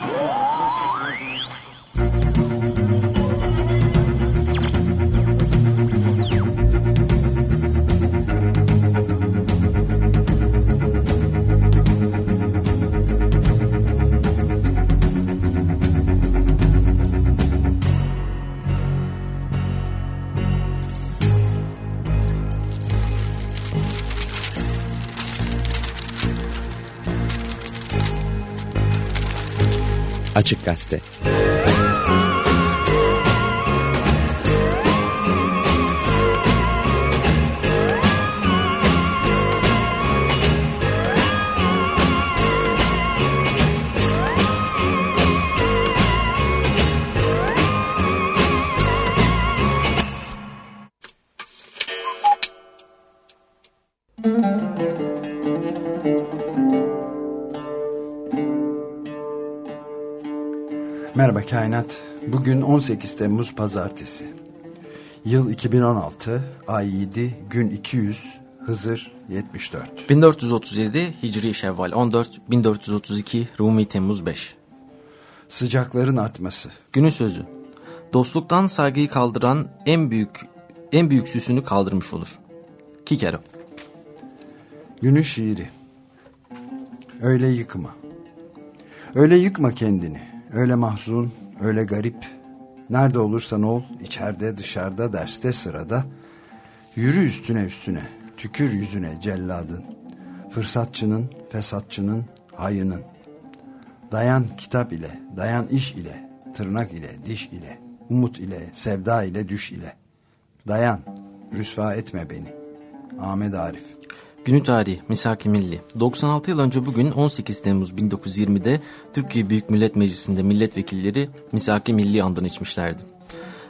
Gol! Açık Gazete Kainat. Bugün 18 Temmuz Pazartesi. Yıl 2016, ay 7, gün 200, Hızır 74. 1437 Hicri Şevval 14, 1432 Rumi Temmuz 5. Sıcakların artması. Günün sözü. Dostluktan saygıyı kaldıran en büyük en büyük süsünü kaldırmış olur. Kikero. Günün şiiri. Öyle yıkma. Öyle yıkma kendini. Öyle mahzun, öyle garip. Nerede olursan ol, içeride, dışarıda, derste, sırada. Yürü üstüne üstüne, tükür yüzüne celladın. Fırsatçının, fesatçının, hayının. Dayan kitap ile, dayan iş ile, tırnak ile, diş ile, umut ile, sevda ile, düş ile. Dayan, rüsva etme beni. Ahmet Arif Günü tarihi Misaki Milli 96 yıl önce bugün 18 Temmuz 1920'de Türkiye Büyük Millet Meclisi'nde milletvekilleri Misaki Milli andını içmişlerdi.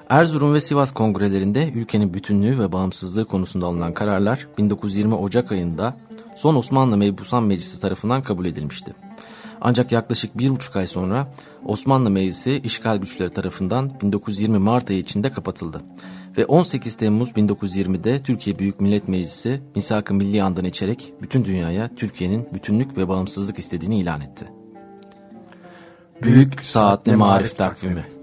Erzurum ve Sivas kongrelerinde ülkenin bütünlüğü ve bağımsızlığı konusunda alınan kararlar 1920 Ocak ayında son Osmanlı Mebusan Meclisi tarafından kabul edilmişti. Ancak yaklaşık bir buçuk ay sonra Osmanlı Meclisi işgal güçleri tarafından 1920 Mart ayı içinde kapatıldı. Ve 18 Temmuz 1920'de Türkiye Büyük Millet Meclisi misak-ı milli andan içerek bütün dünyaya Türkiye'nin bütünlük ve bağımsızlık istediğini ilan etti. Büyük Saatli Marif Takvimi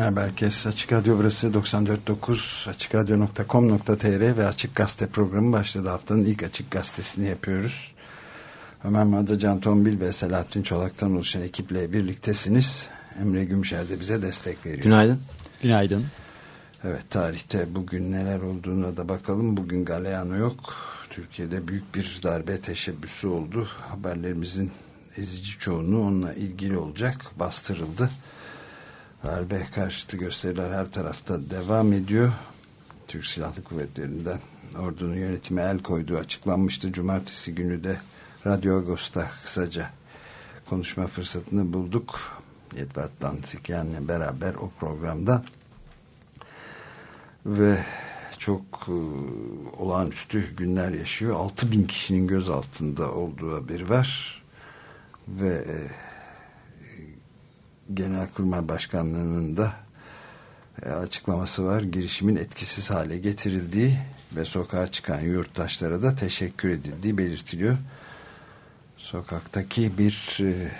Merhaba herkes. Açık Radyo burası 94.9 açıkradyo.com.tr ve Açık Gazete programı başladı. Haftanın ilk Açık Gazetesini yapıyoruz. Ömer Madra, Can Tombil ve Selahattin Çolak'tan oluşan ekiple birliktesiniz. Emre Gümüşer de bize destek veriyor. Günaydın. Günaydın. Evet tarihte bugün neler olduğuna da bakalım. Bugün Galeano yok. Türkiye'de büyük bir darbe teşebbüsü oldu. Haberlerimizin ezici çoğunluğu onunla ilgili olacak. Bastırıldı. Darbe karşıtı gösteriler her tarafta devam ediyor. Türk Silahlı Kuvvetleri'nden ordunun yönetimi el koyduğu açıklanmıştı. Cumartesi günü de Radyo Agos'ta kısaca konuşma fırsatını bulduk. Yetvi Atlantikyen'le beraber o programda ve çok e, olağanüstü günler yaşıyor. 6 bin kişinin gözaltında olduğu haberi var ve e, Genelkurmay Başkanlığı'nın da e, açıklaması var. Girişimin etkisiz hale getirildiği ve sokağa çıkan yurttaşlara da teşekkür edildiği belirtiliyor. Sokaktaki bir e,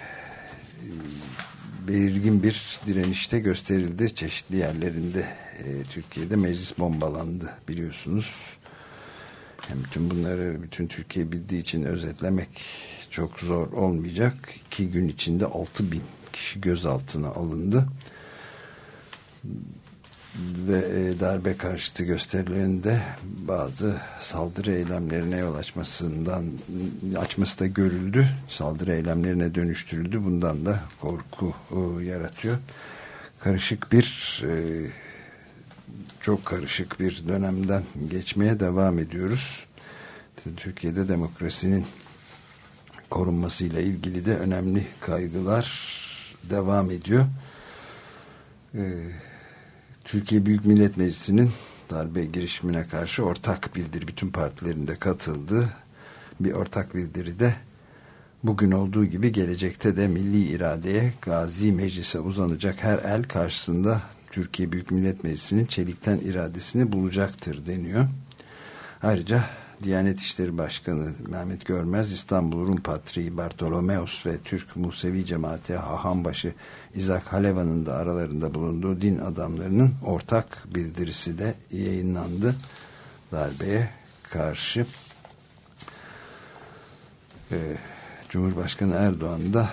belirgin bir direnişte gösterildi. Çeşitli yerlerinde e, Türkiye'de meclis bombalandı biliyorsunuz. Hem bütün bunları bütün Türkiye bildiği için özetlemek çok zor olmayacak. İki gün içinde 6 bin kişi gözaltına alındı. Ve e, darbe karşıtı gösterilerinde bazı saldırı eylemlerine yol açmasından açması da görüldü. Saldırı eylemlerine dönüştürüldü. Bundan da korku e, yaratıyor. Karışık bir e, çok karışık bir dönemden geçmeye devam ediyoruz. Türkiye'de demokrasinin korunmasıyla ilgili de önemli kaygılar devam ediyor. Ee, Türkiye Büyük Millet Meclisi'nin darbe girişimine karşı ortak bildiri bütün partilerin de katıldığı bir ortak bildiride bugün olduğu gibi gelecekte de milli iradeye gazi meclise uzanacak her el karşısında Türkiye Büyük Millet Meclisi'nin çelikten iradesini bulacaktır deniyor. Ayrıca Diyanet İşleri Başkanı Mehmet Görmez, İstanbul Rum Patriği Bartolomeos ve Türk Musevi Cemaati Hahanbaşı İzak Haleva'nın da aralarında bulunduğu din adamlarının ortak bildirisi de yayınlandı. Darbeye karşı ee, Cumhurbaşkanı Erdoğan da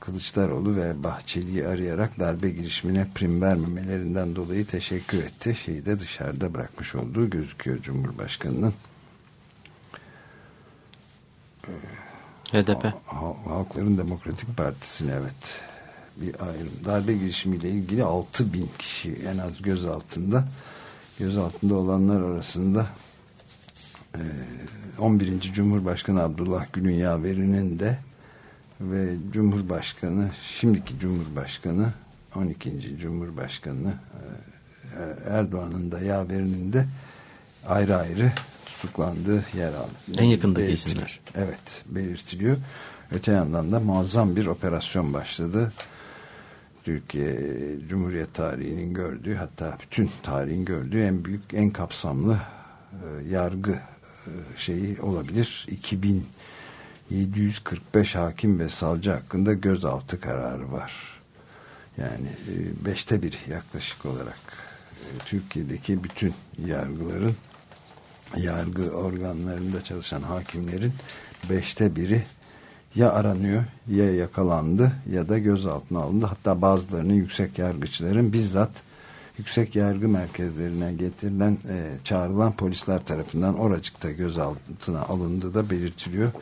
Kılıçdaroğlu ve Bahçeli'yi arayarak darbe girişimine prim vermemelerinden dolayı teşekkür etti. Şeyi de dışarıda bırakmış olduğu gözüküyor Cumhurbaşkanı'nın. HDP. Halkların Demokratik Partisi'ne evet bir ayrım. Darbe girişimiyle ilgili 6 bin kişi en az gözaltında. Gözaltında olanlar arasında 11. Cumhurbaşkanı Abdullah Gül'ün yaverinin de ve Cumhurbaşkanı şimdiki Cumhurbaşkanı 12. Cumhurbaşkanı Erdoğan'ın da yaverinin de ayrı ayrı tutuklandığı yer aldı. En yakındaki isimler. Evet belirtiliyor. Öte yandan da muazzam bir operasyon başladı. Türkiye Cumhuriyet tarihinin gördüğü hatta bütün tarihin gördüğü en büyük en kapsamlı e, yargı e, şeyi olabilir. 2745 hakim ve savcı hakkında gözaltı kararı var. Yani e, beşte bir yaklaşık olarak e, Türkiye'deki bütün yargıların yargı organlarında çalışan hakimlerin beşte biri ya aranıyor ya yakalandı ya da gözaltına alındı. Hatta bazılarının yüksek yargıçların bizzat yüksek yargı merkezlerine getirilen e, çağrılan polisler tarafından oracıkta gözaltına alındığı da belirtiliyor.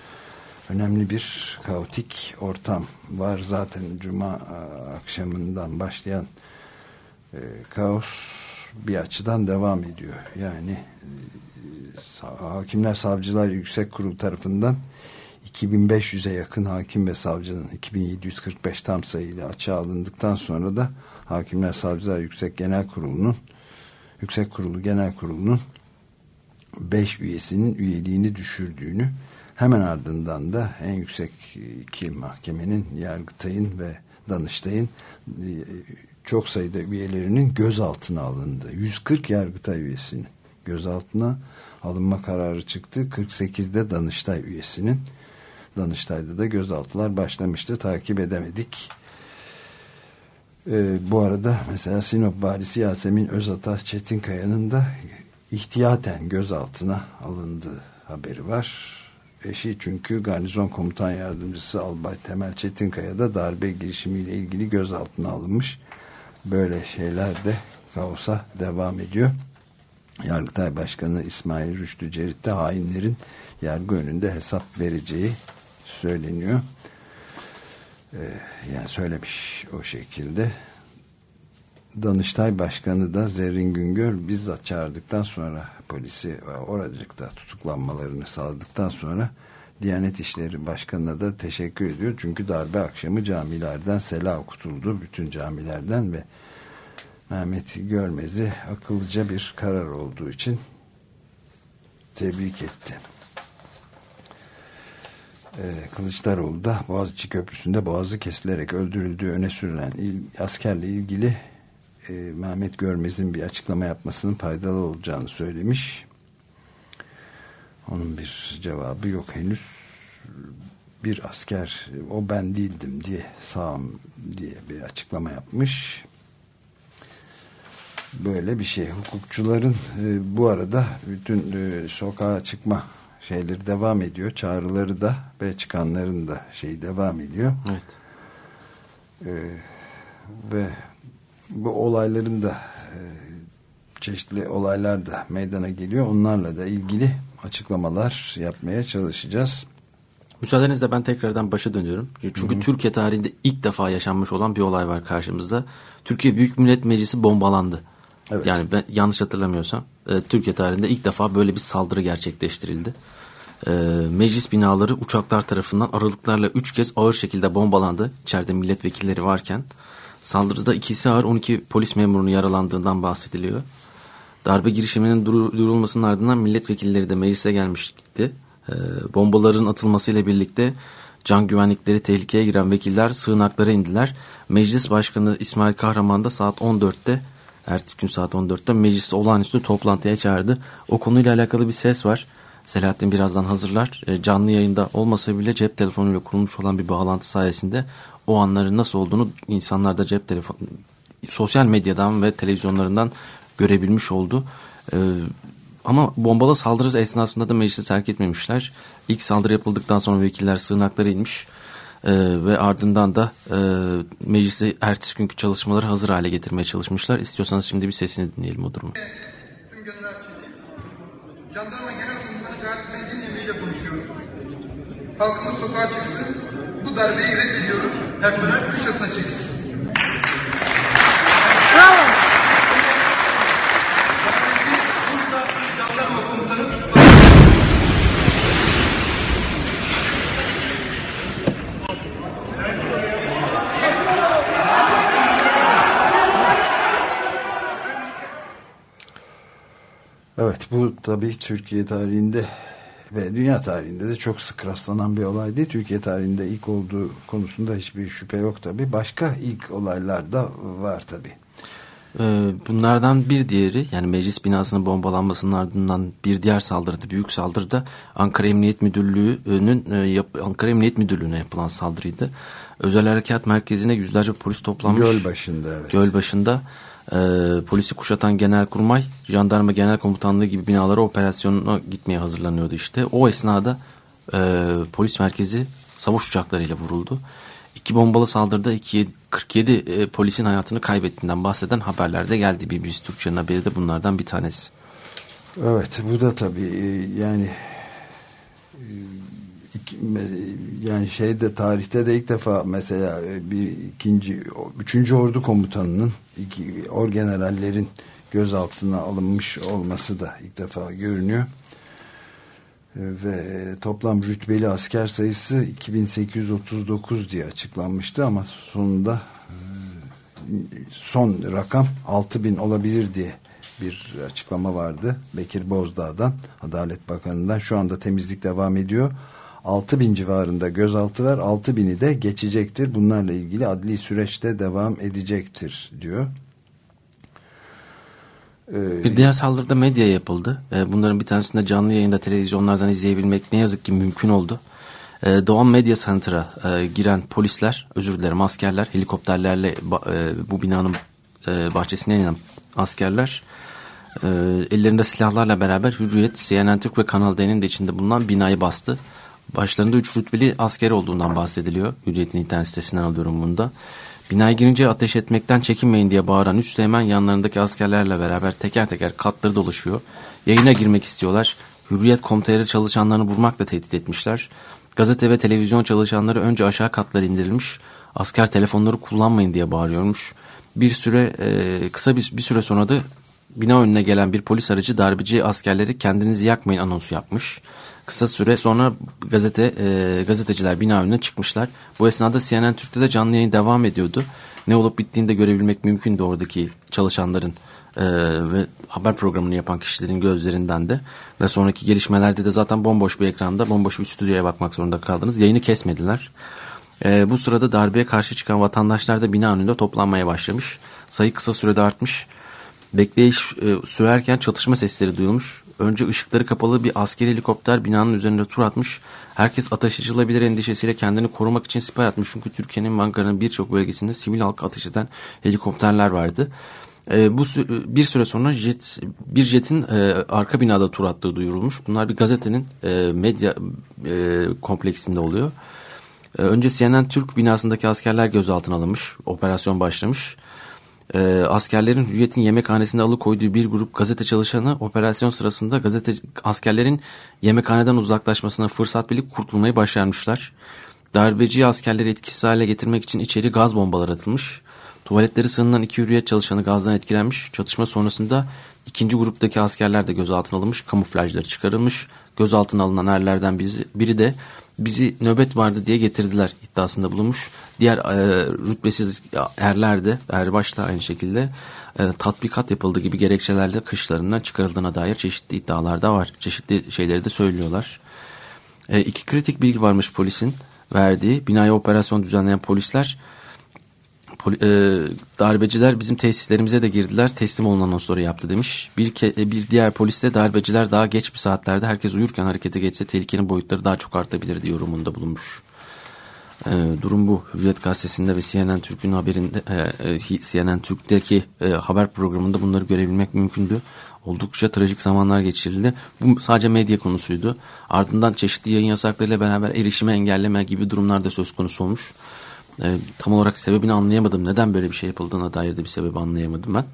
Önemli bir kaotik ortam var. Zaten cuma e, akşamından başlayan e, kaos bir açıdan devam ediyor. Yani e, Hakimler Savcılar Yüksek Kurulu tarafından 2500'e yakın hakim ve savcının 2745 tam sayıyla açığa alındıktan sonra da Hakimler Savcılar Yüksek Genel Kurulu'nun Yüksek Kurulu Genel Kurulu'nun 5 üyesinin üyeliğini düşürdüğünü hemen ardından da en yüksek iki mahkemenin Yargıtay'ın ve Danıştay'ın çok sayıda üyelerinin gözaltına alındı. 140 Yargıtay üyesinin gözaltına alınma kararı çıktı. 48'de Danıştay üyesinin Danıştay'da da gözaltılar başlamıştı. Takip edemedik. Ee, bu arada mesela Sinop valisi Yasemin Özataş Çetinkaya'nın da ihtiyaten gözaltına alındığı haberi var. Eşi çünkü garnizon komutan yardımcısı Albay Temel Çetinkaya da darbe girişimiyle ilgili gözaltına alınmış. Böyle şeyler de kaosa devam ediyor. Yargıtay Başkanı İsmail Rüştü Cerit'te hainlerin yargı önünde hesap vereceği söyleniyor. Ee, yani söylemiş o şekilde. Danıştay Başkanı da Zerrin Güngör bizzat çağırdıktan sonra polisi oracıkta tutuklanmalarını sağladıktan sonra Diyanet İşleri Başkanı'na da teşekkür ediyor. Çünkü darbe akşamı camilerden sela okutuldu. Bütün camilerden ve Mehmet Görmez'i akıllıca bir karar olduğu için tebrik etti. Ee, Kılıçdaroğlu da Boğaziçi Köprüsü'nde boğazı kesilerek öldürüldüğü öne sürülen il, askerle ilgili e, Mehmet Görmez'in bir açıklama yapmasının faydalı olacağını söylemiş. Onun bir cevabı yok henüz. Bir asker o ben değildim diye sağım diye bir açıklama yapmış. Böyle bir şey. Hukukçuların e, bu arada bütün e, sokağa çıkma şeyleri devam ediyor. Çağrıları da ve çıkanların da şey devam ediyor. Evet. E, ve bu olayların da e, çeşitli olaylar da meydana geliyor. Onlarla da ilgili açıklamalar yapmaya çalışacağız. Müsaadenizle ben tekrardan başa dönüyorum. Çünkü Hı -hı. Türkiye tarihinde ilk defa yaşanmış olan bir olay var karşımızda. Türkiye Büyük Millet Meclisi bombalandı. Evet. Yani ben yanlış hatırlamıyorsam e, Türkiye tarihinde ilk defa böyle bir saldırı gerçekleştirildi. E, meclis binaları uçaklar tarafından aralıklarla 3 kez ağır şekilde bombalandı. İçeride milletvekilleri varken. Saldırıda ikisi ağır 12 polis memurunun yaralandığından bahsediliyor. Darbe girişiminin durulmasının ardından milletvekilleri de meclise gelmişti. E, bombaların atılmasıyla birlikte can güvenlikleri tehlikeye giren vekiller sığınaklara indiler. Meclis Başkanı İsmail Kahraman da saat 14'te ertesi gün saat 14'te mecliste olağanüstü toplantıya çağırdı. O konuyla alakalı bir ses var. Selahattin birazdan hazırlar. E, canlı yayında olmasa bile cep telefonuyla kurulmuş olan bir bağlantı sayesinde o anların nasıl olduğunu insanlar da cep telefon sosyal medyadan ve televizyonlarından görebilmiş oldu. E, ama bombalı saldırı esnasında da meclisi terk etmemişler. İlk saldırı yapıldıktan sonra vekiller sığınaklara inmiş. Ee, ve ardından da e, meclise ertesi günkü çalışmaları hazır hale getirmeye çalışmışlar. İstiyorsanız şimdi bir sesini dinleyelim o durumu. Tüm gönüller Jandarma Genel Komutanı Cahit Bey'in emriyle konuşuyoruz. Halkımız sokağa çıksın. Bu darbeyi reddediyoruz. Personel kışlasına çekilsin. Evet bu tabii Türkiye tarihinde ve dünya tarihinde de çok sık rastlanan bir olay değil. Türkiye tarihinde ilk olduğu konusunda hiçbir şüphe yok tabii. Başka ilk olaylar da var tabii. Ee, bunlardan bir diğeri yani meclis binasının bombalanmasının ardından bir diğer saldırıda büyük saldırıda Ankara Emniyet Müdürlüğü'nün e, Ankara Emniyet Müdürlüğü'ne yapılan saldırıydı. Özel Harekat Merkezi'ne yüzlerce polis toplanmış. Göl başında evet. Göl başında e, polisi kuşatan Genelkurmay, Jandarma Genel Komutanlığı gibi binalara operasyonuna gitmeye hazırlanıyordu işte. O esnada e, polis merkezi savaş uçaklarıyla vuruldu. İki bombalı saldırıda iki, 47 e, polisin hayatını kaybettiğinden bahseden haberlerde geldi. BBC Türkçe'nin haberi de bunlardan bir tanesi. Evet bu da tabii e, yani e, yani şeyde tarihte de ilk defa mesela e, bir ikinci üçüncü ordu komutanının iki orgenerallerin gözaltına alınmış olması da ilk defa görünüyor. E, ve toplam rütbeli asker sayısı 2839 diye açıklanmıştı ama sonunda e, son rakam 6000 olabilir diye bir açıklama vardı. Bekir Bozdağ'dan Adalet Bakanı'ndan. Şu anda temizlik devam ediyor 6 bin civarında gözaltı var. 6 bini de geçecektir. Bunlarla ilgili adli süreçte devam edecektir diyor. Ee, bir diğer saldırıda medya yapıldı. Ee, bunların bir tanesinde canlı yayında televizyonlardan izleyebilmek ne yazık ki mümkün oldu. E, Doğan Media Center'a e, giren polisler, özür dilerim askerler, helikopterlerle e, bu binanın e, bahçesine inen askerler e, ellerinde silahlarla beraber Hürriyet, CNN Türk ve Kanal D'nin de içinde bulunan binayı bastı. Başlarında 3 rütbeli asker olduğundan bahsediliyor. Hürriyet'in internet sitesinden alıyorum bunu da. Binaya girince ateş etmekten çekinmeyin diye bağıran üst hemen yanlarındaki askerlerle beraber teker teker katları dolaşıyor. Yayına girmek istiyorlar. Hürriyet komutanları çalışanlarını vurmakla tehdit etmişler. Gazete ve televizyon çalışanları önce aşağı katlar indirilmiş. Asker telefonları kullanmayın diye bağırıyormuş. Bir süre e, kısa bir, bir süre sonra da bina önüne gelen bir polis aracı darbeci askerleri kendinizi yakmayın anonsu yapmış. Kısa süre sonra gazete e, gazeteciler bina önüne çıkmışlar. Bu esnada CNN Türk'te de canlı yayın devam ediyordu. Ne olup bittiğini de görebilmek mümkündü oradaki çalışanların e, ve haber programını yapan kişilerin gözlerinden de. Ve sonraki gelişmelerde de zaten bomboş bir ekranda bomboş bir stüdyoya bakmak zorunda kaldınız. Yayını kesmediler. E, bu sırada darbeye karşı çıkan vatandaşlar da bina önünde toplanmaya başlamış. Sayı kısa sürede artmış. Bekleyiş e, sürerken çatışma sesleri duyulmuş. Önce ışıkları kapalı bir askeri helikopter binanın üzerinde tur atmış. Herkes ateş açılabilir endişesiyle kendini korumak için siper atmış. Çünkü Türkiye'nin Ankara'nın birçok bölgesinde sivil halk ateş eden helikopterler vardı. E, bu bir süre sonra jet, bir jetin e, arka binada tur attığı duyurulmuş. Bunlar bir gazetenin e, medya e, kompleksinde oluyor. E, önce CNN Türk binasındaki askerler gözaltına alınmış. Operasyon başlamış e, askerlerin hürriyetin yemekhanesinde alıkoyduğu bir grup gazete çalışanı operasyon sırasında gazete askerlerin yemekhaneden uzaklaşmasına fırsat bilip kurtulmayı başarmışlar. Darbeci askerleri etkisiz hale getirmek için içeri gaz bombaları atılmış. Tuvaletleri sığınan iki hürriyet çalışanı gazdan etkilenmiş. Çatışma sonrasında ikinci gruptaki askerler de gözaltına alınmış. Kamuflajları çıkarılmış. Gözaltına alınan erlerden biri de bizi nöbet vardı diye getirdiler iddiasında bulunmuş. Diğer e, rütbesiz erler de erbaş aynı şekilde e, tatbikat yapıldığı gibi gerekçelerle kışlarından çıkarıldığına dair çeşitli iddialar da var. Çeşitli şeyleri de söylüyorlar. E, iki kritik bilgi varmış polisin verdiği. Binaya operasyon düzenleyen polisler Poli, e, darbeciler bizim tesislerimize de girdiler teslim olunan sonra yaptı demiş. Bir, ke, e, bir diğer polis de darbeciler daha geç bir saatlerde herkes uyurken harekete geçse tehlikenin boyutları daha çok artabilir diye yorumunda bulunmuş. E, durum bu. Hürriyet gazetesinde ve CNN Türk'ün haberinde e, e, CNN Türk'teki e, haber programında bunları görebilmek mümkündü. Oldukça trajik zamanlar geçirildi. Bu sadece medya konusuydu. Ardından çeşitli yayın yasaklarıyla beraber erişime engelleme gibi durumlar da söz konusu olmuş. E, tam olarak sebebini anlayamadım. Neden böyle bir şey yapıldığına dair de bir sebep anlayamadım ben.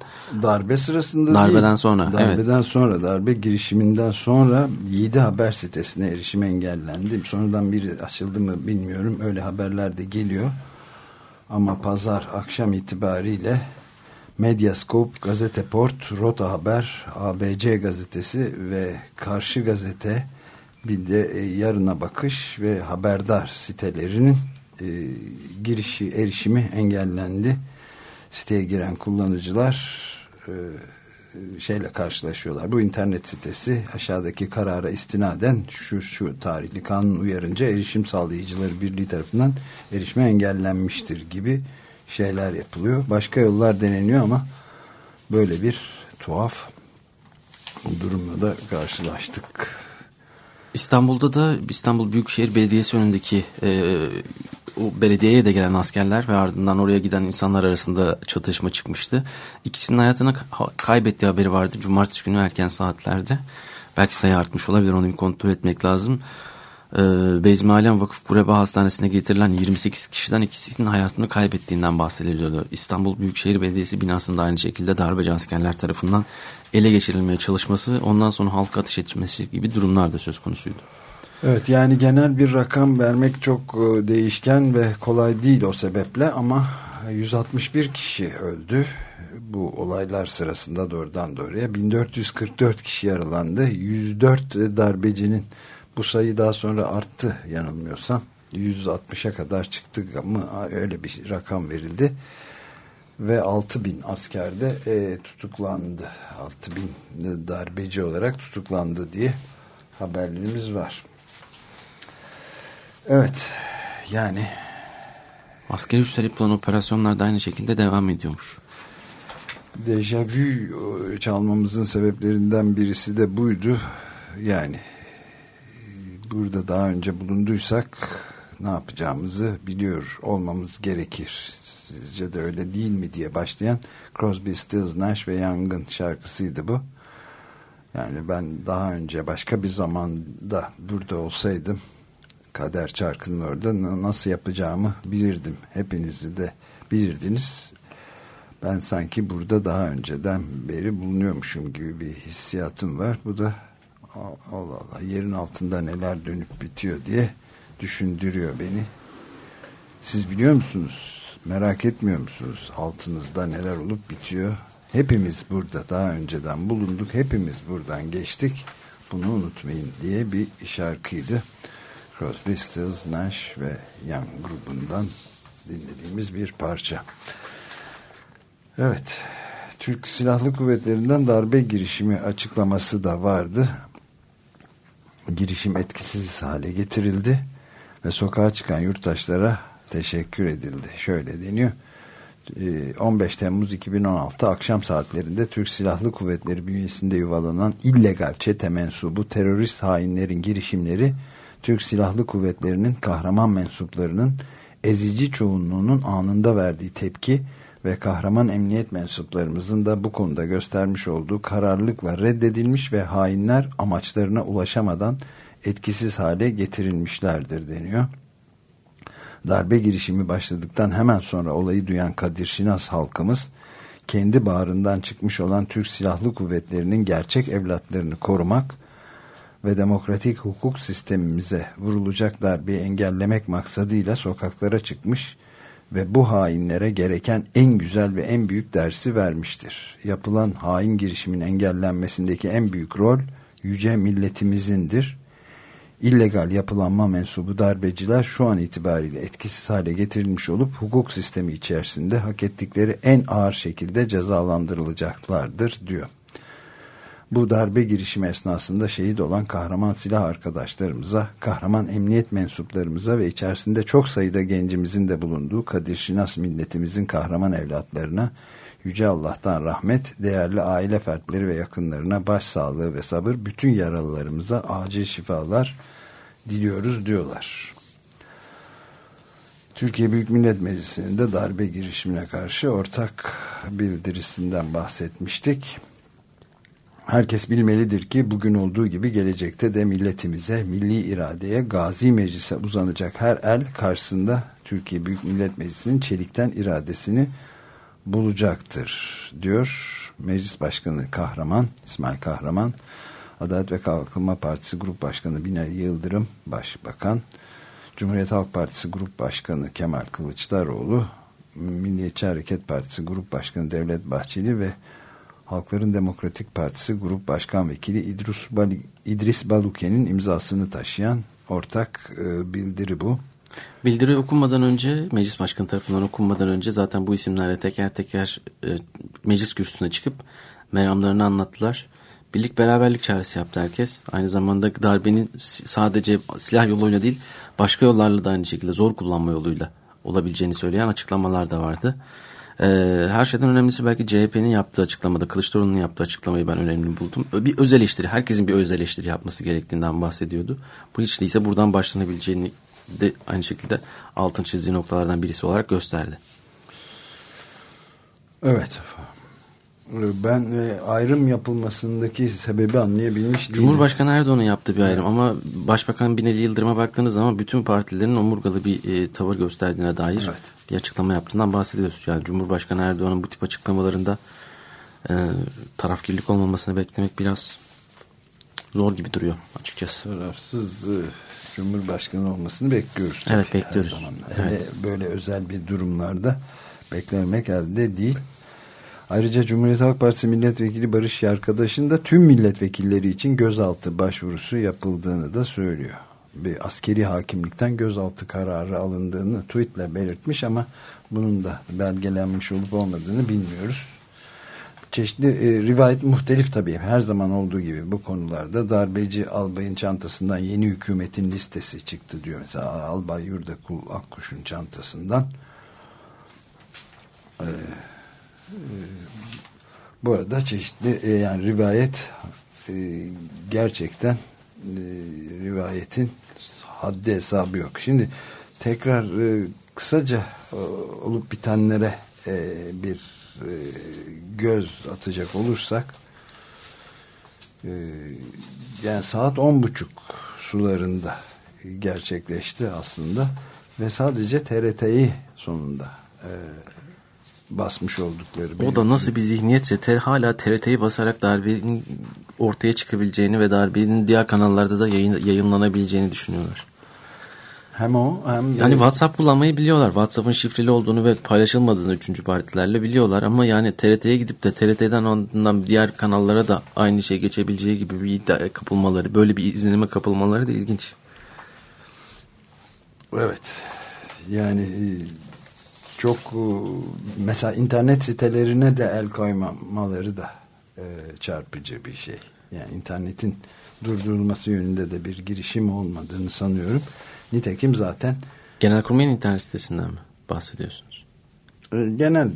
Darbe sırasında Darbeden değil. sonra. Darbeden evet. sonra, darbe girişiminden sonra 7 haber sitesine erişim engellendi. Sonradan biri açıldı mı bilmiyorum. Öyle haberler de geliyor. Ama pazar akşam itibariyle Medyascope, Gazeteport, Rota Haber, ABC gazetesi ve Karşı Gazete bir de e, Yarına Bakış ve Haberdar sitelerinin e, girişi, erişimi engellendi. Siteye giren kullanıcılar e, şeyle karşılaşıyorlar. Bu internet sitesi aşağıdaki karara istinaden şu şu tarihli kanun uyarınca erişim sağlayıcıları birliği tarafından erişime engellenmiştir gibi şeyler yapılıyor. Başka yollar deneniyor ama böyle bir tuhaf durumla da karşılaştık. İstanbul'da da İstanbul Büyükşehir Belediyesi önündeki e, o belediyeye de gelen askerler ve ardından oraya giden insanlar arasında çatışma çıkmıştı. İkisinin hayatını kaybettiği haberi vardı cumartesi günü erken saatlerde. Belki sayı artmış olabilir onu bir kontrol etmek lazım. Beyzmi Alem Vakıf Bureba Hastanesi'ne getirilen 28 kişiden ikisinin hayatını kaybettiğinden bahsediliyordu. İstanbul Büyükşehir Belediyesi binasında aynı şekilde darbeci askerler tarafından ele geçirilmeye çalışması ondan sonra halka ateş etmesi gibi durumlar da söz konusuydu. Evet yani genel bir rakam vermek çok e, değişken ve kolay değil o sebeple ama 161 kişi öldü bu olaylar sırasında doğrudan doğruya 1444 kişi yaralandı 104 darbecinin bu sayı daha sonra arttı yanılmıyorsam 160'a kadar çıktı ama öyle bir rakam verildi ve 6000 asker de e, tutuklandı 6000 darbeci olarak tutuklandı diye haberlerimiz var. Evet. Yani askeri üstel yapılan operasyonlar da aynı şekilde devam ediyormuş. Dejavü çalmamızın sebeplerinden birisi de buydu. Yani burada daha önce bulunduysak ne yapacağımızı biliyor olmamız gerekir. Sizce de öyle değil mi diye başlayan Crosby, Stills, Nash ve Young'ın şarkısıydı bu. Yani ben daha önce başka bir zamanda burada olsaydım Kader Çarkı'nın orada nasıl yapacağımı bilirdim. Hepinizi de bilirdiniz. Ben sanki burada daha önceden beri bulunuyormuşum gibi bir hissiyatım var. Bu da Allah Allah yerin altında neler dönüp bitiyor diye düşündürüyor beni. Siz biliyor musunuz? Merak etmiyor musunuz? Altınızda neler olup bitiyor? Hepimiz burada daha önceden bulunduk. Hepimiz buradan geçtik. Bunu unutmayın diye bir şarkıydı. Crosby, Stills, Nash ve Young grubundan dinlediğimiz bir parça. Evet. Türk Silahlı Kuvvetleri'nden darbe girişimi açıklaması da vardı. Girişim etkisiz hale getirildi ve sokağa çıkan yurttaşlara teşekkür edildi. Şöyle deniyor. 15 ee, Temmuz 2016 akşam saatlerinde Türk Silahlı Kuvvetleri bünyesinde yuvalanan illegal çete mensubu terörist hainlerin girişimleri Türk Silahlı Kuvvetleri'nin kahraman mensuplarının ezici çoğunluğunun anında verdiği tepki ve kahraman emniyet mensuplarımızın da bu konuda göstermiş olduğu kararlılıkla reddedilmiş ve hainler amaçlarına ulaşamadan etkisiz hale getirilmişlerdir deniyor. Darbe girişimi başladıktan hemen sonra olayı duyan Kadir Şinas halkımız kendi bağrından çıkmış olan Türk Silahlı Kuvvetleri'nin gerçek evlatlarını korumak ve demokratik hukuk sistemimize vurulacak darbeyi engellemek maksadıyla sokaklara çıkmış ve bu hainlere gereken en güzel ve en büyük dersi vermiştir. Yapılan hain girişimin engellenmesindeki en büyük rol yüce milletimizindir. İllegal yapılanma mensubu darbeciler şu an itibariyle etkisiz hale getirilmiş olup hukuk sistemi içerisinde hak ettikleri en ağır şekilde cezalandırılacaklardır diyor. Bu darbe girişimi esnasında şehit olan kahraman silah arkadaşlarımıza, kahraman emniyet mensuplarımıza ve içerisinde çok sayıda gencimizin de bulunduğu Kadir Şinas milletimizin kahraman evlatlarına Yüce Allah'tan rahmet, değerli aile fertleri ve yakınlarına başsağlığı ve sabır, bütün yaralılarımıza acil şifalar diliyoruz diyorlar. Türkiye Büyük Millet Meclisi'nin de darbe girişimine karşı ortak bildirisinden bahsetmiştik. Herkes bilmelidir ki bugün olduğu gibi gelecekte de milletimize, milli iradeye, gazi meclise uzanacak her el karşısında Türkiye Büyük Millet Meclisi'nin çelikten iradesini bulacaktır diyor Meclis Başkanı Kahraman, İsmail Kahraman, Adalet ve Kalkınma Partisi Grup Başkanı Binali Yıldırım, Başbakan, Cumhuriyet Halk Partisi Grup Başkanı Kemal Kılıçdaroğlu, Milliyetçi Hareket Partisi Grup Başkanı Devlet Bahçeli ve Halkların Demokratik Partisi Grup Başkan Vekili İdris, Bal İdris Baluke'nin imzasını taşıyan ortak e, bildiri bu. Bildiri okunmadan önce, meclis başkanı tarafından okunmadan önce zaten bu isimlerle teker teker e, meclis kürsüsüne çıkıp meramlarını anlattılar. Birlik beraberlik çağrısı yaptı herkes. Aynı zamanda darbenin sadece silah yoluyla değil başka yollarla da aynı şekilde zor kullanma yoluyla olabileceğini söyleyen açıklamalar da vardı. Ee, her şeyden önemlisi belki CHP'nin yaptığı açıklamada, Kılıçdaroğlu'nun yaptığı açıklamayı ben önemli buldum. Bir öz eleştiri, herkesin bir öz eleştiri yapması gerektiğinden bahsediyordu. Bu hiç değilse buradan başlanabileceğini de aynı şekilde altın çizdiği noktalardan birisi olarak gösterdi. Evet. Ben e, ayrım yapılmasındaki sebebi anlayabilmiş değilim. Cumhurbaşkanı Erdoğan'ın yaptığı bir ayrım ama Başbakan Binali Yıldırım'a baktığınız zaman bütün partilerin omurgalı bir e, tavır gösterdiğine dair evet. Bir açıklama yaptığından bahsediyoruz. Yani Cumhurbaşkanı Erdoğan'ın bu tip açıklamalarında e, tarafkirlik olmamasını beklemek biraz zor gibi duruyor açıkçası. Tarafsız e, Cumhurbaşkanı olmasını bekliyoruz. Evet bekliyoruz. Evet. böyle özel bir durumlarda beklemek elde değil. Ayrıca Cumhuriyet Halk Partisi Milletvekili Barış Yarkadaş'ın da tüm milletvekilleri için gözaltı başvurusu yapıldığını da söylüyor. Bir askeri hakimlikten gözaltı kararı alındığını tweetle belirtmiş ama bunun da belgelenmiş olup olmadığını bilmiyoruz. Çeşitli e, rivayet muhtelif tabii her zaman olduğu gibi bu konularda darbeci albayın çantasından yeni hükümetin listesi çıktı diyor. Mesela Albay Yurdakul Akkuş'un çantasından. Eee bu arada çeşitli yani rivayet gerçekten rivayetin haddi hesabı yok. Şimdi tekrar e, kısaca e, olup bitenlere e, bir e, göz atacak olursak e, yani saat on buçuk sularında gerçekleşti aslında ve sadece TRT'yi sonunda e, basmış oldukları. O da nasıl bir zihniyetse ter, hala TRT'yi basarak darbenin ortaya çıkabileceğini ve darbenin diğer kanallarda da yayın, yayınlanabileceğini düşünüyorlar. Hem o hem de... Yani WhatsApp kullanmayı biliyorlar. WhatsApp'ın şifreli olduğunu ve paylaşılmadığını üçüncü partilerle biliyorlar ama yani TRT'ye gidip de TRT'den ardından diğer kanallara da aynı şey geçebileceği gibi bir iddia kapılmaları, böyle bir izlenime kapılmaları da ilginç. Evet. Yani e, çok e, mesela internet sitelerine de el koymamaları da e, çarpıcı bir şey. Yani internetin durdurulması yönünde de bir girişim olmadığını sanıyorum. Nitekim zaten Genelkurmay'ın internet sitesinden mi bahsediyorsunuz? Genel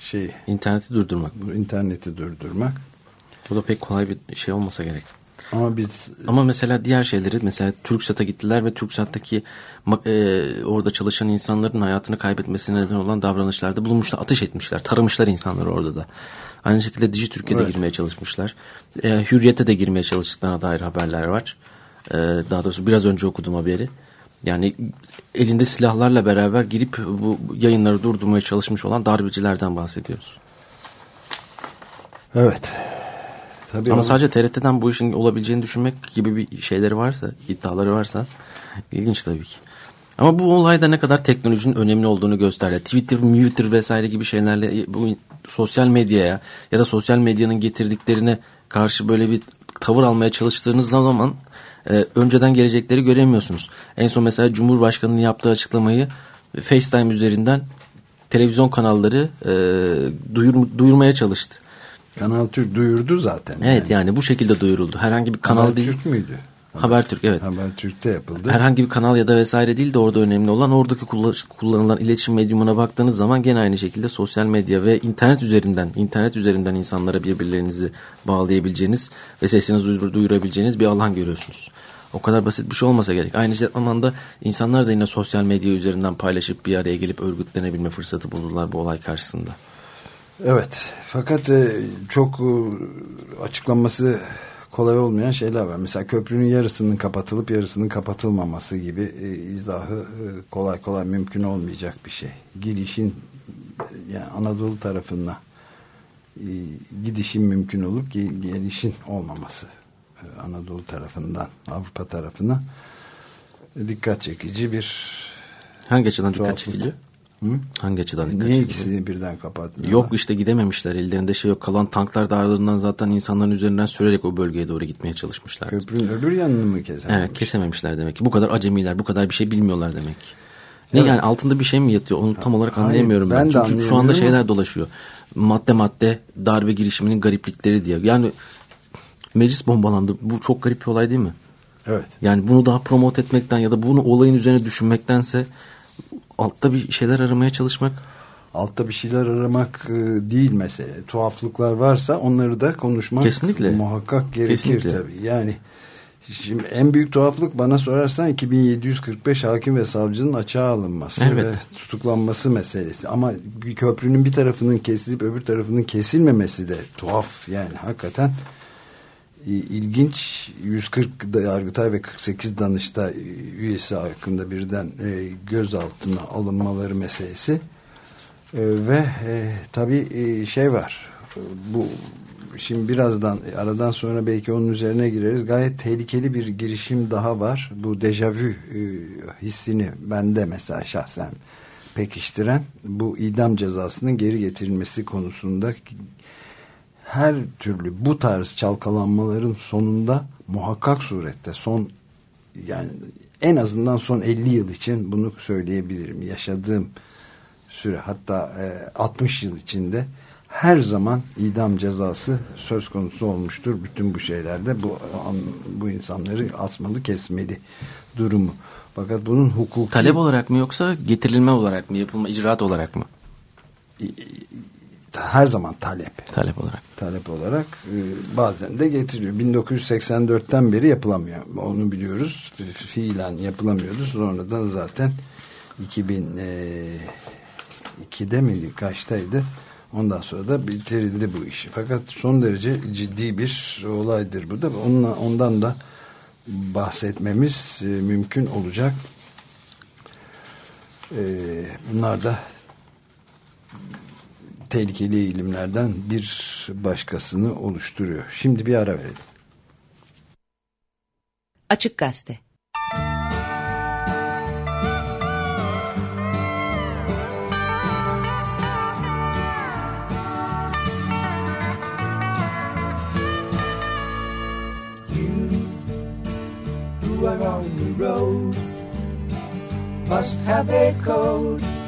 şey interneti durdurmak. Bu interneti durdurmak. Bu da pek kolay bir şey olmasa gerek. Ama biz ama mesela diğer şeyleri mesela TürkSat'a gittiler ve TürkSat'taki e, orada çalışan insanların hayatını kaybetmesine neden olan davranışlarda bulunmuşlar, ateş etmişler, taramışlar insanları orada da. Aynı şekilde Dijitürk'e evet. de girmeye çalışmışlar. E, Hürriyet'e de girmeye çalıştıklarına dair haberler var. E, daha doğrusu biraz önce okudum haberi. Yani elinde silahlarla beraber girip bu yayınları durdurmaya çalışmış olan darbecilerden bahsediyoruz. Evet. Tabii Ama sadece TRT'den bu işin olabileceğini düşünmek gibi bir şeyleri varsa, iddiaları varsa ilginç tabii ki. Ama bu olayda ne kadar teknolojinin önemli olduğunu gösterdi. Twitter, Twitter vesaire gibi şeylerle bu sosyal medyaya ya da sosyal medyanın getirdiklerine karşı böyle bir tavır almaya çalıştığınız zaman e, önceden gelecekleri göremiyorsunuz. En son mesela Cumhurbaşkanı'nın yaptığı açıklamayı FaceTime üzerinden televizyon kanalları e, duyur, duyurmaya çalıştı. Kanal Türk duyurdu zaten. Evet yani, yani bu şekilde duyuruldu. Herhangi bir kanal Haber değil. Türk müydü? Habertürk evet. Habertürk'te yapıldı. Herhangi bir kanal ya da vesaire değil de orada önemli olan oradaki kullanılan iletişim medyumuna baktığınız zaman gene aynı şekilde sosyal medya ve internet üzerinden internet üzerinden insanlara birbirlerinizi bağlayabileceğiniz ve sesinizi duyurabileceğiniz bir alan görüyorsunuz. O kadar basit bir şey olmasa gerek. Aynı zamanda insanlar da yine sosyal medya üzerinden paylaşıp bir araya gelip örgütlenebilme fırsatı buldular bu olay karşısında. Evet. Fakat e, çok e, açıklanması kolay olmayan şeyler var. Mesela köprünün yarısının kapatılıp yarısının kapatılmaması gibi e, izahı kolay kolay mümkün olmayacak bir şey. Girişin yani Anadolu tarafına gidişin mümkün olup gelişin olmaması Anadolu tarafından Avrupa tarafına dikkat çekici bir hangi açıdan dikkat çekici? Hı? Hangi açıdan dikkat Niye ikisini birden kapatmıyorlar? Yok işte gidememişler. Ellerinde şey yok. Kalan tanklar da ardından zaten insanların üzerinden sürerek o bölgeye doğru gitmeye çalışmışlar. Köprünün öbür yanını mı kesememişler? Evet kesememişler demek ki. Bu kadar acemiler, bu kadar bir şey bilmiyorlar demek Ne evet. yani altında bir şey mi yatıyor? Onu tam olarak Hayır, anlayamıyorum ben. ben. Çünkü şu anda şeyler dolaşıyor. Madde madde darbe girişiminin gariplikleri diye. Yani meclis bombalandı. Bu çok garip bir olay değil mi? Evet. Yani bunu daha promote etmekten ya da bunu olayın üzerine düşünmektense altta bir şeyler aramaya çalışmak. Altta bir şeyler aramak e, değil mesele. Tuhaflıklar varsa onları da konuşmak Kesinlikle. muhakkak gerekir Kesinlikle. tabii. Yani Şimdi en büyük tuhaflık bana sorarsan 2745 hakim ve savcının açığa alınması evet. ve tutuklanması meselesi. Ama bir köprünün bir tarafının kesilip öbür tarafının kesilmemesi de tuhaf. Yani hakikaten ilginç 140 Yargıtay ve 48 Danıştay üyesi hakkında birden e, gözaltına alınmaları meselesi. E, ve e, tabii e, şey var. Bu şimdi birazdan aradan sonra belki onun üzerine gireriz. Gayet tehlikeli bir girişim daha var. Bu dejavü e, hissini bende mesela şahsen pekiştiren bu idam cezasının geri getirilmesi konusunda her türlü bu tarz çalkalanmaların sonunda muhakkak surette son yani en azından son 50 yıl için bunu söyleyebilirim. Yaşadığım süre hatta e, 60 yıl içinde her zaman idam cezası söz konusu olmuştur. Bütün bu şeylerde bu bu insanları asmalı kesmeli durumu. Fakat bunun hukuki... Talep olarak mı yoksa getirilme olarak mı yapılma icraat olarak mı? Her zaman talep. Talep olarak. Talep olarak e, bazen de getiriyor. 1984'ten beri yapılamıyor. Onu biliyoruz. Fiilen yapılamıyordu. Sonradan zaten 2002'de mi kaçtaydı? Ondan sonra da bitirildi bu iş. Fakat son derece ciddi bir olaydır bu da. Onunla, ondan da bahsetmemiz e, mümkün olacak. E, bunlar da tehlikeli eğilimlerden bir başkasını oluşturuyor. Şimdi bir ara verelim. Açık Gazete road must have a code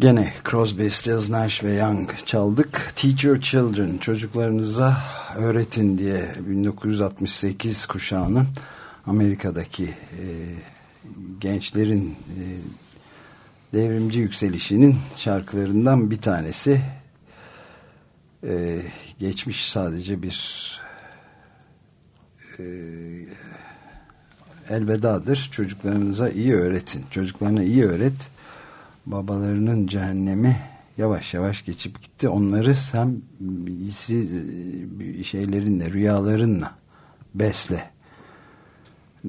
Gene Crosby, Stills, Nash ve Young çaldık. Teach Your Children, çocuklarınıza öğretin diye 1968 kuşağının Amerika'daki e, gençlerin e, devrimci yükselişinin şarkılarından bir tanesi. E, geçmiş sadece bir e, elvedadır. Çocuklarınıza iyi öğretin. Çocuklarına iyi öğret babalarının cehennemi yavaş yavaş geçip gitti. Onları sen şeylerinle, rüyalarınla besle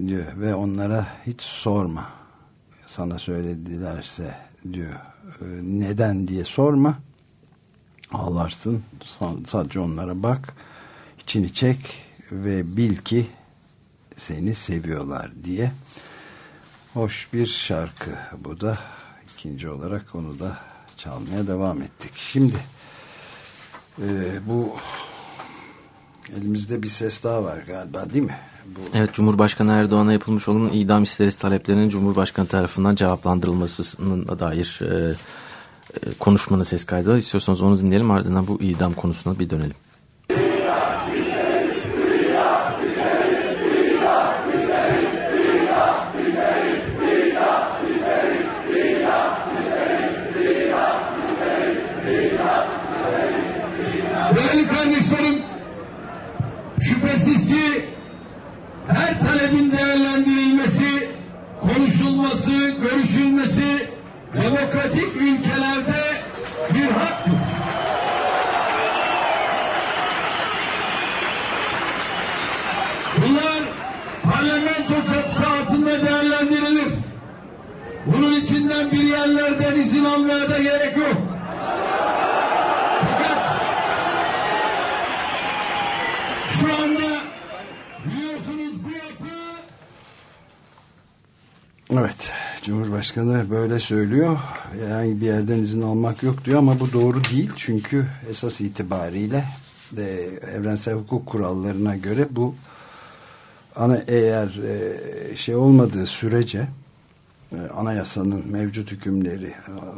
diyor ve onlara hiç sorma. Sana söyledilerse diyor neden diye sorma. Ağlarsın. Sadece onlara bak. içini çek ve bil ki seni seviyorlar diye. Hoş bir şarkı bu da ikinci olarak onu da çalmaya devam ettik. Şimdi e, bu elimizde bir ses daha var galiba değil mi? Bu... Evet Cumhurbaşkanı Erdoğan'a yapılmış olan idam isteriz taleplerinin Cumhurbaşkanı tarafından cevaplandırılmasına dair e, e, konuşmanın ses kaydı var. İstiyorsanız onu dinleyelim ardından bu idam konusuna bir dönelim. Demokratik ülkelerde bir haktır. Bunlar parlamento çatısı altında değerlendirilir. Bunun içinden bir yerlerden izin almaya da gerek yok. Fakat şu anda biliyorsunuz bu yapı Evet, Cumhurbaşkanı böyle söylüyor. Herhangi bir yerden izin almak yok diyor ama bu doğru değil. Çünkü esas itibariyle de evrensel hukuk kurallarına göre bu ana eğer e, şey olmadığı sürece e, anayasanın mevcut hükümleri, e,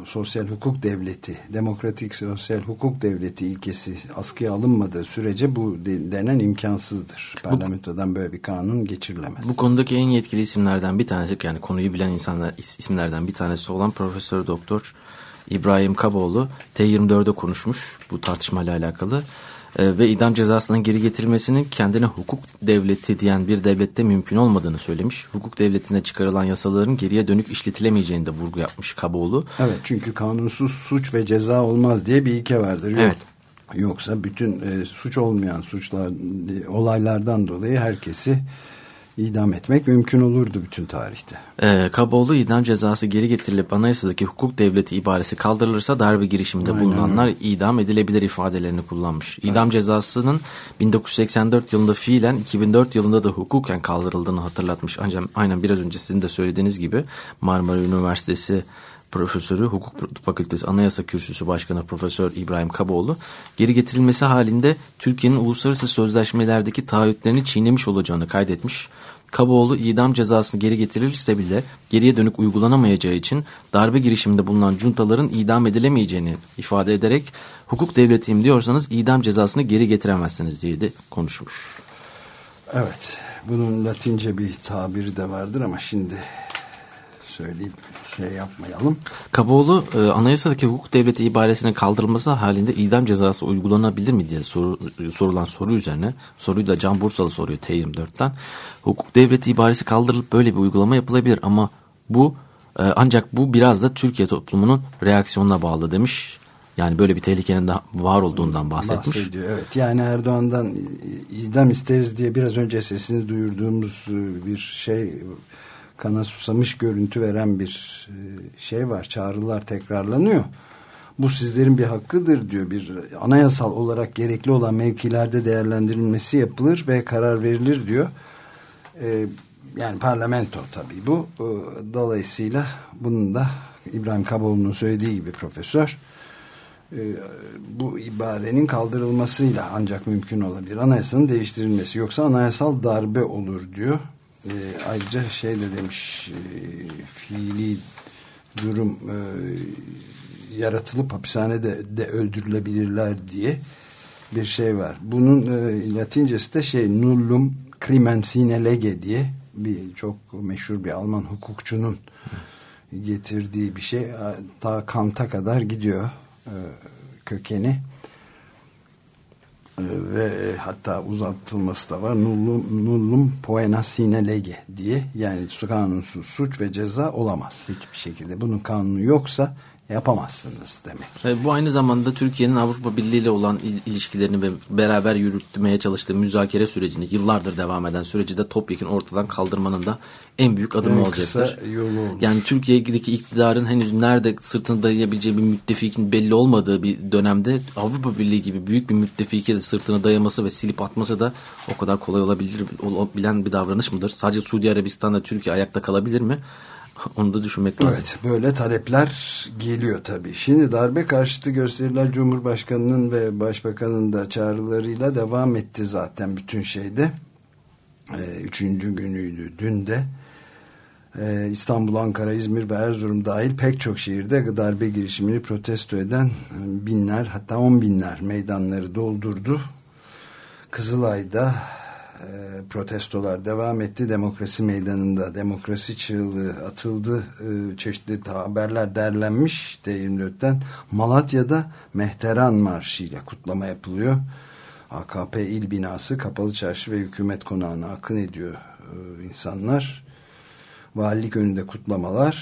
sosyal hukuk devleti, demokratik sosyal hukuk devleti ilkesi askıya alınmadığı sürece bu de- denen imkansızdır. Parlamentodan böyle bir kanun geçirilemez. Bu konudaki en yetkili isimlerden bir tanesi yani konuyu bilen insanlar is- isimlerden bir tanesi olan Profesör Doktor İbrahim Kaboğlu T24'de konuşmuş bu tartışmayla alakalı. Ee, ve idam cezasının geri getirilmesinin kendine hukuk devleti diyen bir devlette mümkün olmadığını söylemiş. Hukuk devletinde çıkarılan yasaların geriye dönük işletilemeyeceğini de vurgu yapmış Kaboğlu. Evet çünkü kanunsuz suç ve ceza olmaz diye bir ilke vardır. Evet. Yoksa bütün e, suç olmayan suçlar e, olaylardan dolayı herkesi idam etmek mümkün olurdu bütün tarihte. Ee, Kaboğlu idam cezası geri getirilip anayasadaki hukuk devleti ibaresi kaldırılırsa darbe girişiminde Aynen bulunanlar idam edilebilir ifadelerini kullanmış. İdam cezasının 1984 yılında fiilen 2004 yılında da hukuken kaldırıldığını hatırlatmış. Ancak aynen biraz önce sizin de söylediğiniz gibi Marmara Üniversitesi Profesörü Hukuk Fakültesi Anayasa Kürsüsü Başkanı Profesör İbrahim Kaboğlu geri getirilmesi halinde Türkiye'nin uluslararası sözleşmelerdeki taahhütlerini çiğnemiş olacağını kaydetmiş. Kaboğlu idam cezasını geri getirilirse bile geriye dönük uygulanamayacağı için darbe girişiminde bulunan juntaların idam edilemeyeceğini ifade ederek hukuk devletiyim diyorsanız idam cezasını geri getiremezsiniz diye de konuşmuş. Evet bunun latince bir tabiri de vardır ama şimdi söyleyip şey yapmayalım. Kaboğlu e, anayasadaki hukuk devleti ibaresinin kaldırılması halinde idam cezası uygulanabilir mi diye soru, sorulan soru üzerine soruyu da Can Bursalı soruyor T24'ten. Hukuk devleti ibaresi kaldırılıp böyle bir uygulama yapılabilir ama bu e, ancak bu biraz da Türkiye toplumunun reaksiyonuna bağlı demiş. Yani böyle bir tehlikenin de var olduğundan bahsetmiş. Bahsediyor evet yani Erdoğan'dan idam isteriz diye biraz önce sesini duyurduğumuz e, bir şey kana susamış görüntü veren bir e, şey var çağrılar tekrarlanıyor. Bu sizlerin bir hakkıdır diyor bir anayasal olarak gerekli olan mevkilerde değerlendirilmesi yapılır ve karar verilir diyor. E, yani parlamento tabii bu. E, Dolayısıyla bunun da İbrahim Kaboğlu'nun söylediği gibi profesör bu ibarenin kaldırılmasıyla ancak mümkün olabilir. Anayasanın değiştirilmesi yoksa anayasal darbe olur diyor. E, ayrıca şey de demiş e, fiili durum e, yaratılıp hapishanede de öldürülebilirler diye bir şey var. Bunun e, latincesi de şey nullum crimen sine lege diye bir çok meşhur bir Alman hukukçunun getirdiği bir şey. Ta Kant'a kadar gidiyor e, kökeni. E, ve e, hatta uzatılması da var. Nullum, nullum poena sine lege diye. Yani kanunsuz suç ve ceza olamaz hiçbir şekilde. Bunun kanunu yoksa yapamazsınız demek. E, bu aynı zamanda Türkiye'nin Avrupa Birliği ile olan il- ilişkilerini ve beraber yürütmeye çalıştığı müzakere sürecini, yıllardır devam eden süreci de topyekun ortadan kaldırmanın da en büyük adımı En olacaktır. Yani Türkiye'deki iktidarın henüz nerede sırtını dayayabileceği bir müttefikin belli olmadığı bir dönemde Avrupa Birliği gibi büyük bir müttefike de sırtını dayaması ve silip atması da o kadar kolay olabilir olabilen bir davranış mıdır? Sadece Suudi Arabistan'da Türkiye ayakta kalabilir mi? Onu da düşünmek lazım. Evet böyle talepler geliyor tabii. Şimdi darbe karşıtı gösteriler Cumhurbaşkanı'nın ve Başbakan'ın da çağrılarıyla devam etti zaten bütün şeyde. Ee, üçüncü günüydü dün de. Ee, İstanbul, Ankara, İzmir ve Erzurum dahil pek çok şehirde darbe girişimini protesto eden binler hatta on binler meydanları doldurdu. Kızılay'da e, protestolar devam etti. Demokrasi meydanında demokrasi çığlığı atıldı. E, çeşitli haberler derlenmiş T24'ten. Malatya'da Mehteran Marşı ile kutlama yapılıyor. AKP il binası Kapalı Çarşı ve Hükümet Konağı'na akın ediyor e, insanlar. Valilik önünde kutlamalar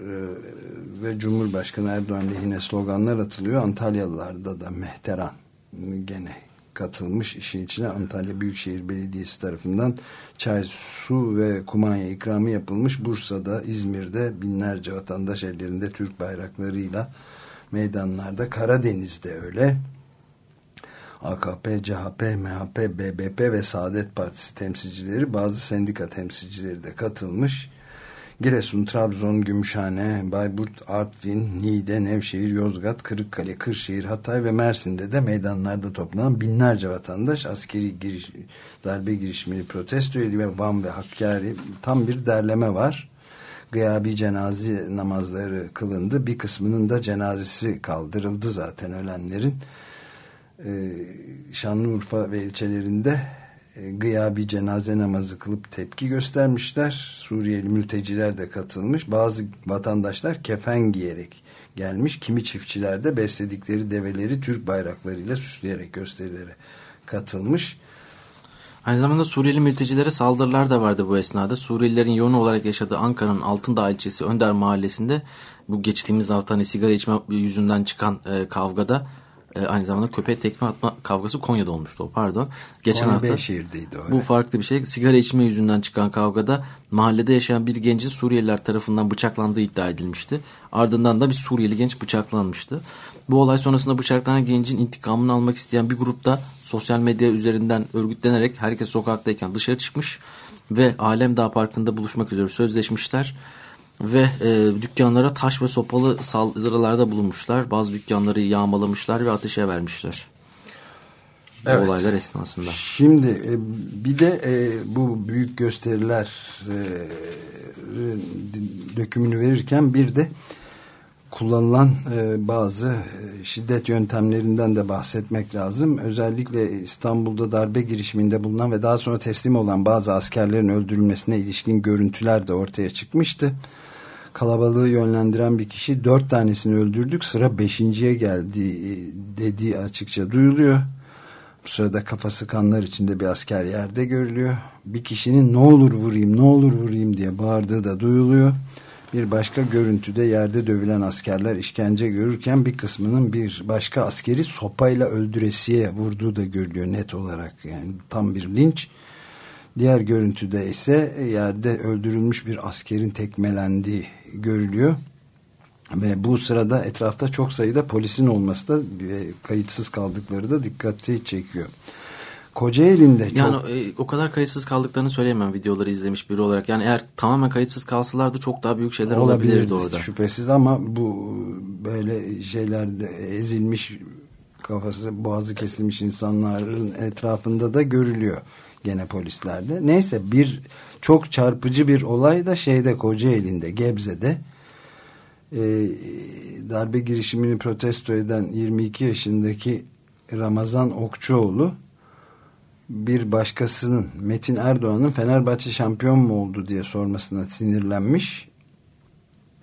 e, ve Cumhurbaşkanı Erdoğan lehine sloganlar atılıyor. Antalyalılarda da mehteran gene katılmış işin içine Antalya Büyükşehir Belediyesi tarafından çay, su ve kumanya ikramı yapılmış. Bursa'da, İzmir'de binlerce vatandaş ellerinde Türk bayraklarıyla meydanlarda, Karadeniz'de öyle. AKP, CHP, MHP, BBP ve Saadet Partisi temsilcileri bazı sendika temsilcileri de katılmış. Giresun, Trabzon, Gümüşhane, Bayburt, Artvin, Niğde, Nevşehir, Yozgat, Kırıkkale, Kırşehir, Hatay ve Mersin'de de meydanlarda toplanan binlerce vatandaş askeri giriş, darbe girişimini protesto ediyor ve Van ve Hakkari tam bir derleme var. Gıyabi cenaze namazları kılındı. Bir kısmının da cenazesi kaldırıldı zaten ölenlerin. Ee, Şanlıurfa ve ilçelerinde gıyabi cenaze namazı kılıp tepki göstermişler. Suriyeli mülteciler de katılmış. Bazı vatandaşlar kefen giyerek gelmiş. Kimi çiftçiler de besledikleri develeri Türk bayraklarıyla süsleyerek gösterilere katılmış. Aynı zamanda Suriyeli mültecilere saldırılar da vardı bu esnada. Suriyelilerin yoğun olarak yaşadığı Ankara'nın Altındağ ilçesi Önder mahallesinde bu geçtiğimiz hafta hani sigara içme yüzünden çıkan e, kavgada e, aynı zamanda köpeğe tekme atma kavgası Konya'da olmuştu o pardon. Geçen Konya hafta o. bu evet. farklı bir şey. Sigara içme yüzünden çıkan kavgada mahallede yaşayan bir gencin Suriyeliler tarafından bıçaklandığı iddia edilmişti. Ardından da bir Suriyeli genç bıçaklanmıştı. Bu olay sonrasında bıçaklanan gencin intikamını almak isteyen bir grupta sosyal medya üzerinden örgütlenerek herkes sokaktayken dışarı çıkmış ve Alemdağ Parkı'nda buluşmak üzere sözleşmişler ve e, dükkanlara taş ve sopalı saldırılarda bulunmuşlar. Bazı dükkanları yağmalamışlar ve ateşe vermişler. Bu Evet. olaylar esnasında. Şimdi e, bir de e, bu büyük gösteriler e, dökümünü verirken bir de kullanılan e, bazı şiddet yöntemlerinden de bahsetmek lazım. Özellikle İstanbul'da darbe girişiminde bulunan ve daha sonra teslim olan bazı askerlerin öldürülmesine ilişkin görüntüler de ortaya çıkmıştı. Kalabalığı yönlendiren bir kişi dört tanesini öldürdük sıra beşinciye geldi e, dediği açıkça duyuluyor. Bu sırada kafası kanlar içinde bir asker yerde görülüyor. Bir kişinin ne olur vurayım ne olur vurayım diye bağırdığı da duyuluyor. Bir başka görüntüde yerde dövülen askerler işkence görürken bir kısmının bir başka askeri sopayla öldüresiye vurduğu da görülüyor net olarak. Yani tam bir linç. Diğer görüntüde ise yerde öldürülmüş bir askerin tekmelendiği görülüyor. Ve bu sırada etrafta çok sayıda polisin olması da kayıtsız kaldıkları da dikkati çekiyor. Kocaeli'nde çok... Yani e, o kadar kayıtsız kaldıklarını söyleyemem videoları izlemiş biri olarak. Yani eğer tamamen kayıtsız kalsalardı çok daha büyük şeyler olabilirdi orada. Şüphesiz ama bu böyle şeylerde ezilmiş kafası boğazı kesilmiş insanların etrafında da görülüyor gene polislerde. Neyse bir çok çarpıcı bir olay da şeyde Kocaeli'nde Gebze'de e, darbe girişimini protesto eden 22 yaşındaki Ramazan Okçuoğlu bir başkasının Metin Erdoğan'ın Fenerbahçe şampiyon mu oldu diye sormasına sinirlenmiş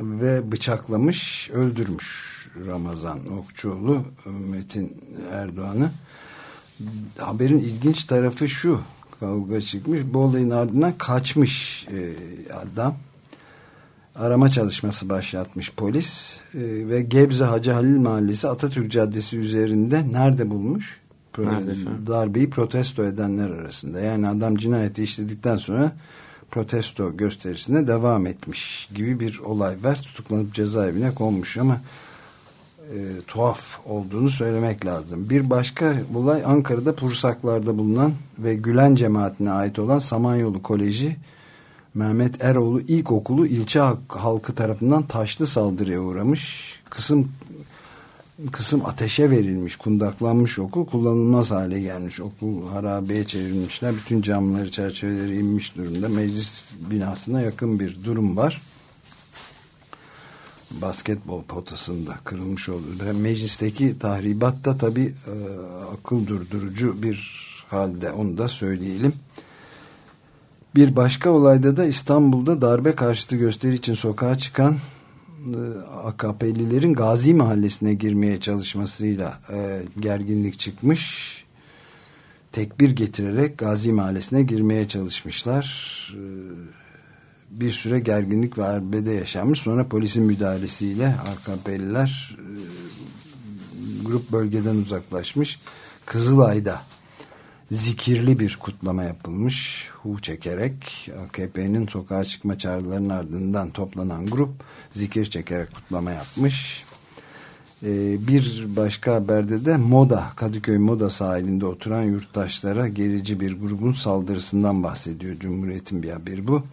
ve bıçaklamış, öldürmüş Ramazan Okçuoğlu Metin Erdoğan'ı. Haberin ilginç tarafı şu, kavga çıkmış, bu olayın ardından kaçmış e, adam. Arama çalışması başlatmış polis e, ve Gebze Hacı Halil Mahallesi Atatürk Caddesi üzerinde nerede bulmuş? Pro- Nerede darbeyi protesto edenler arasında. Yani adam cinayeti işledikten sonra protesto gösterisine devam etmiş gibi bir olay var. Tutuklanıp cezaevine konmuş ama e, tuhaf olduğunu söylemek lazım. Bir başka olay Ankara'da Pursaklar'da bulunan ve Gülen cemaatine ait olan Samanyolu Koleji Mehmet Eroğlu İlkokulu ilçe halk- halkı tarafından taşlı saldırıya uğramış. Kısım kısım ateşe verilmiş, kundaklanmış okul kullanılmaz hale gelmiş. Okul harabeye çevrilmişler. Bütün camları, çerçeveleri inmiş durumda. Meclis binasına yakın bir durum var. Basketbol potasında kırılmış oldu. Ve meclisteki tahribat da tabii e, akıl durdurucu bir halde. Onu da söyleyelim. Bir başka olayda da İstanbul'da darbe karşıtı gösteri için sokağa çıkan e, AKP'lilerin Gazi Mahallesi'ne girmeye çalışmasıyla e, gerginlik çıkmış. tekbir getirerek Gazi Mahallesi'ne girmeye çalışmışlar. E, bir süre gerginlik ve arbede yaşanmış. Sonra polisin müdahalesiyle AKP'liler e, grup bölgeden uzaklaşmış. Kızılay'da zikirli bir kutlama yapılmış. Hu çekerek AKP'nin sokağa çıkma çağrılarının ardından toplanan grup zikir çekerek kutlama yapmış. Ee, bir başka haberde de Moda, Kadıköy Moda sahilinde oturan yurttaşlara gerici bir grubun saldırısından bahsediyor. Cumhuriyet'in bir haberi bu.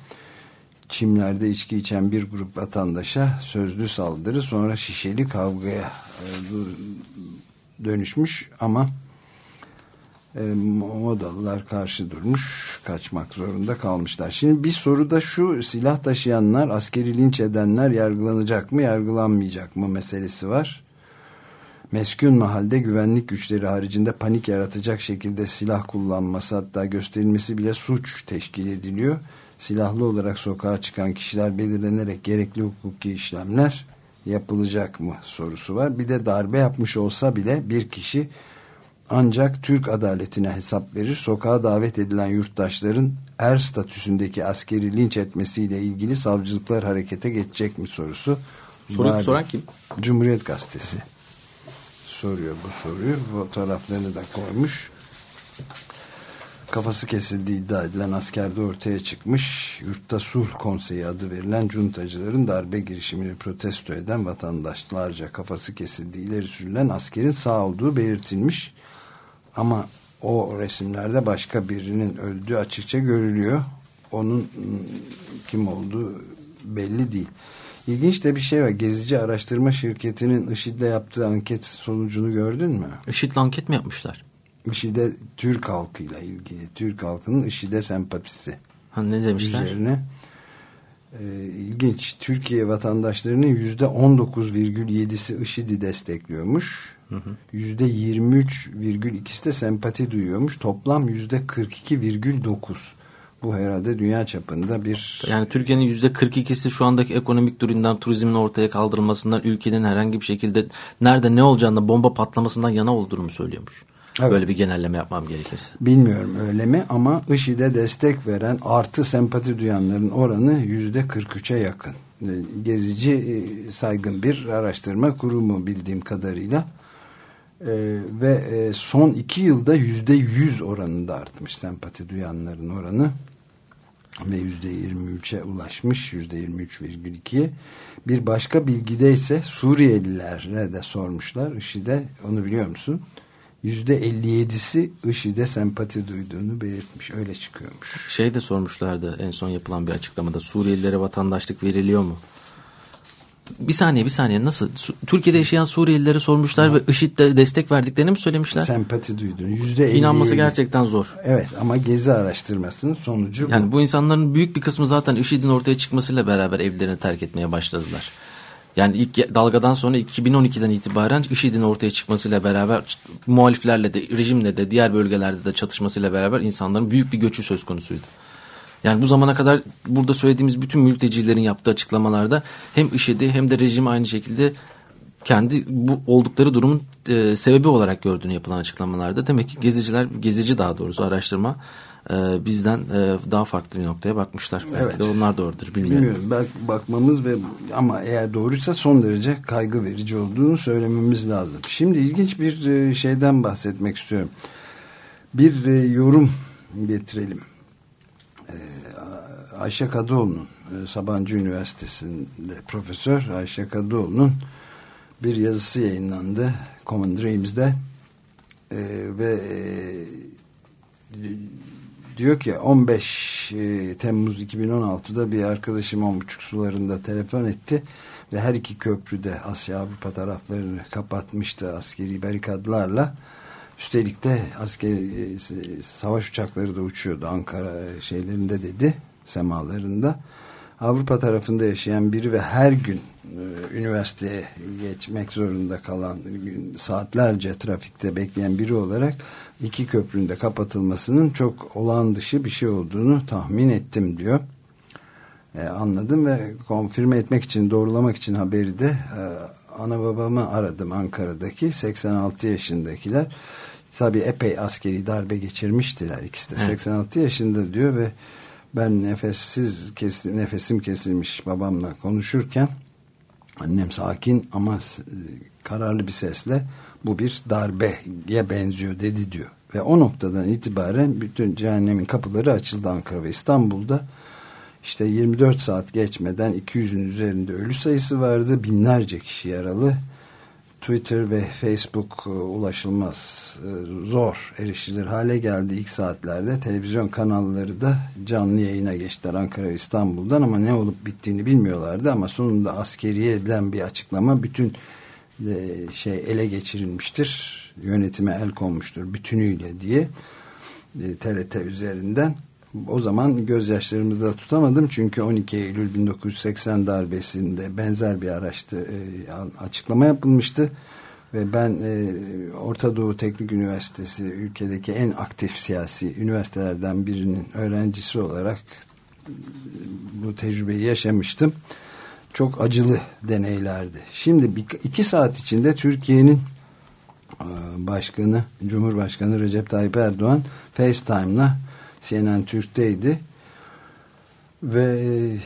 Çimlerde içki içen bir grup vatandaşa sözlü saldırı sonra şişeli kavgaya e, dönüşmüş ama e, Modalılar karşı durmuş kaçmak zorunda kalmışlar. Şimdi bir soru da şu silah taşıyanlar askeri linç edenler yargılanacak mı yargılanmayacak mı meselesi var. Meskun mahalde güvenlik güçleri haricinde panik yaratacak şekilde silah kullanması hatta gösterilmesi bile suç teşkil ediliyor. Silahlı olarak sokağa çıkan kişiler belirlenerek gerekli hukuki işlemler yapılacak mı sorusu var. Bir de darbe yapmış olsa bile bir kişi ancak Türk adaletine hesap verir. Sokağa davet edilen yurttaşların er statüsündeki askeri linç etmesiyle ilgili savcılıklar harekete geçecek mi sorusu. Soruyu soran kim? Cumhuriyet Gazetesi soruyor bu soruyu. Fotoğraflarını da koymuş. Kafası kesildiği iddia edilen askerde ortaya çıkmış. Yurtta Sulh Konseyi adı verilen cuntacıların darbe girişimini protesto eden vatandaşlarca kafası kesildiği ileri sürülen askerin sağ olduğu belirtilmiş. Ama o resimlerde başka birinin öldüğü açıkça görülüyor. Onun ıı, kim olduğu belli değil. İlginç de bir şey var. Gezici araştırma şirketinin IŞİD'le yaptığı anket sonucunu gördün mü? IŞİD'le anket mi yapmışlar? IŞİD'e Türk halkıyla ilgili. Türk halkının IŞİD'e sempatisi. Ha, ne demişler? Üzerine e, ilginç. Türkiye vatandaşlarının yüzde 19,7'si IŞİD'i destekliyormuş. Yüzde 23,2'si de sempati duyuyormuş. Toplam yüzde 42,9. Bu herhalde dünya çapında bir... Yani Türkiye'nin yüzde 42'si şu andaki ekonomik durumdan, turizmin ortaya kaldırılmasından, ülkenin herhangi bir şekilde nerede ne olacağında bomba patlamasından yana olduğunu mu söylüyormuş? Evet. Böyle bir genelleme yapmam gerekirse. Bilmiyorum öyle mi ama IŞİD'e destek veren artı sempati duyanların oranı yüzde 43'e yakın. Ee, gezici e, saygın bir araştırma kurumu bildiğim kadarıyla. Ee, ve e, son iki yılda yüzde yüz oranında artmış sempati duyanların oranı ve yüzde yirmi üç'e ulaşmış yüzde yirmi üç virgül iki'ye bir başka bilgide ise Suriyelilere de sormuşlar IŞİD'e onu biliyor musun? %57'si IŞİD'e sempati duyduğunu belirtmiş. Öyle çıkıyormuş. Şey de sormuşlardı en son yapılan bir açıklamada. Suriyelilere vatandaşlık veriliyor mu? Bir saniye bir saniye nasıl? Türkiye'de yaşayan Suriyelilere sormuşlar ha. ve IŞİD'de destek verdiklerini mi söylemişler? Sempati duyduğunu. %57. İnanması gerçekten zor. Evet ama gezi araştırmasının sonucu Yani bu, bu insanların büyük bir kısmı zaten IŞİD'in ortaya çıkmasıyla beraber evlerini terk etmeye başladılar. Yani ilk dalgadan sonra 2012'den itibaren IŞİD'in ortaya çıkmasıyla beraber muhaliflerle de rejimle de diğer bölgelerde de çatışmasıyla beraber insanların büyük bir göçü söz konusuydu. Yani bu zamana kadar burada söylediğimiz bütün mültecilerin yaptığı açıklamalarda hem IŞİD'i hem de rejimi aynı şekilde kendi bu oldukları durumun e, sebebi olarak gördüğünü yapılan açıklamalarda demek ki geziciler gezici daha doğrusu araştırma e, bizden e, daha farklı bir noktaya bakmışlar. Belki evet. de onlar doğrudur bilmiyorum. Bilmiyorum. Bak, bakmamız ve ama eğer doğruysa son derece kaygı verici olduğunu söylememiz lazım. Şimdi ilginç bir e, şeyden bahsetmek istiyorum. Bir e, yorum getirelim. E, Ayşe Kadıoğlu'nun e, Sabancı Üniversitesi'nde profesör Ayşe Kadıoğlu'nun bir yazısı yayınlandı Common Dreams'de e, ve e, diyor ki 15 e, Temmuz 2016'da bir arkadaşım 10.30 sularında telefon etti ve her iki köprüde Asya Avrupa taraflarını kapatmıştı askeri barikadlarla. Üstelik de askeri e, savaş uçakları da uçuyordu Ankara şeylerinde dedi semalarında. Avrupa tarafında yaşayan biri ve her gün e, üniversiteye geçmek zorunda kalan saatlerce trafikte bekleyen biri olarak iki köprünün de kapatılmasının çok olağan dışı bir şey olduğunu tahmin ettim diyor. E, anladım ve konfirme etmek için doğrulamak için haberi de e, ana babamı aradım Ankara'daki 86 yaşındakiler tabi epey askeri darbe geçirmiştiler. İkisi de Evet. 86 yaşında diyor ve ben nefessiz kesim, nefesim kesilmiş babamla konuşurken annem sakin ama kararlı bir sesle bu bir darbeye benziyor dedi diyor. Ve o noktadan itibaren bütün cehennemin kapıları açıldı Ankara ve İstanbul'da. İşte 24 saat geçmeden 200'ün üzerinde ölü sayısı vardı. Binlerce kişi yaralı. Twitter ve Facebook e, ulaşılmaz, e, zor erişilir hale geldi ilk saatlerde. Televizyon kanalları da canlı yayına geçtiler Ankara ve İstanbul'dan ama ne olup bittiğini bilmiyorlardı. Ama sonunda askeriye edilen bir açıklama bütün şey ele geçirilmiştir. Yönetime el konmuştur bütünüyle diye e, TRT üzerinden. O zaman gözyaşlarımı da tutamadım çünkü 12 Eylül 1980 darbesinde benzer bir araçtı e, açıklama yapılmıştı ve ben e, Orta Doğu Teknik Üniversitesi ülkedeki en aktif siyasi üniversitelerden birinin öğrencisi olarak e, bu tecrübeyi yaşamıştım. Çok acılı deneylerdi. Şimdi bir, iki saat içinde Türkiye'nin e, başkanı, Cumhurbaşkanı Recep Tayyip Erdoğan FaceTime'la CNN Türk'teydi ve e,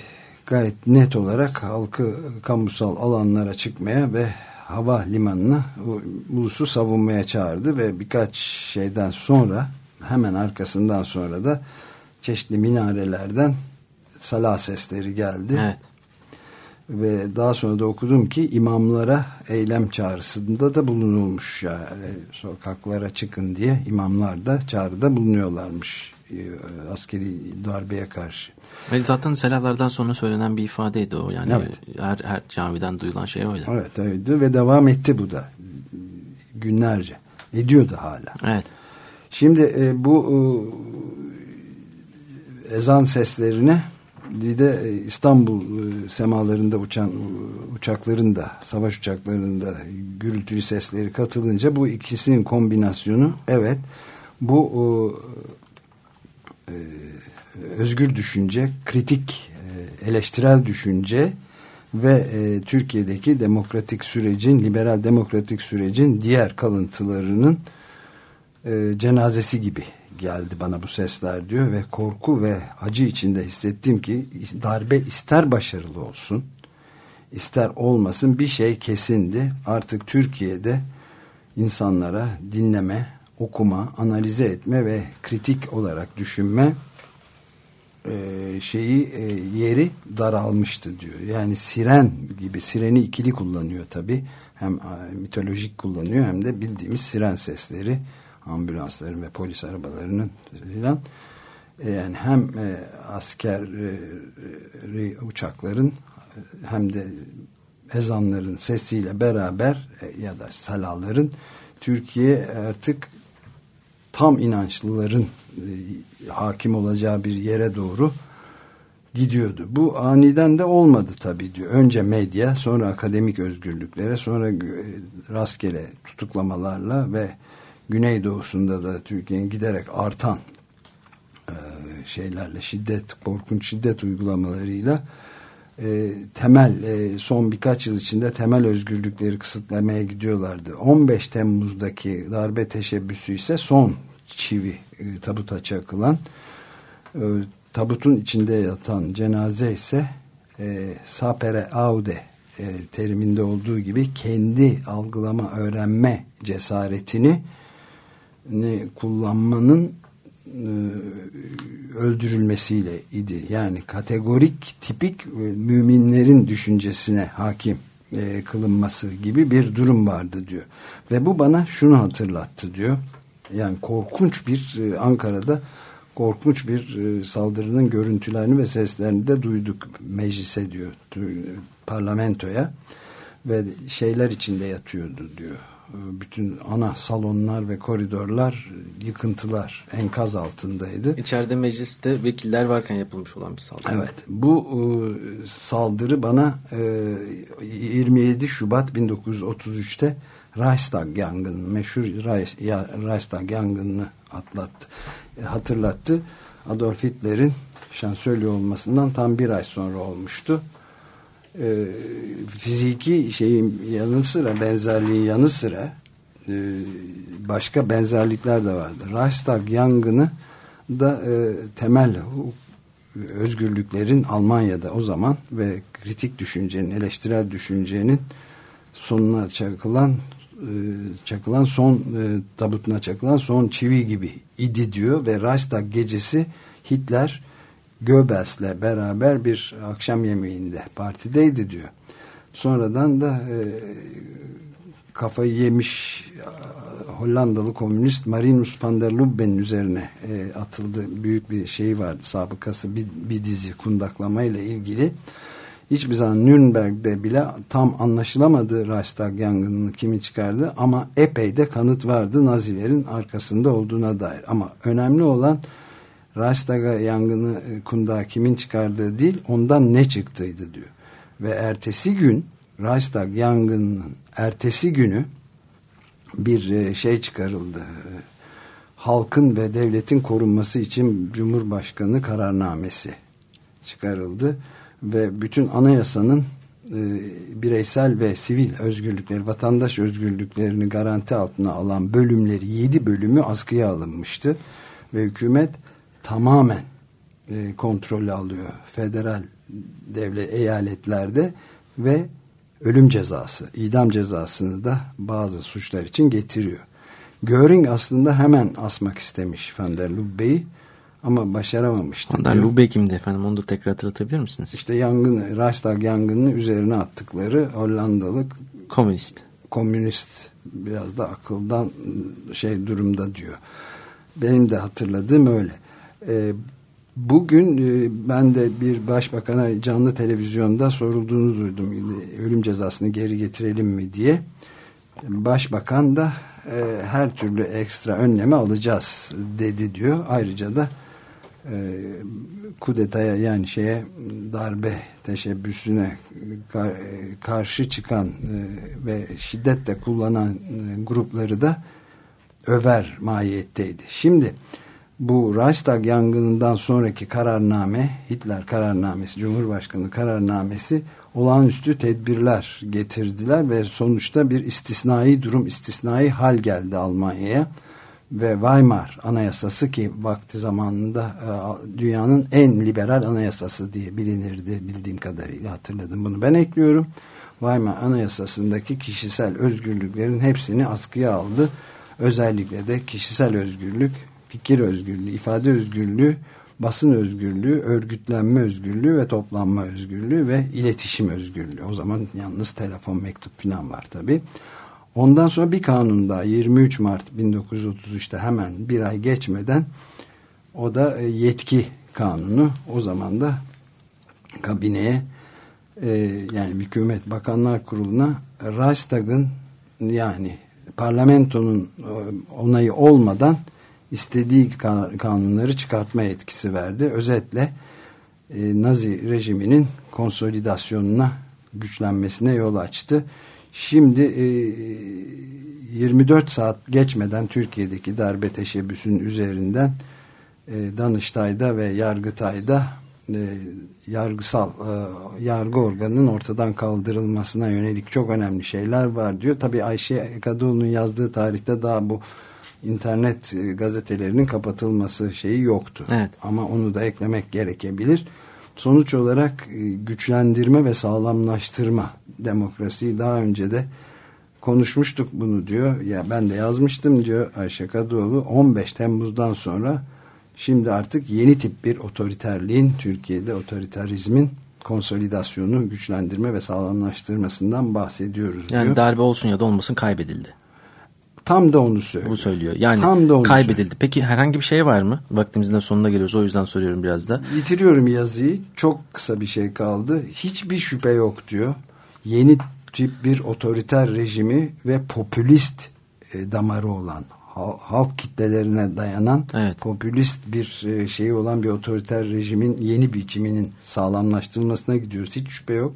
gayet net olarak halkı kamusal alanlara çıkmaya ve hava limanına ulusu savunmaya çağırdı ve birkaç şeyden sonra hemen arkasından sonra da çeşitli minarelerden salah sesleri geldi Evet. Ve daha sonra da okudum ki imamlara eylem çağrısında da bulunulmuş yani sokaklara çıkın diye imamlar da çağrıda bulunuyorlarmış e, askeri darbeye karşı. Ve zaten selahlardan sonra söylenen bir ifadeydi o. Yani Evet. her, her camiden duyulan şey oydu. Evet öyle ve devam etti bu da günlerce ediyordu hala. Evet. Şimdi e, bu e, ezan seslerine bir de e, İstanbul e, semalarında uçan e, uçakların da savaş uçaklarının da gürültülü sesleri katılınca bu ikisinin kombinasyonu evet bu özgür düşünce, kritik, eleştirel düşünce ve Türkiye'deki demokratik sürecin, liberal demokratik sürecin diğer kalıntılarının cenazesi gibi geldi bana bu sesler diyor ve korku ve acı içinde hissettim ki darbe ister başarılı olsun ister olmasın bir şey kesindi artık Türkiye'de insanlara dinleme okuma, analize etme ve kritik olarak düşünme e, şeyi e, yeri daralmıştı diyor. Yani siren gibi sireni ikili kullanıyor tabi. Hem e, mitolojik kullanıyor hem de bildiğimiz siren sesleri ambulansların ve polis arabalarının filan E, yani hem e, askeri uçakların hem de ezanların sesiyle beraber e, ya da salaların Türkiye artık tam inançlıların hakim olacağı bir yere doğru gidiyordu. Bu aniden de olmadı tabii diyor. Önce medya, sonra akademik özgürlüklere, sonra rastgele tutuklamalarla ve Güneydoğusunda da Türkiye'nin giderek artan e, şeylerle şiddet, korkunç şiddet uygulamalarıyla e, temel e, son birkaç yıl içinde temel özgürlükleri kısıtlamaya gidiyorlardı. 15 Temmuz'daki darbe teşebbüsü ise son çivi e, tabuta çakılan e, tabutun içinde yatan cenaze ise e, sapere aude e, teriminde olduğu gibi kendi algılama, öğrenme cesaretini kullanmanın e, öldürülmesiyle idi. Yani kategorik, tipik müminlerin düşüncesine hakim e, kılınması gibi bir durum vardı diyor. Ve bu bana şunu hatırlattı diyor. Yani korkunç bir e, Ankara'da korkunç bir saldırının görüntülerini ve seslerini de duyduk meclise diyor. Parlamentoya ve şeyler içinde yatıyordu diyor. E, Bütün ana salonlar ve koridorlar yıkıntılar enkaz altındaydı. İçeride mecliste vekiller varken yapılmış olan bir saldırı. Evet bu e, saldırı bana e, 27 Şubat 1933'te Reichstag yangını meşhur Reich- ya- Reichstag yangınını atlattı, e, hatırlattı. Adolf Hitler'in şansölye olmasından tam bir ay sonra olmuştu. E, fiziki şeyin yanı sıra benzerliğin yanı sıra e, başka benzerlikler de vardı. Reichstag yangını da e, temel özgürlüklerin Almanya'da o zaman ve kritik düşüncenin, eleştirel düşüncenin sonuna çakılan e, çakılan son e, tabutuna çakılan son çivi gibi idi diyor ve Reichstag gecesi Hitler Goebbels'le beraber bir akşam yemeğinde partideydi diyor. Sonradan da e, kafayı yemiş Hollandalı komünist Marinus van der Lubbe'nin üzerine e, atıldı. Büyük bir şey vardı sabıkası bir, bir dizi kundaklamayla ilgili. Hiçbir zaman Nürnberg'de bile tam anlaşılamadı Reichstag yangınını kimin çıkardı ama epey de kanıt vardı Nazilerin arkasında olduğuna dair. Ama önemli olan Reichstag yangını e, kundağı kimin çıkardığı değil ondan ne çıktıydı diyor. Ve ertesi gün Reichstag yangınının ertesi günü bir e, şey çıkarıldı. Halkın ve devletin korunması için Cumhurbaşkanı kararnamesi çıkarıldı ve bütün anayasanın e, bireysel ve sivil özgürlükleri, vatandaş özgürlüklerini garanti altına alan bölümleri, yedi bölümü askıya alınmıştı ve hükümet tamamen e, kontrolü alıyor federal devlet eyaletlerde ve ölüm cezası, idam cezasını da bazı suçlar için getiriyor. Göring aslında hemen asmak istemiş Van der Lubbe'yi ama başaramamıştı. Van der Lubbe kimdi efendim onu da tekrar hatırlatabilir misiniz? İşte yangın, Reichstag yangının üzerine attıkları Hollandalı komünist. Komünist biraz da akıldan şey durumda diyor. Benim de hatırladığım öyle. Ee, Bugün e, ben de bir başbakana canlı televizyonda sorulduğunu duydum. Ölüm cezasını geri getirelim mi diye. Başbakan da e, her türlü ekstra önlemi alacağız dedi diyor. Ayrıca da e, kudetaya yani şeye darbe teşebbüsüne karşı çıkan ve şiddetle kullanan grupları da över mahiyetteydi. Şimdi bu Reichstag yangınından sonraki kararname, Hitler kararnamesi, Cumhurbaşkanı kararnamesi olağanüstü tedbirler getirdiler ve sonuçta bir istisnai durum, istisnai hal geldi Almanya'ya ve Weimar anayasası ki vakti zamanında e, dünyanın en liberal anayasası diye bilinirdi bildiğim kadarıyla hatırladım bunu ben ekliyorum. Weimar anayasasındaki kişisel özgürlüklerin hepsini askıya aldı. Özellikle de kişisel özgürlük fikir özgürlüğü, ifade özgürlüğü, basın özgürlüğü, örgütlenme özgürlüğü ve toplanma özgürlüğü ve iletişim özgürlüğü. O zaman yalnız telefon, mektup falan var tabi. Ondan sonra bir kanun daha 23 Mart 1933'te hemen bir ay geçmeden o da e, yetki kanunu. O zaman da kabineye e, yani hükümet bakanlar kuruluna Reichstag'ın yani parlamentonun e, onayı olmadan istediği kanunları çıkartma etkisi verdi. Özetle e, Nazi rejiminin konsolidasyonuna güçlenmesine yol açtı. Şimdi e, 24 saat geçmeden Türkiye'deki darbe teşebbüsünün üzerinden e, Danıştay'da ve Yargıtay'da e, yargısal e, yargı organının ortadan kaldırılmasına yönelik çok önemli şeyler var diyor. Tabii Ayşe Kadıoğlu'nun yazdığı tarihte daha bu internet e, gazetelerinin kapatılması şeyi yoktu. Evet. Ama onu da eklemek gerekebilir. Sonuç olarak e, güçlendirme ve sağlamlaştırma demokrasiyi daha önce de konuşmuştuk bunu diyor. Ya ben de yazmıştım diyor Ayşe Kadıoğlu 15 Temmuz'dan sonra şimdi artık yeni tip bir otoriterliğin Türkiye'de otoriterizmin konsolidasyonu, güçlendirme ve sağlamlaştırmasından bahsediyoruz yani diyor. darbe olsun ya da olmasın kaybedildi. Tam da onu söylüyor. Bu söylüyor. Yani Tam da onu kaybedildi. Söylüyor. Peki herhangi bir şey var mı? Vaktimizin de sonuna geliyoruz. O yüzden soruyorum biraz da. Bitiriyorum yazıyı. Çok kısa bir şey kaldı. Hiçbir şüphe yok diyor. Yeni tip bir otoriter rejimi ve popülist e, damarı olan halk kitlelerine dayanan evet. popülist bir e, şeyi olan bir otoriter rejimin yeni biçiminin sağlamlaştırılmasına gidiyoruz. Hiç şüphe yok.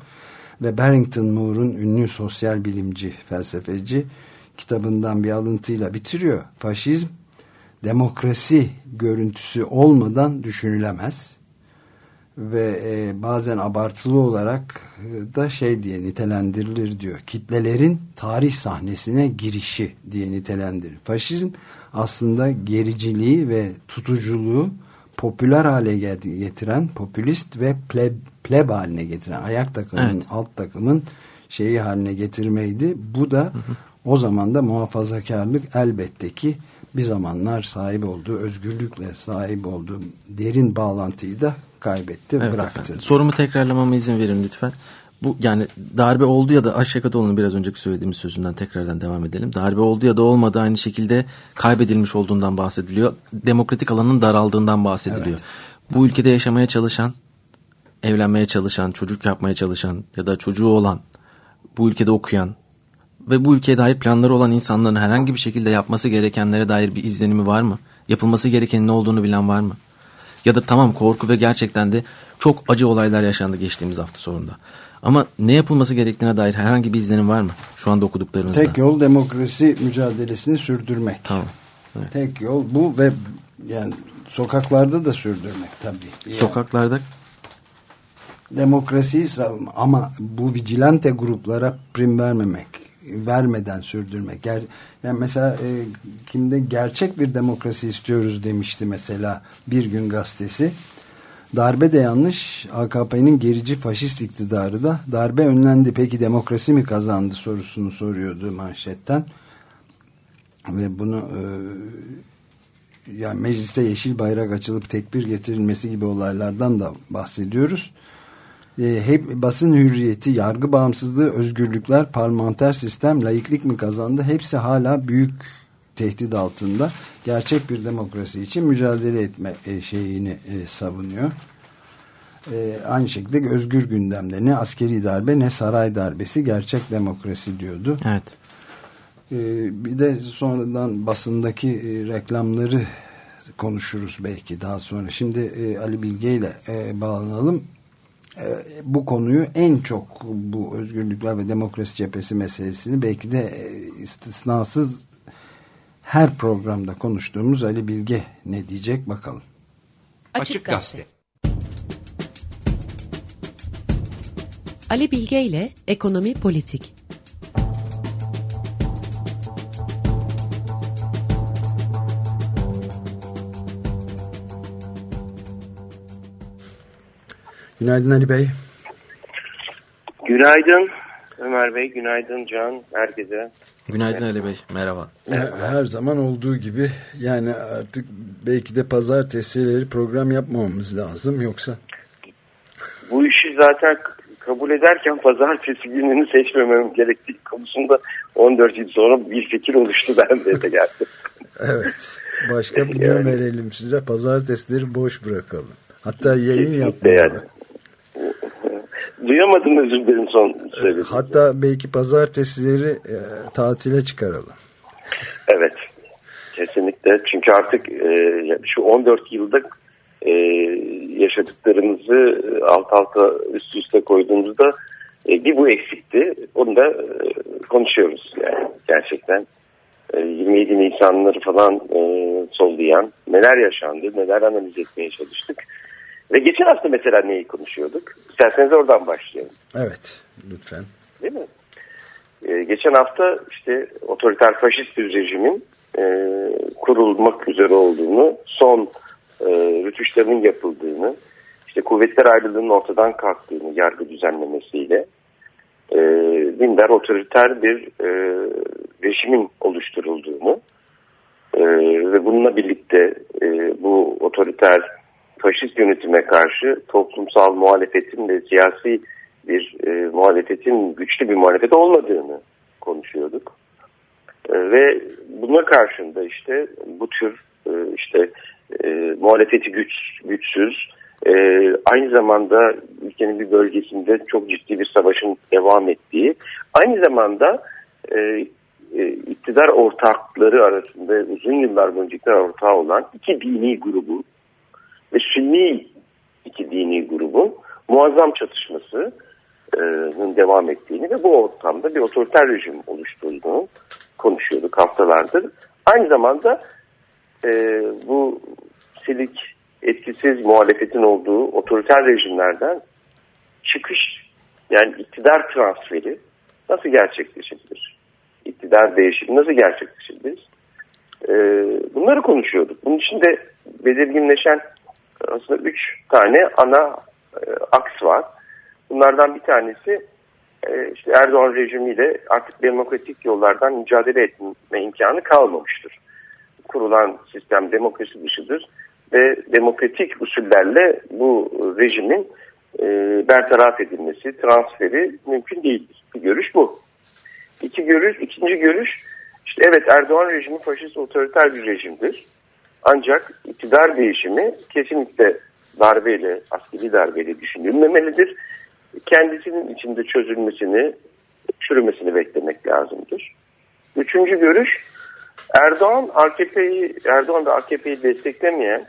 Ve Barrington Moore'un ünlü sosyal bilimci, felsefeci kitabından bir alıntıyla bitiriyor. Faşizm demokrasi görüntüsü olmadan düşünülemez. ve e, bazen abartılı olarak da şey diye nitelendirilir diyor. Kitlelerin tarih sahnesine girişi diye nitelendirilir. Faşizm aslında gericiliği ve tutuculuğu popüler hale getiren, popülist ve pleb, pleb haline getiren, ayak takımın, evet. alt takımın şeyi haline getirmeydi. Bu da hı hı. O zaman da muhafazakarlık elbette ki bir zamanlar sahip olduğu, özgürlükle sahip olduğu derin bağlantıyı da kaybetti, evet bıraktı. Efendim. Sorumu tekrarlamama izin verin lütfen. Bu yani darbe oldu ya da Aşyaka'da biraz önceki söylediğimiz sözünden tekrardan devam edelim. Darbe oldu ya da olmadı aynı şekilde kaybedilmiş olduğundan bahsediliyor. Demokratik alanın daraldığından bahsediliyor. Evet. Bu ülkede yaşamaya çalışan, evlenmeye çalışan, çocuk yapmaya çalışan ya da çocuğu olan, bu ülkede okuyan ve bu ülkeye dair planları olan insanların herhangi bir şekilde yapması gerekenlere dair bir izlenimi var mı? Yapılması gerekenin ne olduğunu bilen var mı? Ya da tamam korku ve gerçekten de çok acı olaylar yaşandı geçtiğimiz hafta sonunda. Ama ne yapılması gerektiğine dair herhangi bir izlenim var mı? Şu anda okuduklarınızda. Tek yol demokrasi mücadelesini sürdürmek. Tamam. Evet. Tek yol bu ve yani sokaklarda da sürdürmek tabii. Sokaklarda demokrasiyi savunma ama bu vigilante gruplara prim vermemek vermeden sürdürmek. Ger yani mesela e, kimde gerçek bir demokrasi istiyoruz demişti mesela bir gün gazetesi. Darbe de yanlış. AKP'nin gerici faşist iktidarı da darbe önlendi. Peki demokrasi mi kazandı sorusunu soruyordu manşetten. Ve bunu e, yani mecliste yeşil bayrak açılıp tekbir getirilmesi gibi olaylardan da bahsediyoruz. E, hep basın hürriyeti, yargı bağımsızlığı, özgürlükler, parlamenter sistem, laiklik mi kazandı? Hepsi hala büyük tehdit altında gerçek bir demokrasi için mücadele etme e, şeyini e, savunuyor. E, aynı şekilde özgür gündemde ne askeri darbe ne saray darbesi gerçek demokrasi diyordu. Evet. bir de sonradan basındaki reklamları konuşuruz belki daha sonra. Şimdi Ali Bilge ile bağlanalım. Bu konuyu en çok bu özgürlükler ve demokrasi cephesi meselesini belki de istisnasız her programda konuştuğumuz Ali Bilge ne diyecek bakalım. Açık Gazete. Ali Bilge ile Ekonomi Politik. Günaydın Ali Bey. Günaydın Ömer Bey, günaydın Can, herkese. Günaydın Ali Bey, merhaba. Her zaman olduğu gibi yani artık belki de pazartesileri program yapmamamız lazım yoksa. Bu işi zaten kabul ederken pazartesi gününü seçmemem gerektiği konusunda 14 yıl sonra bir fikir oluştu bende de geldi. evet. Başka bir gün verelim size. Pazartesileri boş bırakalım. Hatta yayın yapmayalım. Yani. Duyamadım özür dilerim son söylediğim. Hatta belki pazartesileri e, tatile çıkaralım. Evet. Kesinlikle. Çünkü artık e, şu 14 yılda e, yaşadıklarımızı alt alta üst üste koyduğumuzda e, bir bu eksikti. Onu da e, konuşuyoruz yani gerçekten. E, 27 Nisanları falan e, sollayan neler yaşandı, neler analiz etmeye çalıştık. Ve geçen hafta mesela neyi konuşuyorduk? İsterseniz oradan başlayalım. Evet, lütfen. Değil mi? Ee, geçen hafta işte otoriter faşist bir rejimin e, kurulmak üzere olduğunu, son e, rütuşlarının yapıldığını, işte kuvvetler ayrılığının ortadan kalktığını yargı düzenlemesiyle e, dindar otoriter bir e, rejimin oluşturulduğunu e, ve bununla birlikte e, bu otoriter faşist yönetime karşı toplumsal muhalefetin ve siyasi bir e, muhalefetin güçlü bir muhalefet olmadığını konuşuyorduk. E, ve buna karşında işte bu tür e, işte e, muhalefeti güç güçsüz e, aynı zamanda ülkenin bir bölgesinde çok ciddi bir savaşın devam ettiği aynı zamanda e, e, iktidar ortakları arasında uzun yıllar boyunca iktidar ortağı olan iki dini grubu ve Sünni iki dini grubun muazzam çatışmasının devam ettiğini ve bu ortamda bir otoriter rejim oluşturduğunu konuşuyorduk haftalardır. Aynı zamanda e, bu Silik etkisiz muhalefetin olduğu otoriter rejimlerden çıkış yani iktidar transferi nasıl gerçekleşebilir? İktidar değişimi nasıl gerçekleşebilir? Ee, bunları konuşuyorduk. Bunun içinde belirginleşen aslında üç tane ana e, aks var. Bunlardan bir tanesi e, işte Erdoğan rejimiyle artık demokratik yollardan mücadele etme imkanı kalmamıştır. Kurulan sistem demokrasi dışıdır ve demokratik usullerle bu rejimin e, bertaraf edilmesi, transferi mümkün değildir. Bir görüş bu. İki görüş, ikinci görüş, işte evet Erdoğan rejimi faşist otoriter bir rejimdir. Ancak iktidar değişimi kesinlikle darbeyle, askeri darbeyle düşünülmemelidir. Kendisinin içinde çözülmesini, çürümesini beklemek lazımdır. Üçüncü görüş, Erdoğan AKP'yi, Erdoğan da AKP'yi desteklemeyen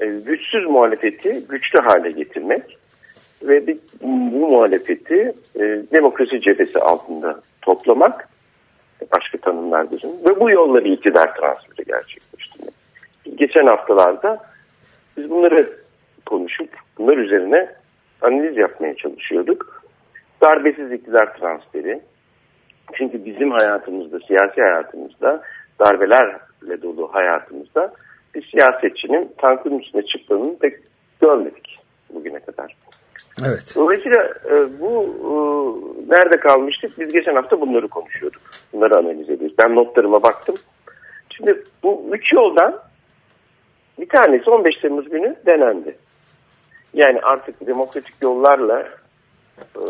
e, güçsüz muhalefeti güçlü hale getirmek ve bu muhalefeti e, demokrasi cephesi altında toplamak başka tanımlar bizim ve bu yolla bir iktidar transferi gerçekleştirmek. Geçen haftalarda biz bunları konuşup bunlar üzerine analiz yapmaya çalışıyorduk. Darbesiz iktidar transferi. Çünkü bizim hayatımızda, siyasi hayatımızda, darbelerle dolu hayatımızda bir siyasetçinin tankın üstüne çıktığını pek görmedik bugüne kadar. Evet. Dolayısıyla e, bu e, nerede kalmıştık? Biz geçen hafta bunları konuşuyorduk. Bunları analiz ediyoruz. Ben notlarıma baktım. Şimdi bu üç yoldan bir tanesi 15 Temmuz günü denendi. Yani artık demokratik yollarla e,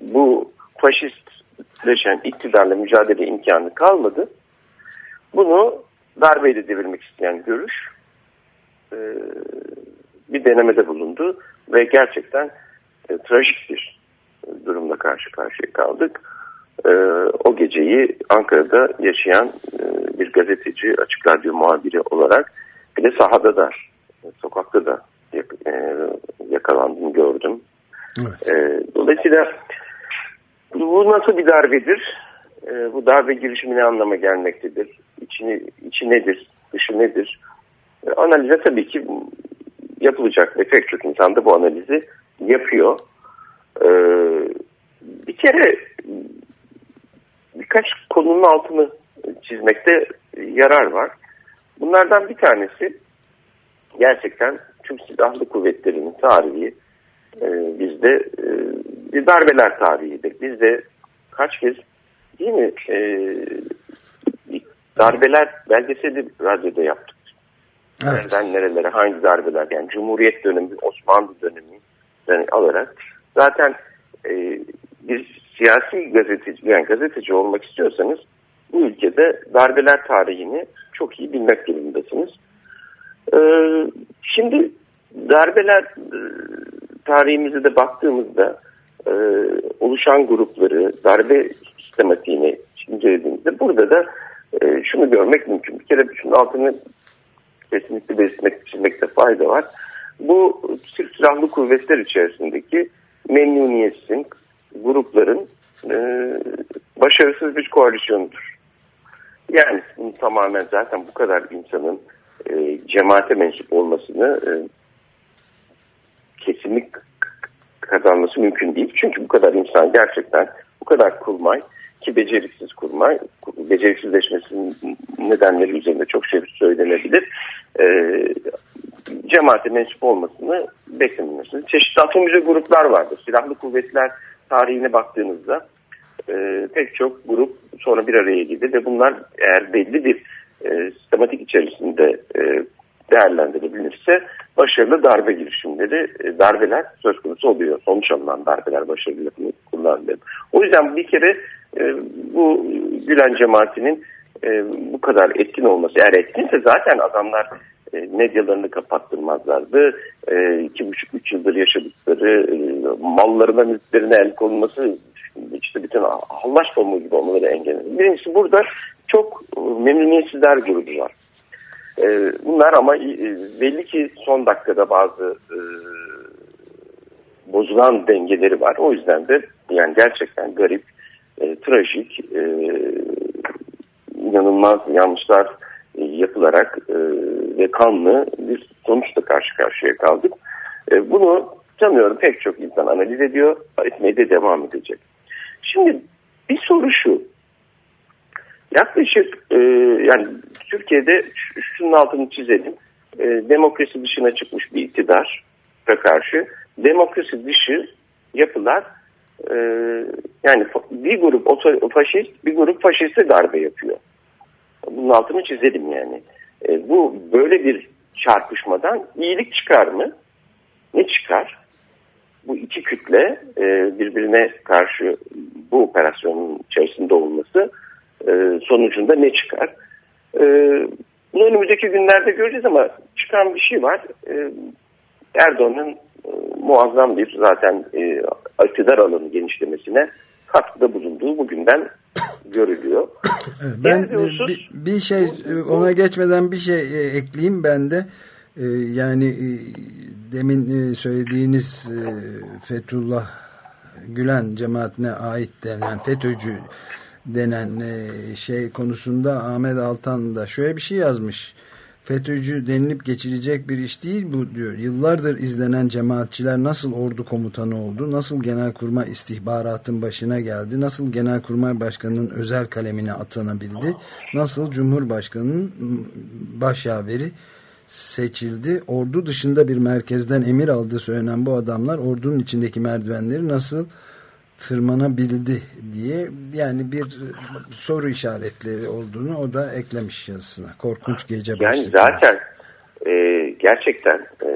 bu faşistleşen iktidarla mücadele imkanı kalmadı. Bunu darbeyle devirmek isteyen görüş e, bir denemede bulundu ve gerçekten e, trajik bir durumla karşı karşıya kaldık. E, o geceyi Ankara'da yaşayan e, bir gazeteci, açık radyo muhabiri olarak bir de sahada da, sokakta da e, yakalandım, gördüm. Evet. E, dolayısıyla bu nasıl bir darbedir? E, bu darbe girişimi ne anlama gelmektedir? İçini, içi nedir? Dışı nedir? Analize tabii ki yapılacak ve pek çok insan da bu analizi yapıyor. Bir kere birkaç konunun altını çizmekte yarar var. Bunlardan bir tanesi gerçekten Türk Silahlı Kuvvetleri'nin tarihi e, bizde e, bir darbeler tarihidir. Biz de kaç kez değil mi e, darbeler belgeseli radyoda yaptık. Evet. Nereden nerelere hangi darbeler yani Cumhuriyet dönemi, Osmanlı dönemi yani alarak zaten e, bir siyasi gazeteci yani gazeteci olmak istiyorsanız bu ülkede darbeler tarihini çok iyi bilmek durumundasınız. Ee, şimdi darbeler e, tarihimize de baktığımızda e, oluşan grupları, darbe sistematiğini incelediğimizde burada da e, şunu görmek mümkün. Bir kere şunun altını kesinlikle belirtmek, çizmekte fayda var. Bu Türk Silahlı Kuvvetler içerisindeki memnuniyetsiz grupların e, başarısız bir koalisyonudur. Yani tamamen zaten bu kadar insanın e, cemaate mensup olmasını e, kesinlik kazanması mümkün değil. Çünkü bu kadar insan gerçekten bu kadar kurmay ki beceriksiz kurmay, beceriksizleşmesinin nedenleri üzerinde çok şey söylenebilir. E, cemaate mensup olmasını beklenmesi. Çeşitli atomize gruplar vardır. Silahlı kuvvetler tarihine baktığınızda e, pek çok grup sonra bir araya gelir ve bunlar eğer belli bir e, sistematik içerisinde e, değerlendirebilirse başarılı darbe girişimleri, e, darbeler söz konusu oluyor. Sonuç alınan darbeler başarılı kullanılıyor. O yüzden bir kere e, bu Gülen cemaatinin e, bu kadar etkin olması, eğer etkinse zaten adamlar e, medyalarını kapattırmazlardı. E, iki buçuk üç yıldır yaşadıkları e, mallarına, mülklerine el konulması işte bütün hallaç pamuğu gibi olmaları engellenir. Birincisi burada çok memnuniyetsizler grubu. E, bunlar ama e, belli ki son dakikada bazı e, bozulan dengeleri var. O yüzden de yani gerçekten garip, e, trajik, e, inanılmaz yanlışlar e, yapılarak e, ve kanlı bir sonuçla karşı karşıya kaldık. E, bunu sanıyorum pek çok insan analiz ediyor, etmeye de devam edecek. Şimdi bir soru şu. Yaklaşık e, yani Türkiye'de şunun altını çizelim. E, demokrasi dışına çıkmış bir iktidar karşı demokrasi dışı yapılar e, yani bir grup faşist bir grup faşiste darbe yapıyor. Bunun altını çizelim yani. E, bu böyle bir çarpışmadan iyilik çıkar mı? Ne çıkar? Bu iki kütle e, birbirine karşı bu operasyonun içerisinde olması e, sonucunda ne çıkar? E, bunu önümüzdeki günlerde göreceğiz ama çıkan bir şey var. E, Erdoğan'ın e, muazzam bir zaten e, iktidar alanı genişlemesine katkıda bulunduğu bugünden görülüyor. ben husus, bir, bir şey ona geçmeden bir şey e, ekleyeyim ben de. E, yani e, demin söylediğiniz Fethullah Gülen cemaatine ait denen FETÖ'cü denen şey konusunda Ahmet Altan da şöyle bir şey yazmış. FETÖ'cü denilip geçilecek bir iş değil bu diyor. Yıllardır izlenen cemaatçiler nasıl ordu komutanı oldu, nasıl genelkurmay istihbaratın başına geldi, nasıl genelkurmay başkanının özel kalemine atanabildi, nasıl cumhurbaşkanının başyaveri seçildi. Ordu dışında bir merkezden emir aldığı söylenen bu adamlar ordunun içindeki merdivenleri nasıl tırmanabildi diye yani bir soru işaretleri olduğunu o da eklemiş yazısına. Korkunç gece Yani zaten e, gerçekten e,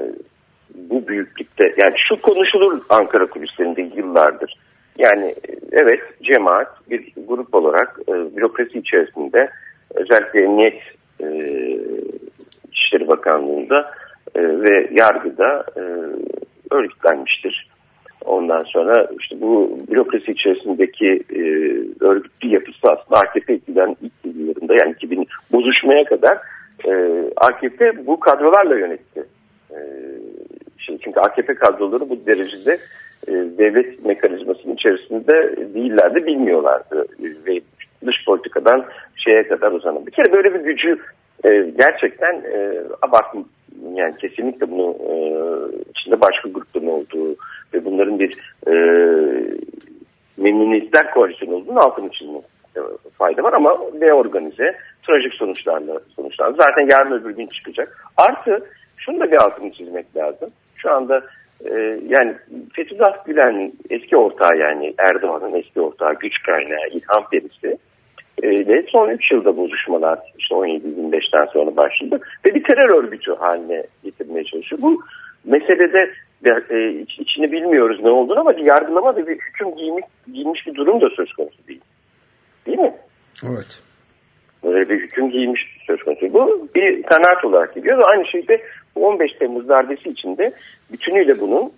bu büyüklükte yani şu konuşulur Ankara kulislerinde yıllardır. Yani e, evet cemaat bir grup olarak e, bürokrasi içerisinde özellikle Emniyet e, İşleri Bakanlığı'nda e, ve yargıda e, örgütlenmiştir Ondan sonra işte bu bürokrasi içerisindeki e, örgütlü yapısı aslında AKP iktidaren ilk yıllarında yani 2000 bozuşmaya kadar e, AKP bu kadrolarla yönetti. E, şimdi çünkü AKP kadroları bu derecede e, devlet mekanizmasının içerisinde değillerdi, bilmiyorlardı. Ve dış politikadan şeye kadar uzanan. Bir kere böyle bir gücü e, gerçekten e, abartım yani kesinlikle bunu e, içinde başka grupların olduğu ve bunların bir e, memnuniyetler koalisyonu olduğunu altını çizmek e, fayda var ama organize trajik sonuçlarla sonuçlandı. Zaten yarın öbür gün çıkacak. Artı şunu da bir altını çizmek lazım. Şu anda e, yani Fethullah Gülen'in eski ortağı yani Erdoğan'ın eski ortağı güç kaynağı İlham Perisi ve son 3 yılda bozuşmalar işte 17-25'ten sonra başladı ve bir terör örgütü haline getirmeye çalışıyor. Bu meselede e, içini bilmiyoruz ne olduğunu ama bir yargılama ve bir hüküm giymiş, giymiş bir durum da söz konusu değil. Değil mi? Evet. Böyle bir hüküm giymiş söz konusu. Bu bir kanaat olarak geliyor ve aynı şekilde 15 Temmuz darbesi içinde bütünüyle bunun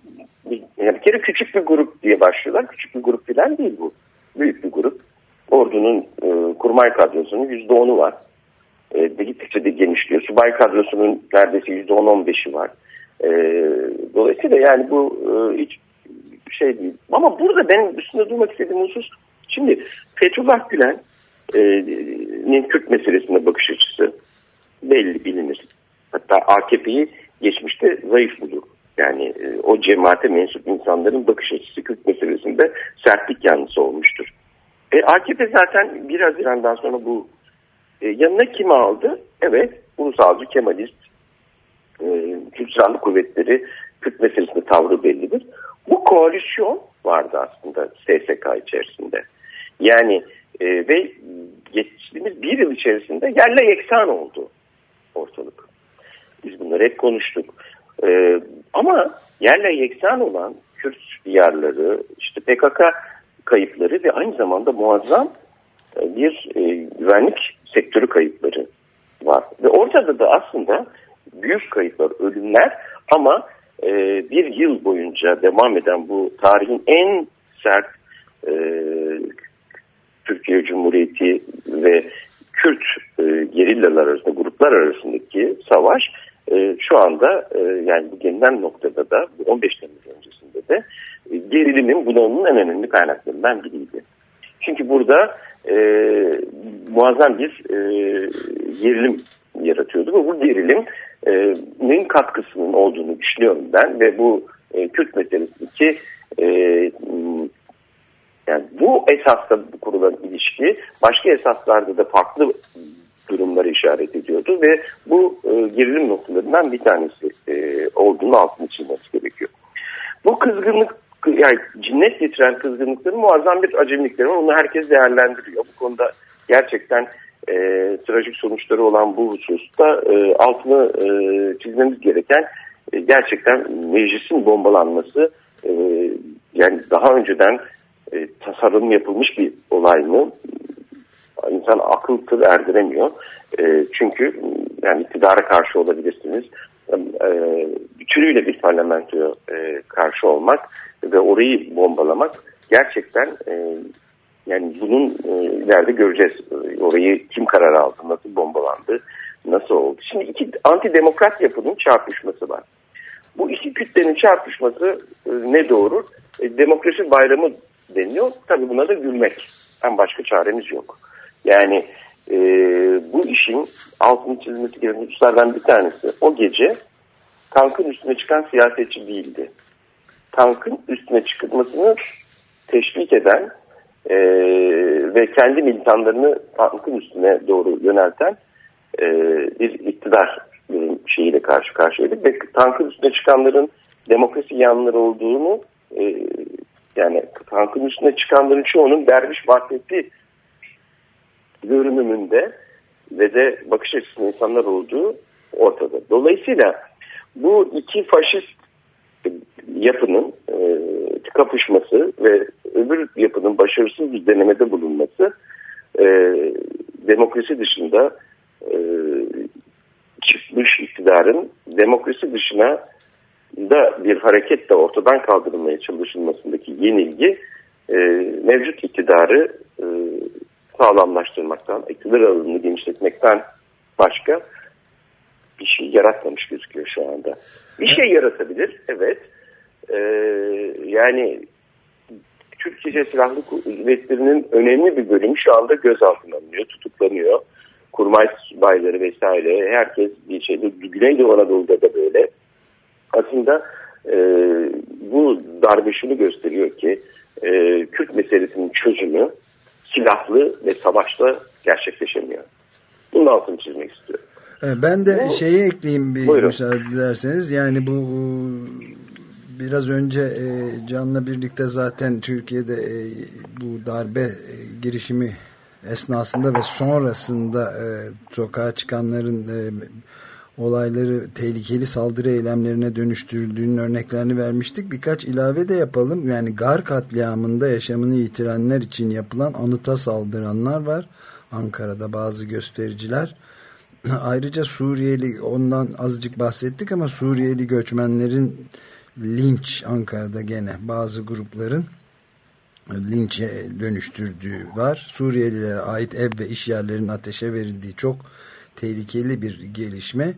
yani bir kere küçük bir grup diye başlıyorlar. Küçük bir grup falan değil bu. Büyük bir grup. Ordunun e, kurmay kadrosunun %10'u var. E, gittikçe de genişliyor. Subay kadrosunun neredeyse %10-15'i var. E, dolayısıyla yani bu e, hiç şey değil. Ama burada benim üstünde durmak istediğim husus şimdi Fethullah Gülen'in Kürt meselesine bakış açısı belli bilinir. Hatta AKP'yi geçmişte zayıf bulur. Yani e, o cemaate mensup insanların bakış açısı Kürt meselesinde sertlik yanlısı olmuştur. E, AKP zaten 1 Haziran'dan sonra bu e, yanına kimi aldı? Evet, ulusalcı Kemalist e, Türk Silahlı Kuvvetleri Kürt meselesinde tavrı bellidir. Bu koalisyon vardı aslında SSK içerisinde. Yani e, ve geçtiğimiz bir yıl içerisinde yerle yeksan oldu ortalık. Biz bunları hep konuştuk. E, ama yerle yeksan olan Kürt diyarları, işte PKK kayıpları ve aynı zamanda muazzam e, bir e, güvenlik sektörü kayıpları var. Ve ortada da aslında büyük kayıplar, ölümler ama e, bir yıl boyunca devam eden bu tarihin en sert e, Türkiye Cumhuriyeti ve Kürt e, gerillalar arasında, gruplar arasındaki savaş e, şu anda e, yani bu gelinen noktada da 15 Temmuz öncesinde de e, gerilimin bunalımın en önemli kaynaklarından biriydi. Çünkü burada e, muazzam bir e, gerilim oldu ve bu gerilimin katkısının olduğunu düşünüyorum ben ve bu e, Kürt meselesindeki e, yani bu esasla kurulan ilişki başka esaslarda da farklı durumları işaret ediyordu ve bu e, gerilim noktalarından bir tanesi e, olduğunu altını çizmesi gerekiyor. Bu kızgınlık yani cinnet getiren kızgınlıkların muazzam bir acemilikleri var. Onu herkes değerlendiriyor. Bu konuda gerçekten e, trajik sonuçları olan bu hususta e, altını e, çizmemiz gereken e, gerçekten meclisin bombalanması e, yani daha önceden e, tasarım yapılmış bir olay mı? İnsan akıl tır erdiremiyor. E, çünkü yani iktidara karşı olabilirsiniz. E, bütünüyle bir parlamentoya e, karşı olmak ve orayı bombalamak gerçekten e, yani bunun e, ileride göreceğiz. E, orayı kim karar aldı, nasıl bombalandı, nasıl oldu. Şimdi iki antidemokrat yapının çarpışması var. Bu iki kütlenin çarpışması e, ne doğurur? E, demokrasi bayramı deniliyor. Tabii buna da gülmek. Hem başka çaremiz yok. Yani e, bu işin altını çizmesi gereken hususlardan bir tanesi. O gece tankın üstüne çıkan siyasetçi değildi. Tankın üstüne çıkmasını teşvik eden e, ve kendi militanlarını tankın üstüne doğru yönelten e, bir iktidar şeyiyle karşı karşıyaydık ve tankın üstüne çıkanların demokrasi yanları olduğunu e, yani tankın üstüne çıkanların çoğunun derviş vahdetli görünümünde ve de bakış açısında insanlar olduğu ortada. Dolayısıyla bu iki faşist yapının e, kapışması ve öbür yapının başarısız bir denemede bulunması e, demokrasi dışında e, çıkmış iktidarın demokrasi dışına da bir hareketle ortadan kaldırılmaya çalışılmasındaki yenilgi e, mevcut iktidarı e, sağlamlaştırmaktan, iktidar alanını genişletmekten başka bir şey yaratmamış gözüküyor şu anda. Bir şey yaratabilir, evet. Ee, yani Türkiye Silahlı Kuvvetleri'nin önemli bir bölümü şu anda gözaltına alınıyor, tutuklanıyor. Kurmay subayları vesaire herkes bir şeyde Güneydoğu Anadolu'da da böyle. Aslında e, bu darbe şunu gösteriyor ki e, Kürt meselesinin çözümü silahlı ve savaşla gerçekleşemiyor. Bunun altını çizmek istiyorum. Ben de bu, şeyi ekleyeyim bir buyurun. müsaade ederseniz. Yani bu biraz önce e, Can'la birlikte zaten Türkiye'de e, bu darbe e, girişimi esnasında ve sonrasında e, sokağa çıkanların e, olayları tehlikeli saldırı eylemlerine dönüştürüldüğünün örneklerini vermiştik. Birkaç ilave de yapalım. Yani Gar katliamında yaşamını yitirenler için yapılan anıta saldıranlar var. Ankara'da bazı göstericiler. Ayrıca Suriyeli ondan azıcık bahsettik ama Suriyeli göçmenlerin linç Ankara'da gene bazı grupların linçe dönüştürdüğü var. Suriyelilere ait ev ve iş yerlerinin ateşe verildiği çok tehlikeli bir gelişme.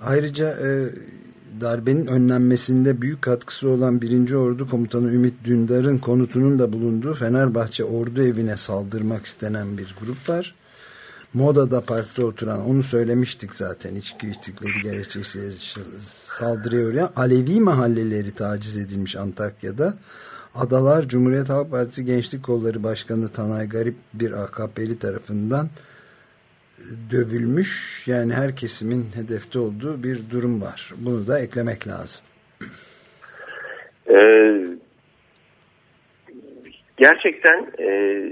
Ayrıca e, darbenin önlenmesinde büyük katkısı olan 1. Ordu Komutanı Ümit Dündar'ın konutunun da bulunduğu Fenerbahçe Ordu Evi'ne saldırmak istenen bir grup var. Moda'da parkta oturan onu söylemiştik zaten içki içtikleri gerekçesiyle saldırıya uğrayan Alevi mahalleleri taciz edilmiş Antakya'da. Adalar Cumhuriyet Halk Partisi Gençlik Kolları Başkanı Tanay Garip bir AKP'li tarafından dövülmüş yani her kesimin hedefte olduğu bir durum var. Bunu da eklemek lazım. Ee, gerçekten e,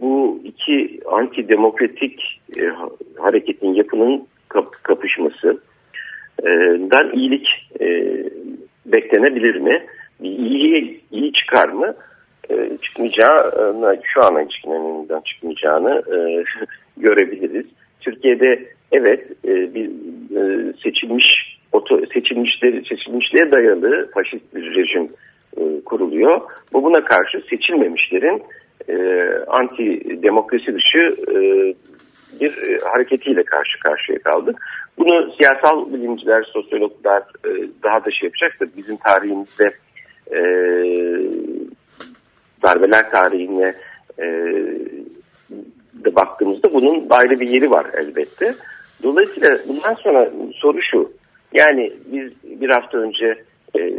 bu iki antidemokratik e, hareketin yapının kap, kapışması e, dan iyilik e, beklenebilir mi? İyiye iyi çıkar mı? E, çıkmayacağını şu an ilişkilerinin çıkmayacağını e, görebiliriz. Türkiye'de evet e, bir e, seçilmiş oto, seçilmişleri seçilmişliğe dayalı faşist bir rejim e, kuruluyor. Bu buna karşı seçilmemişlerin e, anti demokrasi dışı e, bir e, hareketiyle karşı karşıya kaldık. Bunu siyasal bilimciler, sosyologlar e, daha da şey yapacaktır. Bizim tarihimizde e, darbeler tarihine e, de baktığımızda bunun ayrı bir yeri var elbette. Dolayısıyla bundan sonra soru şu. Yani biz bir hafta önce e,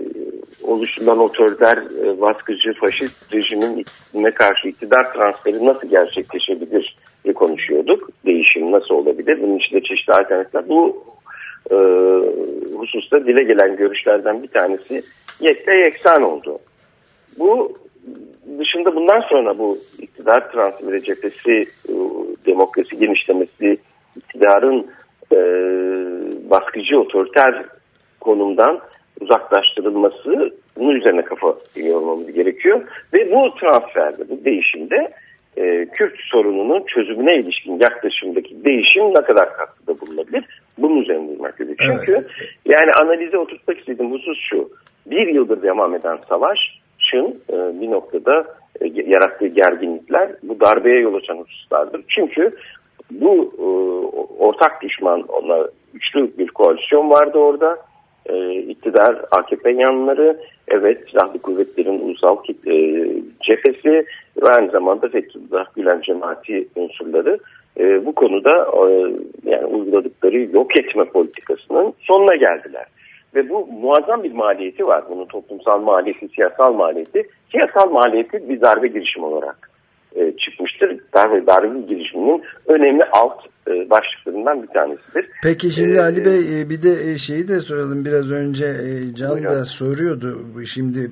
oluşturulan otoriter, e, baskıcı, faşist rejimin ne karşı iktidar transferi nasıl gerçekleşebilir diye konuşuyorduk. Değişim nasıl olabilir? Bunun içinde çeşitli alternatifler. Bu e, hususta dile gelen görüşlerden bir tanesi yekte yeksan oldu. Bu dışında bundan sonra bu iktidar transferi cephesi, e, demokrasi genişlemesi, iktidarın e, baskıcı otoriter konumdan uzaklaştırılması bunun üzerine kafa yormamız gerekiyor. Ve bu transferde, bu değişimde e, Kürt sorununun çözümüne ilişkin yaklaşımdaki değişim ne kadar katkıda bulunabilir? Bunun üzerine durmak gerekiyor. Evet. Çünkü yani analize oturtmak istediğim husus şu. Bir yıldır devam eden savaşın e, bir noktada e, yarattığı gerginlikler bu darbeye yol açan hususlardır. Çünkü bu e, ortak düşman ona üçlü bir koalisyon vardı orada. E, iktidar AKP yanları, evet silahlı kuvvetlerin ulusal e, cephesi ve aynı zamanda Fethullah Gülen cemaati unsurları bu konuda yani uyguladıkları yok etme politikasının sonuna geldiler. Ve bu muazzam bir maliyeti var. Bunun toplumsal maliyeti, siyasal maliyeti. Siyasal maliyeti bir darbe girişimi olarak e, çıkmıştır. Darbe, darbe girişiminin önemli alt e, başlıklarından bir tanesidir. Peki şimdi Ee, Ali Bey e, bir de e, şeyi de soralım biraz önce e, Can Buyurun. da soruyordu şimdi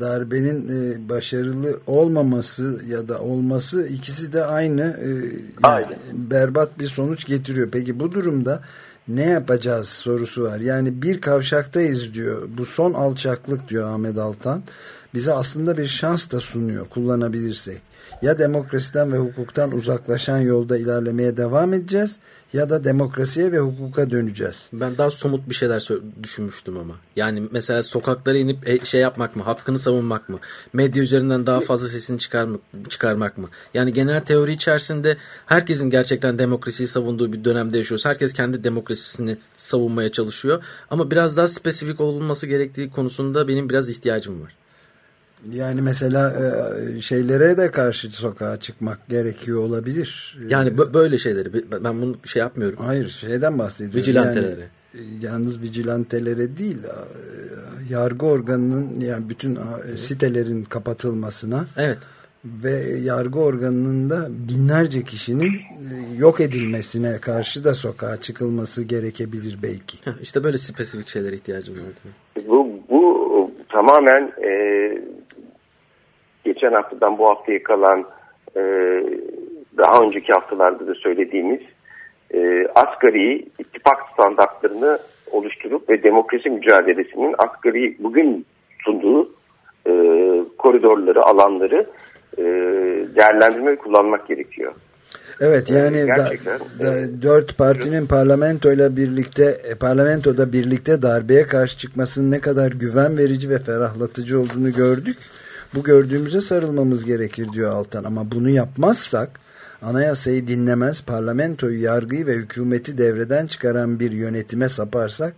darbenin e, başarılı olmaması ya da olması ikisi de aynı e, yani Aynen. berbat bir sonuç getiriyor. Peki bu durumda ne yapacağız sorusu var. Yani bir kavşaktayız diyor. Bu son alçaklık diyor Ahmet Altan. Bize aslında bir şans da sunuyor kullanabilirsek. Ya demokrasiden ve hukuktan uzaklaşan yolda ilerlemeye devam edeceğiz ya da demokrasiye ve hukuka döneceğiz. Ben daha somut bir şeyler düşünmüştüm ama. Yani mesela sokaklara inip e, şey yapmak mı, hakkını savunmak mı, medya üzerinden daha fazla sesini çıkarmak mı? Yani genel teori içerisinde herkesin gerçekten demokrasiyi savunduğu bir dönemde yaşıyoruz. Herkes kendi demokrasisini savunmaya çalışıyor. Ama biraz daha spesifik olunması gerektiği konusunda benim biraz ihtiyacım var. Yani mesela e, şeylere de karşı sokağa çıkmak gerekiyor olabilir. Yani E, bö- böyle şeyleri ben- bunu şey yapmıyorum. Hayır şeyden bahsediyorum. Vigilantelere. Yani, e, yalnız vigilantelere değil yargı organının yani bütün sitelerin kapatılmasına Evet. ve yargı organının da binlerce kişinin yok edilmesine karşı da sokağa çıkılması gerekebilir belki. Heh, İşte böyle spesifik şeylere ihtiyacım var. Bu, bu tamamen e, geçen haftadan bu haftaya kalan e, daha önceki haftalarda da söylediğimiz e, asgari ittifak standartlarını oluşturup ve demokrasi mücadelesinin asgari bugün sunduğu e, koridorları, alanları e, değerlendirme ve kullanmak gerekiyor. Evet yani da, gerçekten, da- dört partinin parlamentoyla birlikte e, parlamentoda birlikte darbeye karşı çıkmasının ne kadar güven verici ve ferahlatıcı olduğunu gördük. Bu gördüğümüze sarılmamız gerekir diyor Altan ama bunu yapmazsak anayasayı dinlemez parlamentoyu yargıyı ve hükümeti devreden çıkaran bir yönetime saparsak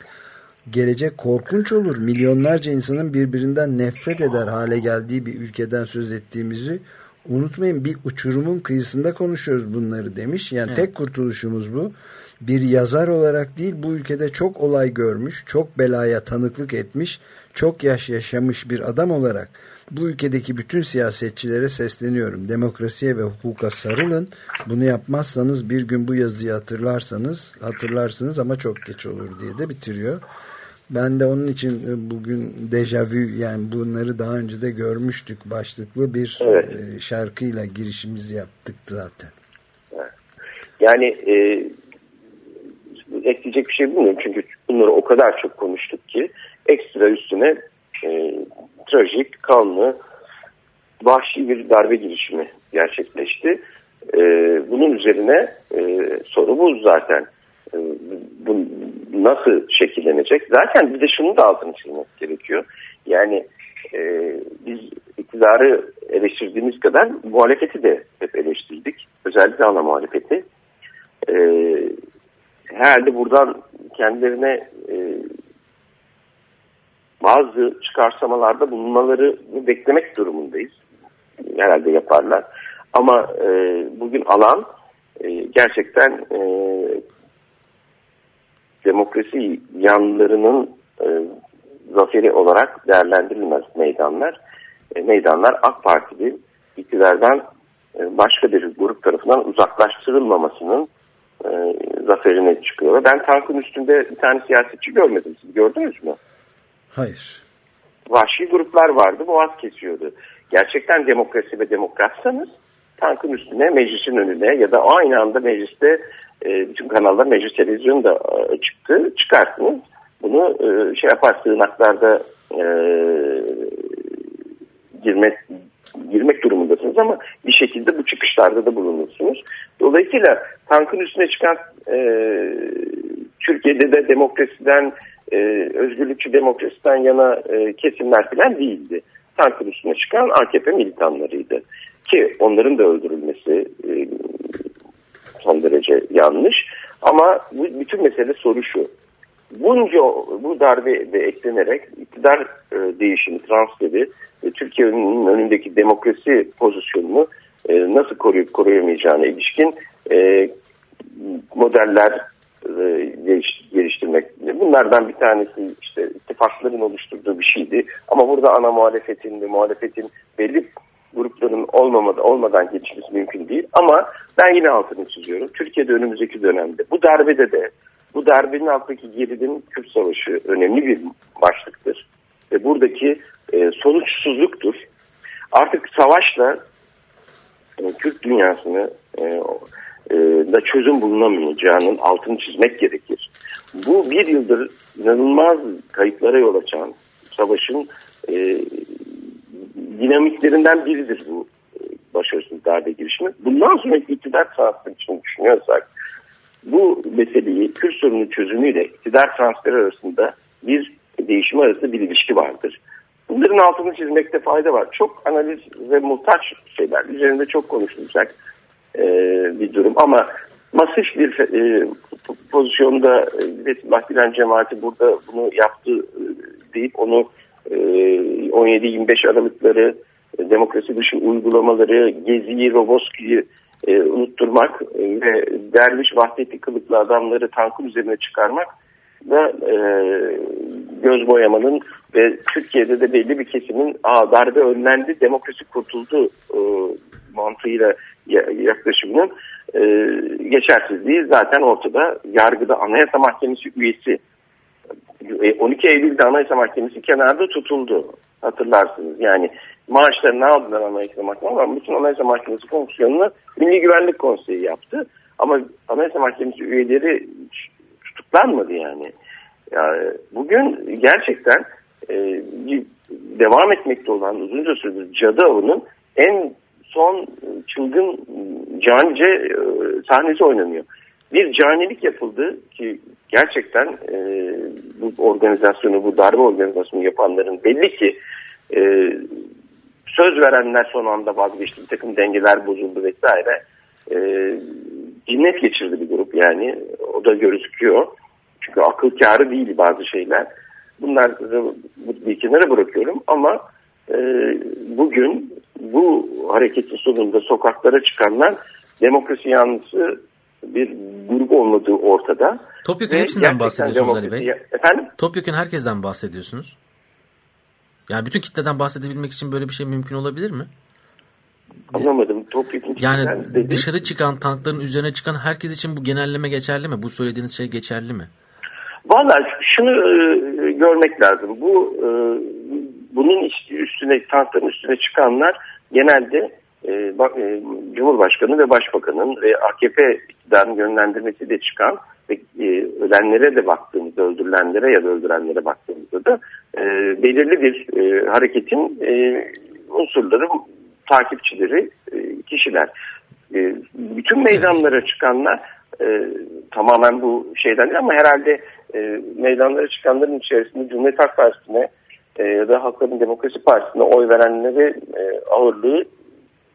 gelecek korkunç olur. Milyonlarca insanın birbirinden nefret eder hale geldiği bir ülkeden söz ettiğimizi unutmayın. Bir uçurumun kıyısında konuşuyoruz bunları demiş. Yani tek kurtuluşumuz bu. Bir yazar olarak değil bu ülkede çok olay görmüş, çok belaya tanıklık etmiş, çok yaş yaşamış bir adam olarak bu ülkedeki bütün siyasetçilere sesleniyorum. Demokrasiye ve hukuka sarılın. Bunu yapmazsanız bir gün bu yazıyı hatırlarsanız hatırlarsınız ama çok geç olur diye de bitiriyor. Ben de onun için e, bugün dejavü yani bunları daha önce de görmüştük başlıklı bir Evet. e, şarkıyla girişimizi yaptık zaten. Yani e, ekleyecek bir şey bilmiyorum çünkü bunları o kadar çok konuştuk ki ekstra üstüne e, trajik, kanlı, vahşi bir darbe girişimi gerçekleşti. E, bunun üzerine e, soru bu zaten. E, bu nasıl şekillenecek? Zaten bir de şunu da altını çizmek gerekiyor. Yani e, biz iktidarı eleştirdiğimiz kadar muhalefeti de hep eleştirdik. Özellikle ana muhalefeti. E, herhalde buradan kendilerine e, bazı çıkarsamalarda bulunmaları beklemek durumundayız. Herhalde yaparlar. Ama e, bugün alan e, gerçekten e, demokrasi yanlarının e, zaferi olarak değerlendirilmez meydanlar. E, meydanlar AK Partili iktidardan e, başka bir grup tarafından uzaklaştırılmamasının e, zaferine çıkıyor. Ben tankın üstünde bir tane siyasetçi görmedim. Siz gördünüz mü? Hayır. Vahşi gruplar vardı. Boğaz kesiyordu. Gerçekten demokrasi ve demokratsanız tankın üstüne meclisin önüne ya da aynı anda mecliste e, bütün kanallar meclis televizyonu da e, çıktı. Çıkarttınız. Bunu e, şey yapar sığınaklarda e, girmek girmek durumundasınız ama bir şekilde bu çıkışlarda da bulunursunuz. Dolayısıyla tankın üstüne çıkan e, Türkiye'de de demokrasiden e, özgürlükçü demokrasiden yana e, kesimler falan değildi. Tankın üstüne çıkan AKP militanlarıydı. Ki onların da öldürülmesi e, son derece yanlış. Ama bu, bütün mesele soru şu. Bunca bu darbe de eklenerek iktidar e, değişimi, transferi e, Türkiye'nin önündeki demokrasi pozisyonunu e, nasıl koruyup koruyamayacağına ilişkin e, modeller geliş, geliştirmek. Bunlardan bir tanesi işte ittifakların oluşturduğu bir şeydi. Ama burada ana muhalefetin ve muhalefetin belli grupların olmamadı, olmadan geçmesi mümkün değil. Ama ben yine altını çiziyorum. Türkiye'de önümüzdeki dönemde bu darbede de bu darbenin altındaki gerilim Kürt Savaşı önemli bir başlıktır. Ve buradaki e, sonuçsuzluktur. Artık savaşla e, Kürt dünyasını e, e, da çözüm bulunamayacağının altını çizmek gerekir. Bu bir yıldır inanılmaz kayıplara yol açan savaşın e, dinamiklerinden biridir bu e, başarısız darbe girişimi. Bundan sonraki iktidar transferi için düşünüyorsak bu meseleyi Kürt sorunun çözümüyle iktidar transferi arasında bir değişim arasında bir ilişki vardır. Bunların altını çizmekte fayda var. Çok analiz ve muhtaç şeyler. Üzerinde çok konuşulacak e, bir durum. Ama masif bir e, pozisyonda Fethullah Gülen cemaati burada bunu yaptı e, deyip onu e, 17-25 Aralıkları e, demokrasi dışı uygulamaları, Gezi'yi, Roboski'yi e, unutturmak ve derviş vahdetli kılıklı adamları tankın üzerine çıkarmak da e, göz boyamanın ve Türkiye'de de belli bir kesimin Aa, darbe önlendi, demokrasi kurtuldu e, mantığıyla yaklaşımının e, geçersizliği zaten ortada. Yargıda Anayasa Mahkemesi üyesi 12 Eylül'de Anayasa Mahkemesi kenarda tutuldu. Hatırlarsınız. Yani maaşlarını aldılar Anayasa Mahkemesi ama bütün Anayasa Mahkemesi fonksiyonunu Milli Güvenlik Konseyi yaptı. Ama Anayasa Mahkemesi üyeleri tutuklanmadı yani. yani bugün gerçekten e, devam etmekte olan uzunca süredir cadı avının en son çılgın canice e, sahnesi oynanıyor. Bir canilik yapıldı ki gerçekten e, bu organizasyonu, bu darbe organizasyonu yapanların belli ki e, söz verenler son anda vazgeçti. Bir takım dengeler bozuldu vesaire. E, cinnet geçirdi bir grup yani. O da gözüküyor. Çünkü akıl kârı değil bazı şeyler. Bunları bir kenara bırakıyorum ama e, bugün bu hareketin sonunda sokaklara çıkanlar demokrasi yanlısı bir grup olmadığı ortada. Topyekun hepsinden bahsediyorsunuz Ali Bey. Efendim? Topyekun herkesten bahsediyorsunuz. Yani bütün kitleden bahsedebilmek için böyle bir şey mümkün olabilir mi? Anlamadım. Topyekun yani dışarı çıkan tankların üzerine çıkan herkes için bu genelleme geçerli mi? Bu söylediğiniz şey geçerli mi? Valla şunu e, görmek lazım. Bu e, bunun üstüne tankların üstüne çıkanlar genelde e, bak, e, Cumhurbaşkanı ve Başbakanın ve AKP iktidarın yönlendirmesiyle çıkan ve e, ölenlere de baktığımızda, öldürülenlere ya da öldürenlere baktığımızda da e, belirli bir e, hareketin e, unsurları, takipçileri, e, kişiler. E, bütün meydanlara çıkanlar e, tamamen bu şeyden değil ama herhalde e, meydanlara çıkanların içerisinde Cumhuriyet Halk Partisi'ne e, ya da Halkların Demokrasi Partisi'ne oy verenleri e, ağırlığı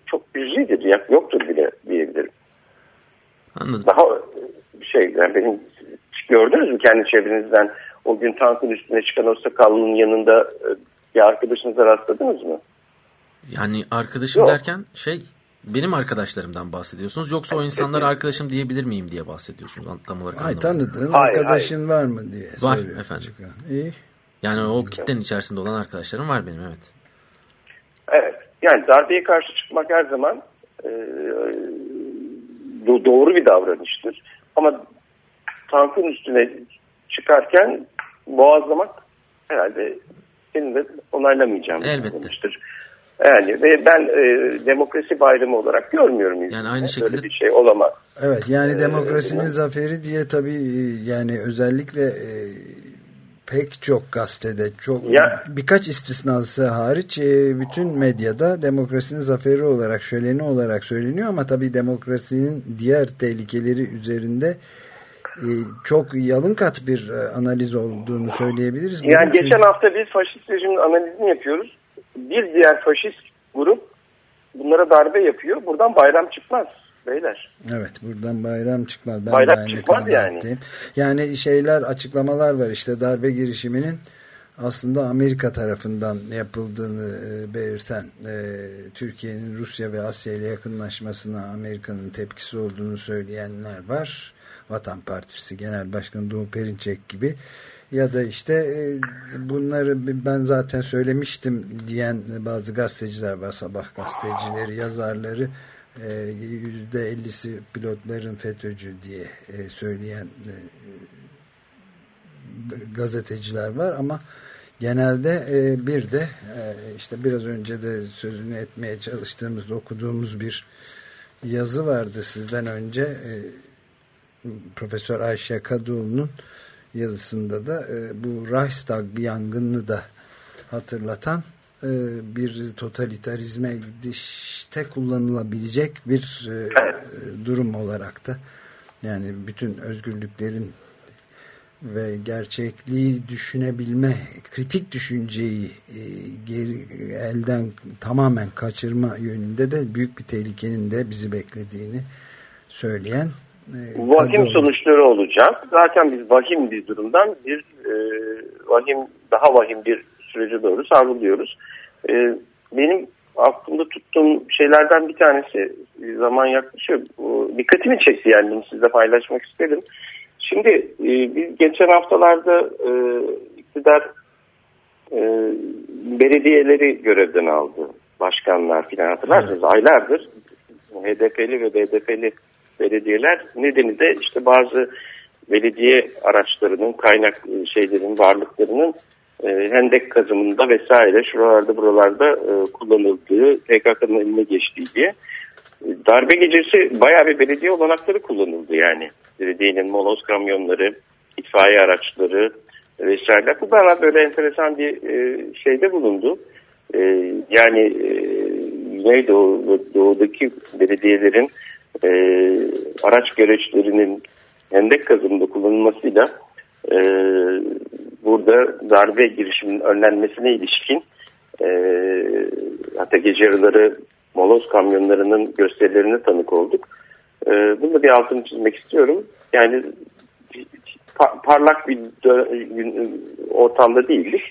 çok cüzidir. Yoktur bile diyebilirim. Anladım. Daha şey yani benim gördünüz mü kendi çevrenizden o gün tankın üstüne çıkan o sakallının yanında e, bir arkadaşınıza rastladınız mı? Yani arkadaşım Yok. derken şey benim arkadaşlarımdan bahsediyorsunuz yoksa o insanlar arkadaşım diyebilir miyim diye bahsediyorsunuz tam olarak. Ay anlamadım. tanıdığın Hayır, arkadaşın var mı diye Var efendim. Çıkan. İyi. Yani o kitlenin içerisinde olan arkadaşlarım var benim evet. Evet. Yani darbeye karşı çıkmak her zaman e, do- doğru bir davranıştır. Ama tankın üstüne çıkarken boğazlamak herhalde senin de onaylamayacağım Elbette. davranıştır. Yani ve ben e, demokrasi bayramı olarak görmüyorum. Yani aynı Böyle şekilde- bir şey olamaz. Evet yani Ee, demokrasinin evet. zaferi diye tabii e, yani özellikle e, pek çok gazetede çok Ya- birkaç istisnası hariç e, bütün medyada demokrasinin zaferi olarak şöleni olarak söyleniyor ama tabii demokrasinin diğer tehlikeleri üzerinde e, çok yalın kat bir e, analiz olduğunu söyleyebiliriz. Yani Bunun geçen çünkü- hafta biz faşist rejimin analizini yapıyoruz. Bir diğer faşist grup bunlara darbe yapıyor. Buradan bayram çıkmaz beyler. Evet buradan bayram çıkmaz. Ben aynı çıkmaz yani. kanaatteyim. Yani şeyler açıklamalar var işte darbe girişiminin aslında Amerika tarafından yapıldığını e, belirten e, Türkiye'nin Rusya ve Asya ile yakınlaşmasına Amerika'nın tepkisi olduğunu söyleyenler var. Vatan Partisi Genel Başkanı Doğu Perinçek gibi ya da işte e, bunları ben zaten söylemiştim diyen bazı gazeteciler var sabah gazetecileri yazarları yüzde ellisi pilotların FETÖ'cü diye e, söyleyen e, gazeteciler var ama genelde e, bir de işte biraz önce de sözünü etmeye çalıştığımız okuduğumuz bir yazı vardı sizden önce. Profesör Ayşe Kadıoğlu'nun yazısında da bu Reichstag yangınını da hatırlatan bir totalitarizme gidişte kullanılabilecek bir e, durum olarak da yani bütün özgürlüklerin ve gerçekliği düşünebilme, kritik düşünceyi e, geri, elden tamamen kaçırma yönünde de büyük bir tehlikenin de bizi beklediğini söyleyen e, Vahim sonuçları olacak. Zaten biz vahim bir durumdan bir e, vahim daha vahim bir sürece doğru savruluyoruz. E, benim aklımda tuttuğum şeylerden bir tanesi e, zaman yaklaşıyor. Dikkatimi çekti yani bunu sizle paylaşmak istedim. Şimdi e, biz geçen haftalarda e, iktidar e, belediyeleri görevden aldı. Başkanlar filan hatırlarsınız aylardır HDP'li ve BDP'li belediyeler nedeni de işte bazı belediye araçlarının kaynak e, şeylerin varlıklarının e, hendek kazımında vesaire şuralarda buralarda e, kullanıldığı PKK'nın eline geçtiği diye. Darbe gecesi bayağı bir belediye olanakları kullanıldı yani. Belediyenin moloz kamyonları, itfaiye araçları vesaire. Bu bana böyle enteresan bir e, şeyde bulundu. E, yani e, Güneydoğu Doğu'daki belediyelerin e, araç gereçlerinin hendek kazımında kullanılmasıyla e, burada darbe girişiminin önlenmesine ilişkin e, hatta gece yarıları moloz kamyonlarının gösterilerine tanık olduk. E, bunu bir altını çizmek istiyorum. Yani pa- parlak bir ortamda değildik.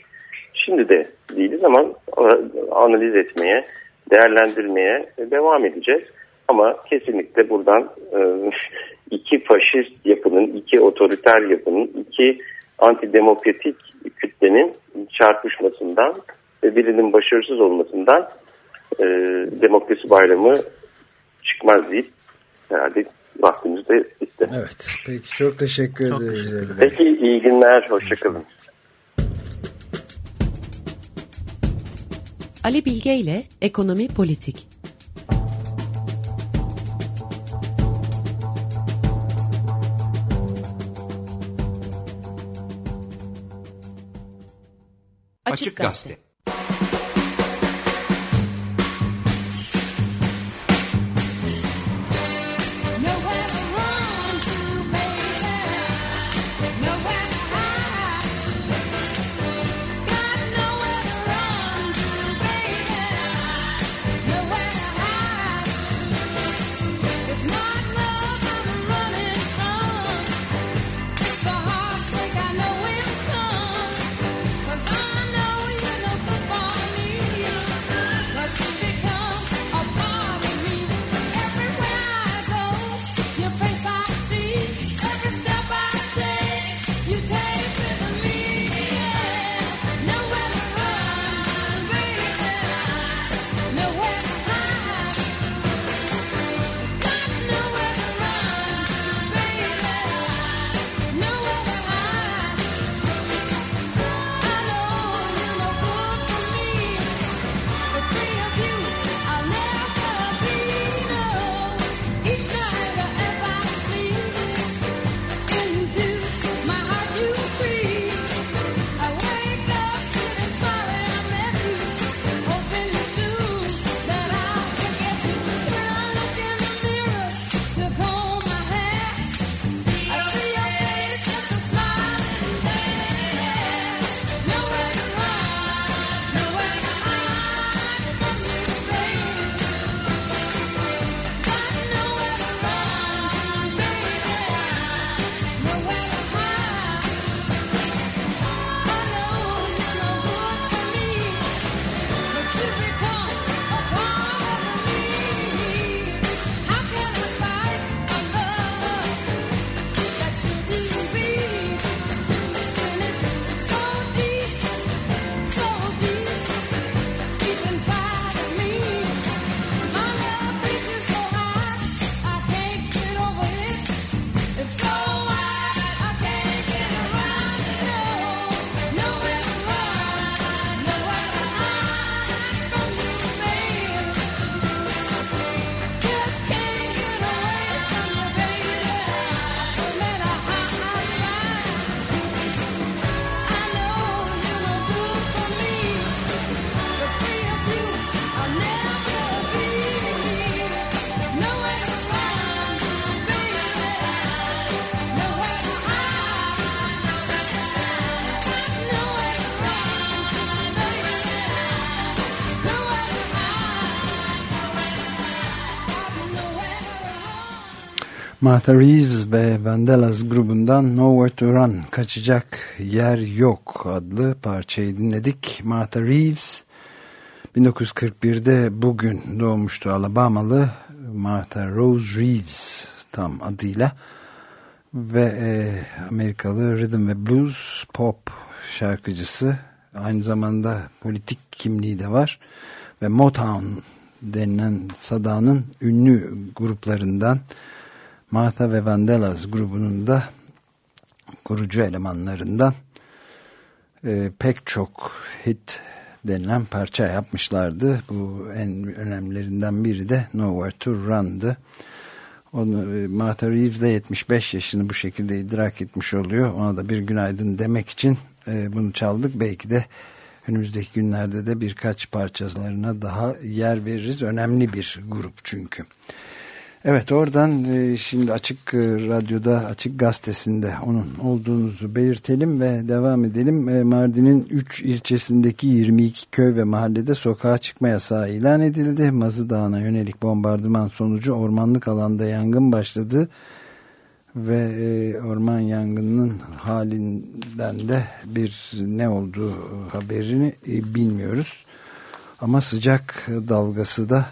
Şimdi de değiliz ama analiz etmeye, değerlendirmeye devam edeceğiz. Ama kesinlikle buradan e, iki faşist yapının, iki otoriter yapının, iki antidemokratik kütlenin çarpışmasından ve birinin başarısız olmasından e, demokrasi bayramı çıkmaz deyip herhalde vaktimiz de bitti. Evet. Peki çok teşekkür Çok ederiz. teşekkür. Peki iyi günler, hoşçakalın. Ali Bilge ile Ekonomi Politik. Açık Gazete. Martha Reeves ve Vandellas grubundan Nowhere to Run kaçacak yer yok adlı parçayı dinledik. Martha Reeves 1941'de bugün doğmuştu Alabamalı Martha Rose Reeves tam adıyla ve e, Amerikalı rhythm ve blues pop şarkıcısı aynı zamanda politik kimliği de var ve Motown denilen sadanın ünlü gruplarından Martha ve Vandellas grubunun da kurucu elemanlarından e, pek çok hit denilen parça yapmışlardı. Bu en önemlilerinden biri de Nowhere to Run'dı. Onu, e, Martha Reeves de 75 yaşını bu şekilde idrak etmiş oluyor. Ona da bir günaydın demek için e, bunu çaldık. Belki de önümüzdeki günlerde de birkaç parçalarına daha yer veririz. Önemli bir grup çünkü. Evet oradan e, şimdi Açık e, Radyo'da Açık Gazetesi'nde onun olduğunuzu belirtelim ve devam edelim. E, Mardin'in 3 ilçesindeki 22 köy ve mahallede sokağa çıkma yasağı ilan edildi. Mazı Dağı'na yönelik bombardıman sonucu ormanlık alanda yangın başladı ve orman yangınının halinden de bir ne olduğu haberini bilmiyoruz. Ama sıcak dalgası da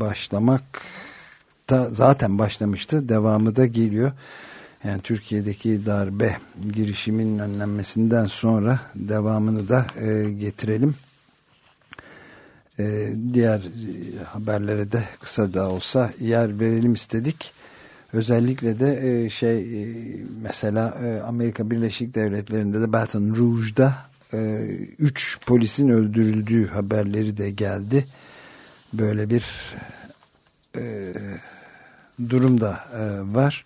başlamak da zaten başlamıştı. Devamı da geliyor. Yani Türkiye'deki darbe girişiminin önlenmesinden sonra devamını da e, getirelim. E, diğer e, haberlere de kısa da olsa yer verelim istedik. Özellikle de e, şey e, mesela e, Amerika Birleşik Devletleri'nde de Baton Rouge'da 3 polisin öldürüldüğü haberleri de geldi. Böyle bir e, durum da e, var.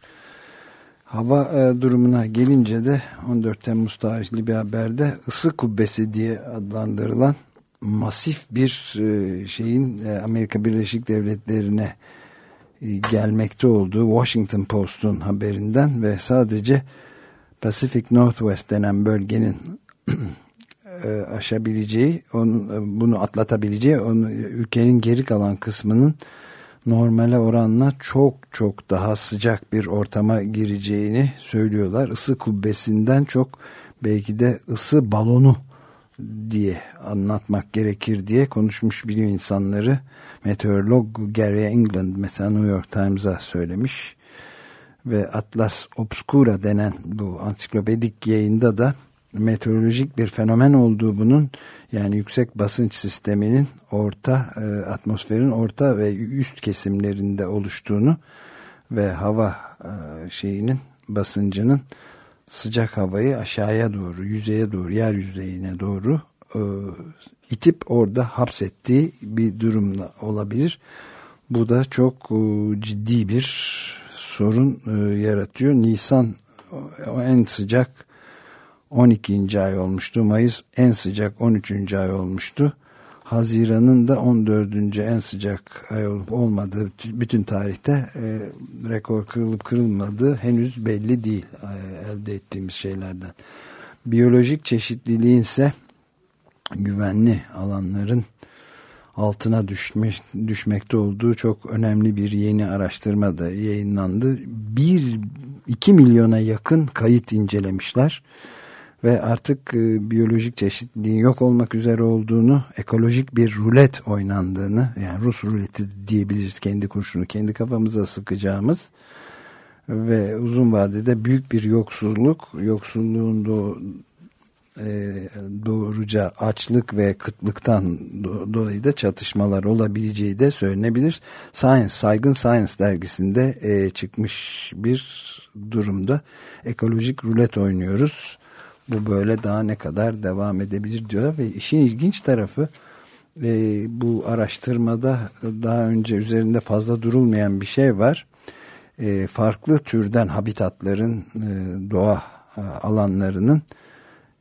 Hava e, durumuna gelince de 14 Temmuz tarihli bir haberde ısı kubbesi diye adlandırılan masif bir e, şeyin e, Amerika Birleşik Devletleri'ne e, gelmekte olduğu Washington Post'un haberinden ve sadece Pacific Northwest denen bölgenin e, aşabileceği, onu, e, bunu atlatabileceği, onu, ülkenin geri kalan kısmının normale oranla çok çok daha sıcak bir ortama gireceğini söylüyorlar. Isı kubbesinden çok belki de ısı balonu diye anlatmak gerekir diye konuşmuş bilim insanları meteorolog Gary England mesela New York Times'a söylemiş ve Atlas Obscura denen bu ansiklopedik yayında da meteorolojik bir fenomen olduğu bunun yani yüksek basınç sisteminin orta e, atmosferin orta ve üst kesimlerinde oluştuğunu ve hava e, şeyinin basıncının sıcak havayı aşağıya doğru yüzeye doğru yer yüzeyine doğru e, itip orada hapsettiği bir durumda olabilir. Bu da çok e, ciddi bir sorun e, yaratıyor. Nisan o en sıcak 12. ay olmuştu. Mayıs en sıcak 13. ay olmuştu. Haziran'ın da 14. en sıcak ay olup olmadığı bütün tarihte e, rekor kırılıp kırılmadığı henüz belli değil e, elde ettiğimiz şeylerden. Biyolojik çeşitliliğin ise güvenli alanların altına düşme, düşmekte olduğu çok önemli bir yeni araştırma da yayınlandı. 1-2 milyona yakın kayıt incelemişler ve artık e, biyolojik çeşitliliğin yok olmak üzere olduğunu, ekolojik bir rulet oynandığını, yani Rus ruleti diyebiliriz kendi kurşunu kendi kafamıza sıkacağımız ve uzun vadede büyük bir yoksulluk, yoksulluğun do, e, doğruca açlık ve kıtlıktan do, dolayı da çatışmalar olabileceği de söylenebilir. Science, Saygın Science dergisinde e, çıkmış bir durumda ekolojik rulet oynuyoruz bu böyle daha ne kadar devam edebilir diyorlar ve işin ilginç tarafı e, bu araştırmada daha önce üzerinde fazla durulmayan bir şey var. E, farklı türden habitatların e, doğa e, alanlarının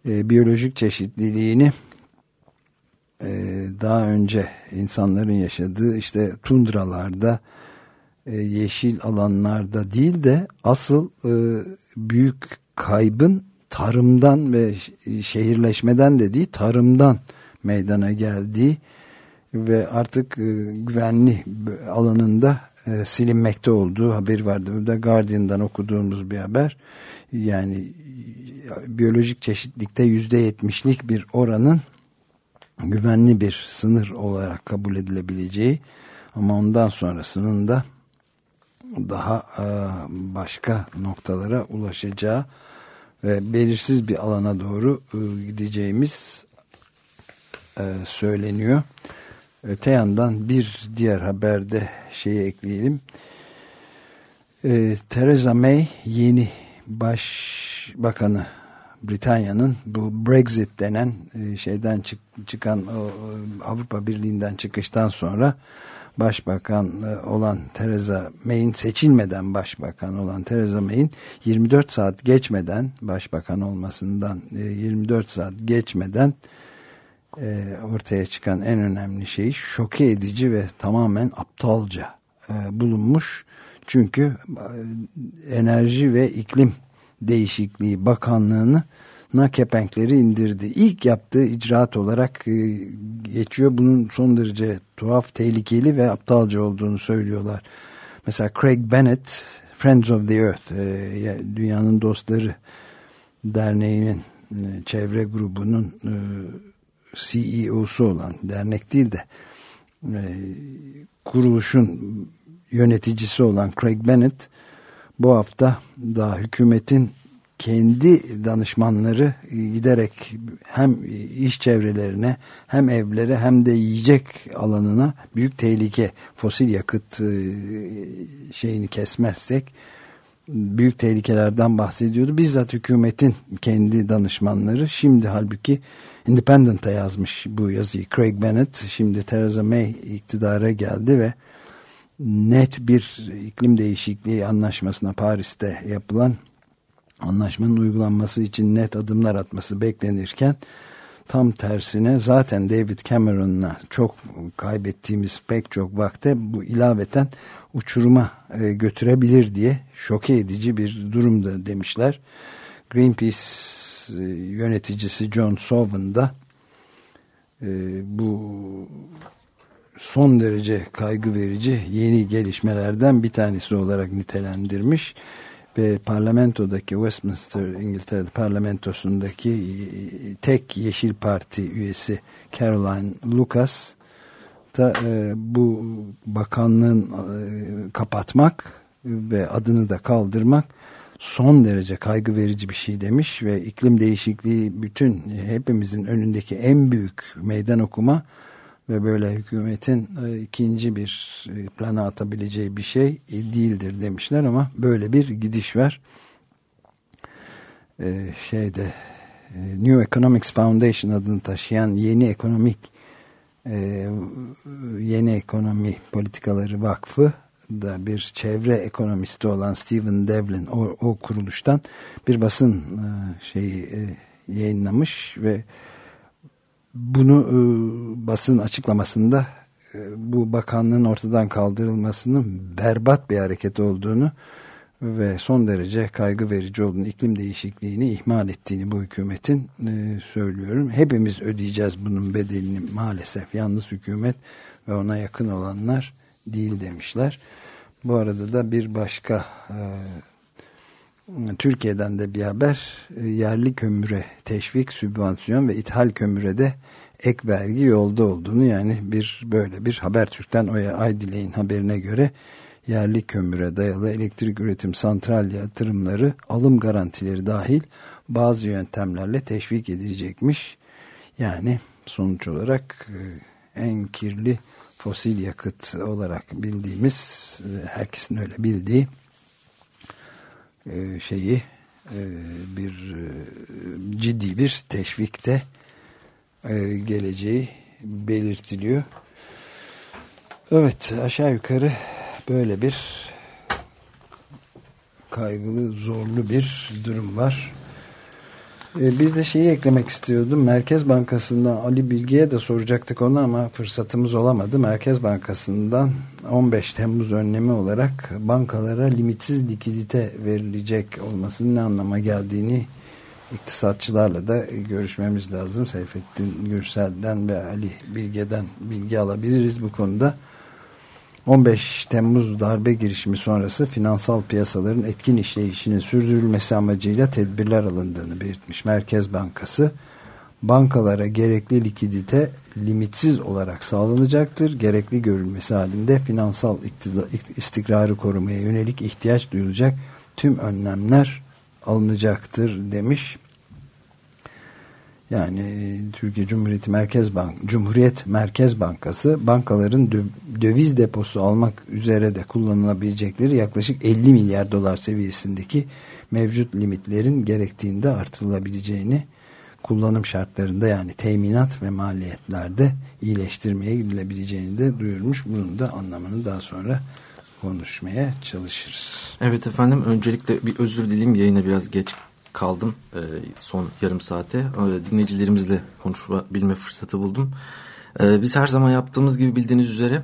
e, biyolojik çeşitliliğini e, daha önce insanların yaşadığı işte tundralarda e, yeşil alanlarda değil de asıl e, büyük kaybın tarımdan ve şehirleşmeden de değil tarımdan meydana geldiği ve artık e, güvenli alanında e, silinmekte olduğu haberi vardı. Bu da Guardian'dan okuduğumuz bir haber. Yani e, biyolojik çeşitlikte yüzde yetmişlik bir oranın güvenli bir sınır olarak kabul edilebileceği ama ondan sonrasının da daha başka noktalara ulaşacağı ve belirsiz bir alana doğru e, gideceğimiz e, söyleniyor. Öte yandan bir diğer haberde şeyi ekleyelim. E, Theresa May yeni başbakanı Britanya'nın bu Brexit denen e, şeyden çık, çıkan o Avrupa Birliği'nden çıkıştan sonra başbakan e, olan Theresa May'in seçilmeden başbakan olan Theresa May'in 24 saat geçmeden başbakan olmasından e, 24 saat geçmeden e, ortaya çıkan en önemli şey şoke edici ve tamamen aptalca e, bulunmuş. Çünkü e, enerji ve iklim değişikliği bakanlığını na kepenkleri indirdi. İlk yaptığı icraat olarak e, geçiyor. Bunun son derece tuhaf, tehlikeli ve aptalca olduğunu söylüyorlar. Mesela Craig Bennett, Friends of the Earth, e, ya- Dünyanın Dostları Derneği'nin e, çevre grubunun CEO'su olan dernek değil de kuruluşun yöneticisi olan Craig Bennett bu hafta da hükümetin kendi danışmanları giderek hem iş çevrelerine hem evlere hem de yiyecek alanına büyük tehlike fosil yakıt e, şeyini kesmezsek büyük tehlikelerden bahsediyordu. Bizzat hükümetin kendi danışmanları şimdi halbuki Independent'a yazmış bu yazıyı Craig Bennett. Şimdi Theresa May iktidara geldi ve net bir iklim değişikliği anlaşmasına Paris'te yapılan anlaşmanın uygulanması için net adımlar atması beklenirken tam tersine zaten David Cameron'la çok kaybettiğimiz pek çok vakte bu ilaveten uçuruma e, götürebilir diye şoke edici bir durumda demişler. Greenpeace e, yöneticisi John Sovan da e, bu son derece kaygı verici yeni gelişmelerden bir tanesi olarak nitelendirmiş parlamentodaki Westminster İngiltere parlamentosundaki e, tek Yeşil Parti üyesi Caroline Lucas da e, bu bakanlığın e, kapatmak ve adını da kaldırmak son derece kaygı verici bir şey demiş ve iklim değişikliği bütün hepimizin önündeki en büyük meydan okuma ve böyle hükümetin e, ikinci bir e, plana atabileceği bir şey e, değildir demişler ama böyle bir gidiş var. Şeyde New Economics Foundation adını taşıyan yeni ekonomik yeni ekonomi politikaları vakfı da bir çevre ekonomisti olan Stephen Devlin o, o kuruluştan bir basın şeyi yayınlamış ve bunu e, basın açıklamasında e, bu bakanlığın ortadan kaldırılmasının berbat bir hareket olduğunu ve son derece kaygı verici olduğunu, iklim değişikliğini ihmal ettiğini bu hükümetin e, söylüyorum. Hepimiz ödeyeceğiz bunun bedelini maalesef. Yalnız hükümet ve ona yakın olanlar değil demişler. Bu arada da bir başka e, Türkiye'den de bir haber e, yerli kömüre teşvik, sübvansiyon ve ithal kömüre de ek vergi yolda olduğunu yani bir böyle bir Habertürk'ten Oya Aydilek'in haberine göre yerli kömüre dayalı elektrik üretim santral yatırımları alım garantileri dahil bazı yöntemlerle teşvik edilecekmiş. Yani sonuç olarak e, en kirli fosil yakıt olarak bildiğimiz e, herkesin öyle bildiği e, şeyi e, bir e, ciddi bir teşvikte e, geleceği belirtiliyor. Evet aşağı yukarı böyle bir kaygılı zorlu bir durum var. Bir de şeyi eklemek istiyordum. Merkez Bankası'ndan Ali Bilge'ye de soracaktık onu ama fırsatımız olamadı. Merkez Bankası'ndan 15 Temmuz önlemi olarak bankalara limitsiz likidite verilecek olmasının ne anlama geldiğini iktisatçılarla da görüşmemiz lazım. Seyfettin Gürsel'den ve Ali Bilge'den bilgi alabiliriz bu konuda. 15 Temmuz darbe girişimi sonrası finansal piyasaların etkin işleyişinin sürdürülmesi amacıyla tedbirler alındığını belirtmiş Merkez Bankası. Bankalara gerekli likidite limitsiz olarak sağlanacaktır. Gerekli görülmesi halinde finansal istikrarı korumaya yönelik ihtiyaç duyulacak tüm önlemler alınacaktır demiş. Yani e, Türkiye Cumhuriyeti Merkez Bank Cumhuriyet Merkez Bankası bankaların dö- döviz deposu almak üzere de kullanılabilecekleri yaklaşık 50 milyar dolar seviyesindeki mevcut limitlerin gerektiğinde artırılabileceğini kullanım şartlarında yani teminat ve maliyetlerde iyileştirmeye gidilebileceğini de duyurmuş. Bunun da anlamını daha sonra konuşmaya çalışırız. Evet efendim öncelikle bir özür dileyim yayına biraz geç kaldım Ee, son yarım saate Ee, dinleyicilerimizle konuşabilme fırsatı buldum. Ee, biz her zaman yaptığımız gibi bildiğiniz üzere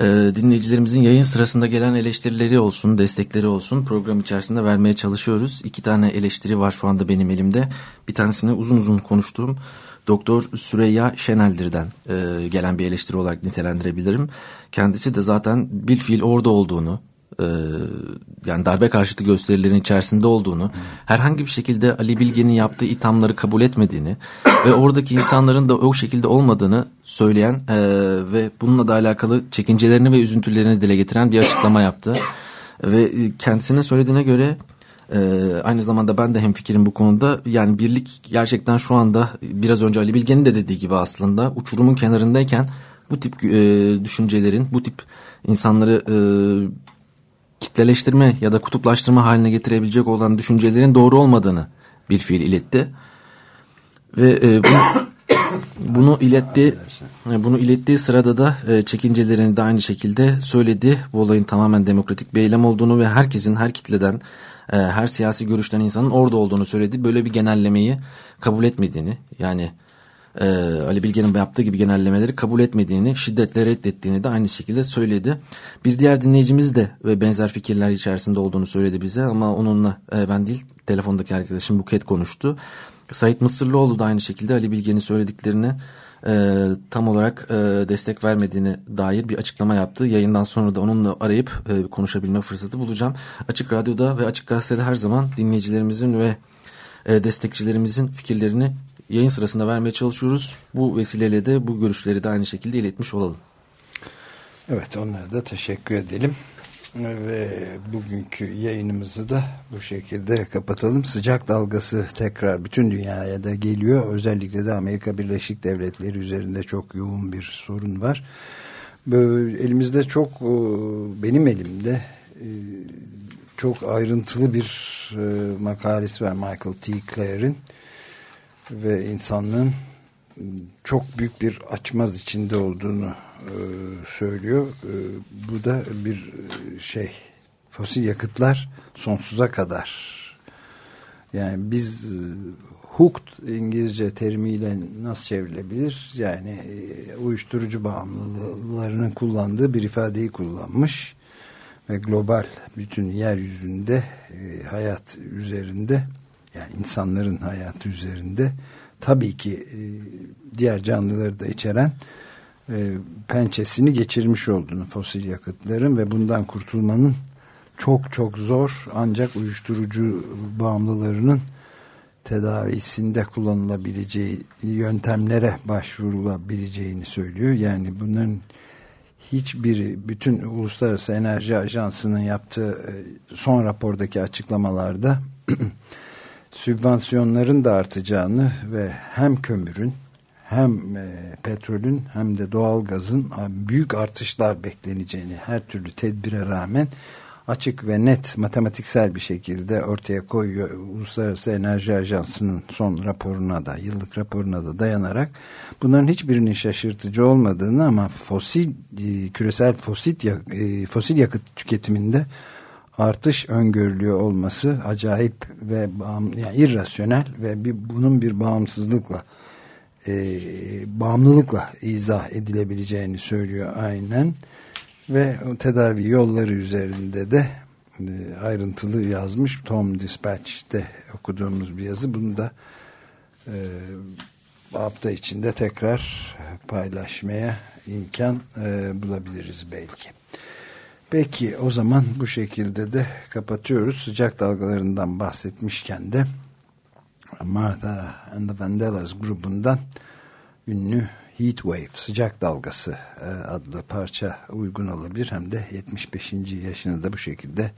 e, dinleyicilerimizin yayın sırasında gelen eleştirileri olsun destekleri olsun program içerisinde vermeye çalışıyoruz. İki tane eleştiri var şu anda benim elimde bir tanesini uzun uzun konuştuğum Doktor Süreyya Şeneldir'den e, gelen bir eleştiri olarak nitelendirebilirim. Kendisi de zaten bir fiil orada olduğunu, e, yani darbe karşıtı gösterilerin içerisinde olduğunu, herhangi bir şekilde Ali Bilge'nin yaptığı ithamları kabul etmediğini ve oradaki insanların da o şekilde olmadığını söyleyen e, ve bununla da alakalı çekincelerini ve üzüntülerini dile getiren bir açıklama yaptı. Ve e, kendisine söylediğine göre ee, aynı zamanda ben de hemfikirim bu konuda. Yani birlik gerçekten şu anda biraz önce Ali Bilge'nin de dediği gibi aslında uçurumun kenarındayken bu tip e, düşüncelerin, bu tip insanları e, kitleleştirme ya da kutuplaştırma haline getirebilecek olan düşüncelerin doğru olmadığını bir fiil iletti. Ve e, bunu, bunu iletti. e, Bunu ilettiği sırada da e, çekincelerini de aynı şekilde söyledi. Bu olayın tamamen demokratik bir eylem olduğunu ve herkesin her kitleden e, her siyasi görüşten insanın orada olduğunu söyledi. Böyle bir genellemeyi kabul etmediğini yani e, Ali Bilge'nin yaptığı gibi genellemeleri kabul etmediğini, şiddetle reddettiğini de aynı şekilde söyledi. Bir diğer dinleyicimiz de ve benzer fikirler içerisinde olduğunu söyledi bize ama onunla e, ben değil telefondaki arkadaşım Buket konuştu. Sait Mısırlıoğlu da aynı şekilde Ali Bilge'nin söylediklerini e, tam olarak e, destek vermediğine dair bir açıklama yaptı. Yayından sonra da onunla arayıp e, konuşabilme fırsatı bulacağım. Açık Radyo'da ve Açık Gazete'de her zaman dinleyicilerimizin ve e, destekçilerimizin fikirlerini yayın sırasında vermeye çalışıyoruz. Bu vesileyle de bu görüşleri de aynı şekilde iletmiş olalım. Evet onlara da teşekkür edelim. Ve bugünkü yayınımızı da bu şekilde kapatalım. Sıcak dalgası tekrar bütün dünyaya da geliyor. Özellikle de Amerika Birleşik Devletleri üzerinde çok yoğun bir sorun var. Elimizde çok e, benim elimde e, çok ayrıntılı bir e, makalesi var Michael T. Clare'in ve insanlığın çok büyük bir açmaz içinde olduğunu e, söylüyor. E, bu da bir e, şey fosil yakıtlar sonsuza kadar yani biz hooked İngilizce terimiyle nasıl çevrilebilir? Yani uyuşturucu bağımlılarının kullandığı bir ifadeyi kullanmış ve global bütün yeryüzünde hayat üzerinde yani insanların hayatı üzerinde tabii ki e, diğer canlıları da içeren e, pençesini geçirmiş olduğunu fosil yakıtların ve bundan kurtulmanın çok çok zor ancak uyuşturucu bağımlılarının tedavisinde kullanılabileceği yöntemlere başvurulabileceğini söylüyor. Yani bunların hiçbiri bütün Uluslararası Enerji Ajansı'nın yaptığı e, son rapordaki açıklamalarda sübvansiyonların da artacağını ve hem kömürün hem e, petrolün hem de doğalgazın e, büyük artışlar bekleneceğini her türlü tedbire rağmen açık ve net matematiksel bir şekilde ortaya koyuyor. Uluslararası Enerji Ajansı'nın son raporuna da yıllık raporuna da dayanarak bunların hiçbirinin şaşırtıcı olmadığını ama fosil e, küresel fosil, yak- e, fosil yakıt tüketiminde artış öngörülüyor olması acayip ve bağım, yani irrasyonel ve bir, bunun bir bağımsızlıkla e, bağımlılıkla izah edilebileceğini söylüyor aynen ve tedavi yolları üzerinde de e, ayrıntılı yazmış Tom Dispatch'te okuduğumuz bir yazı bunu da e, hafta içinde tekrar paylaşmaya imkan e, bulabiliriz belki. Peki o zaman bu şekilde de kapatıyoruz. Sıcak dalgalarından bahsetmişken de Martha and the Vandellas grubundan ünlü Heat Wave sıcak dalgası e, adlı parça uygun olabilir. Hem de 75. yaşını da bu şekilde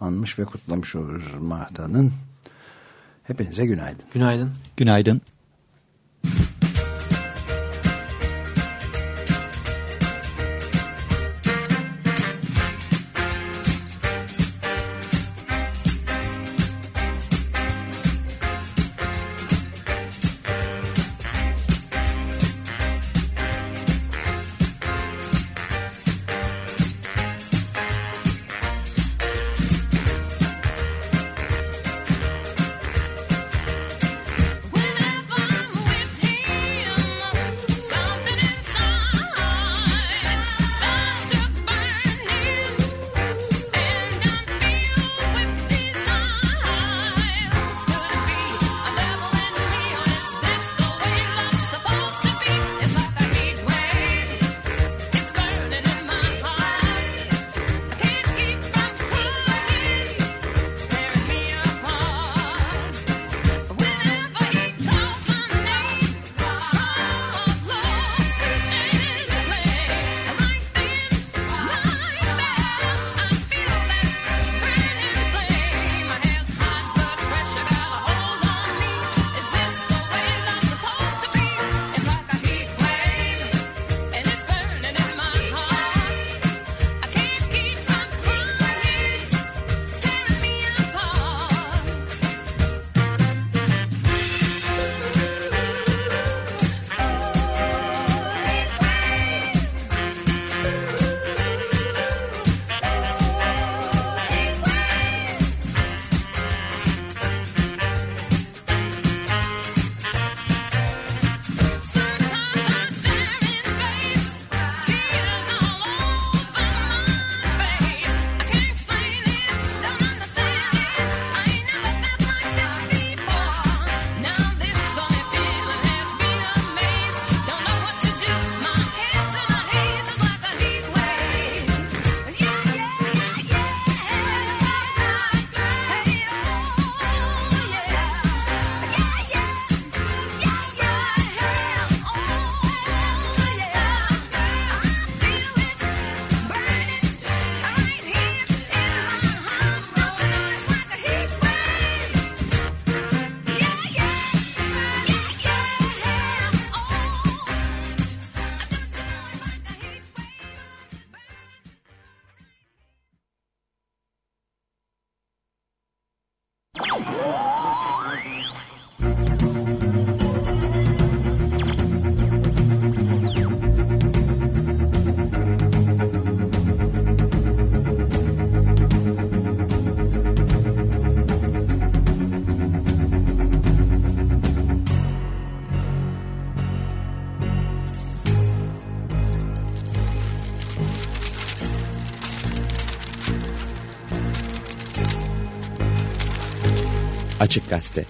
anmış ve kutlamış oluruz Martha'nın. Hepinize günaydın. Günaydın. Günaydın. Açık Gazete.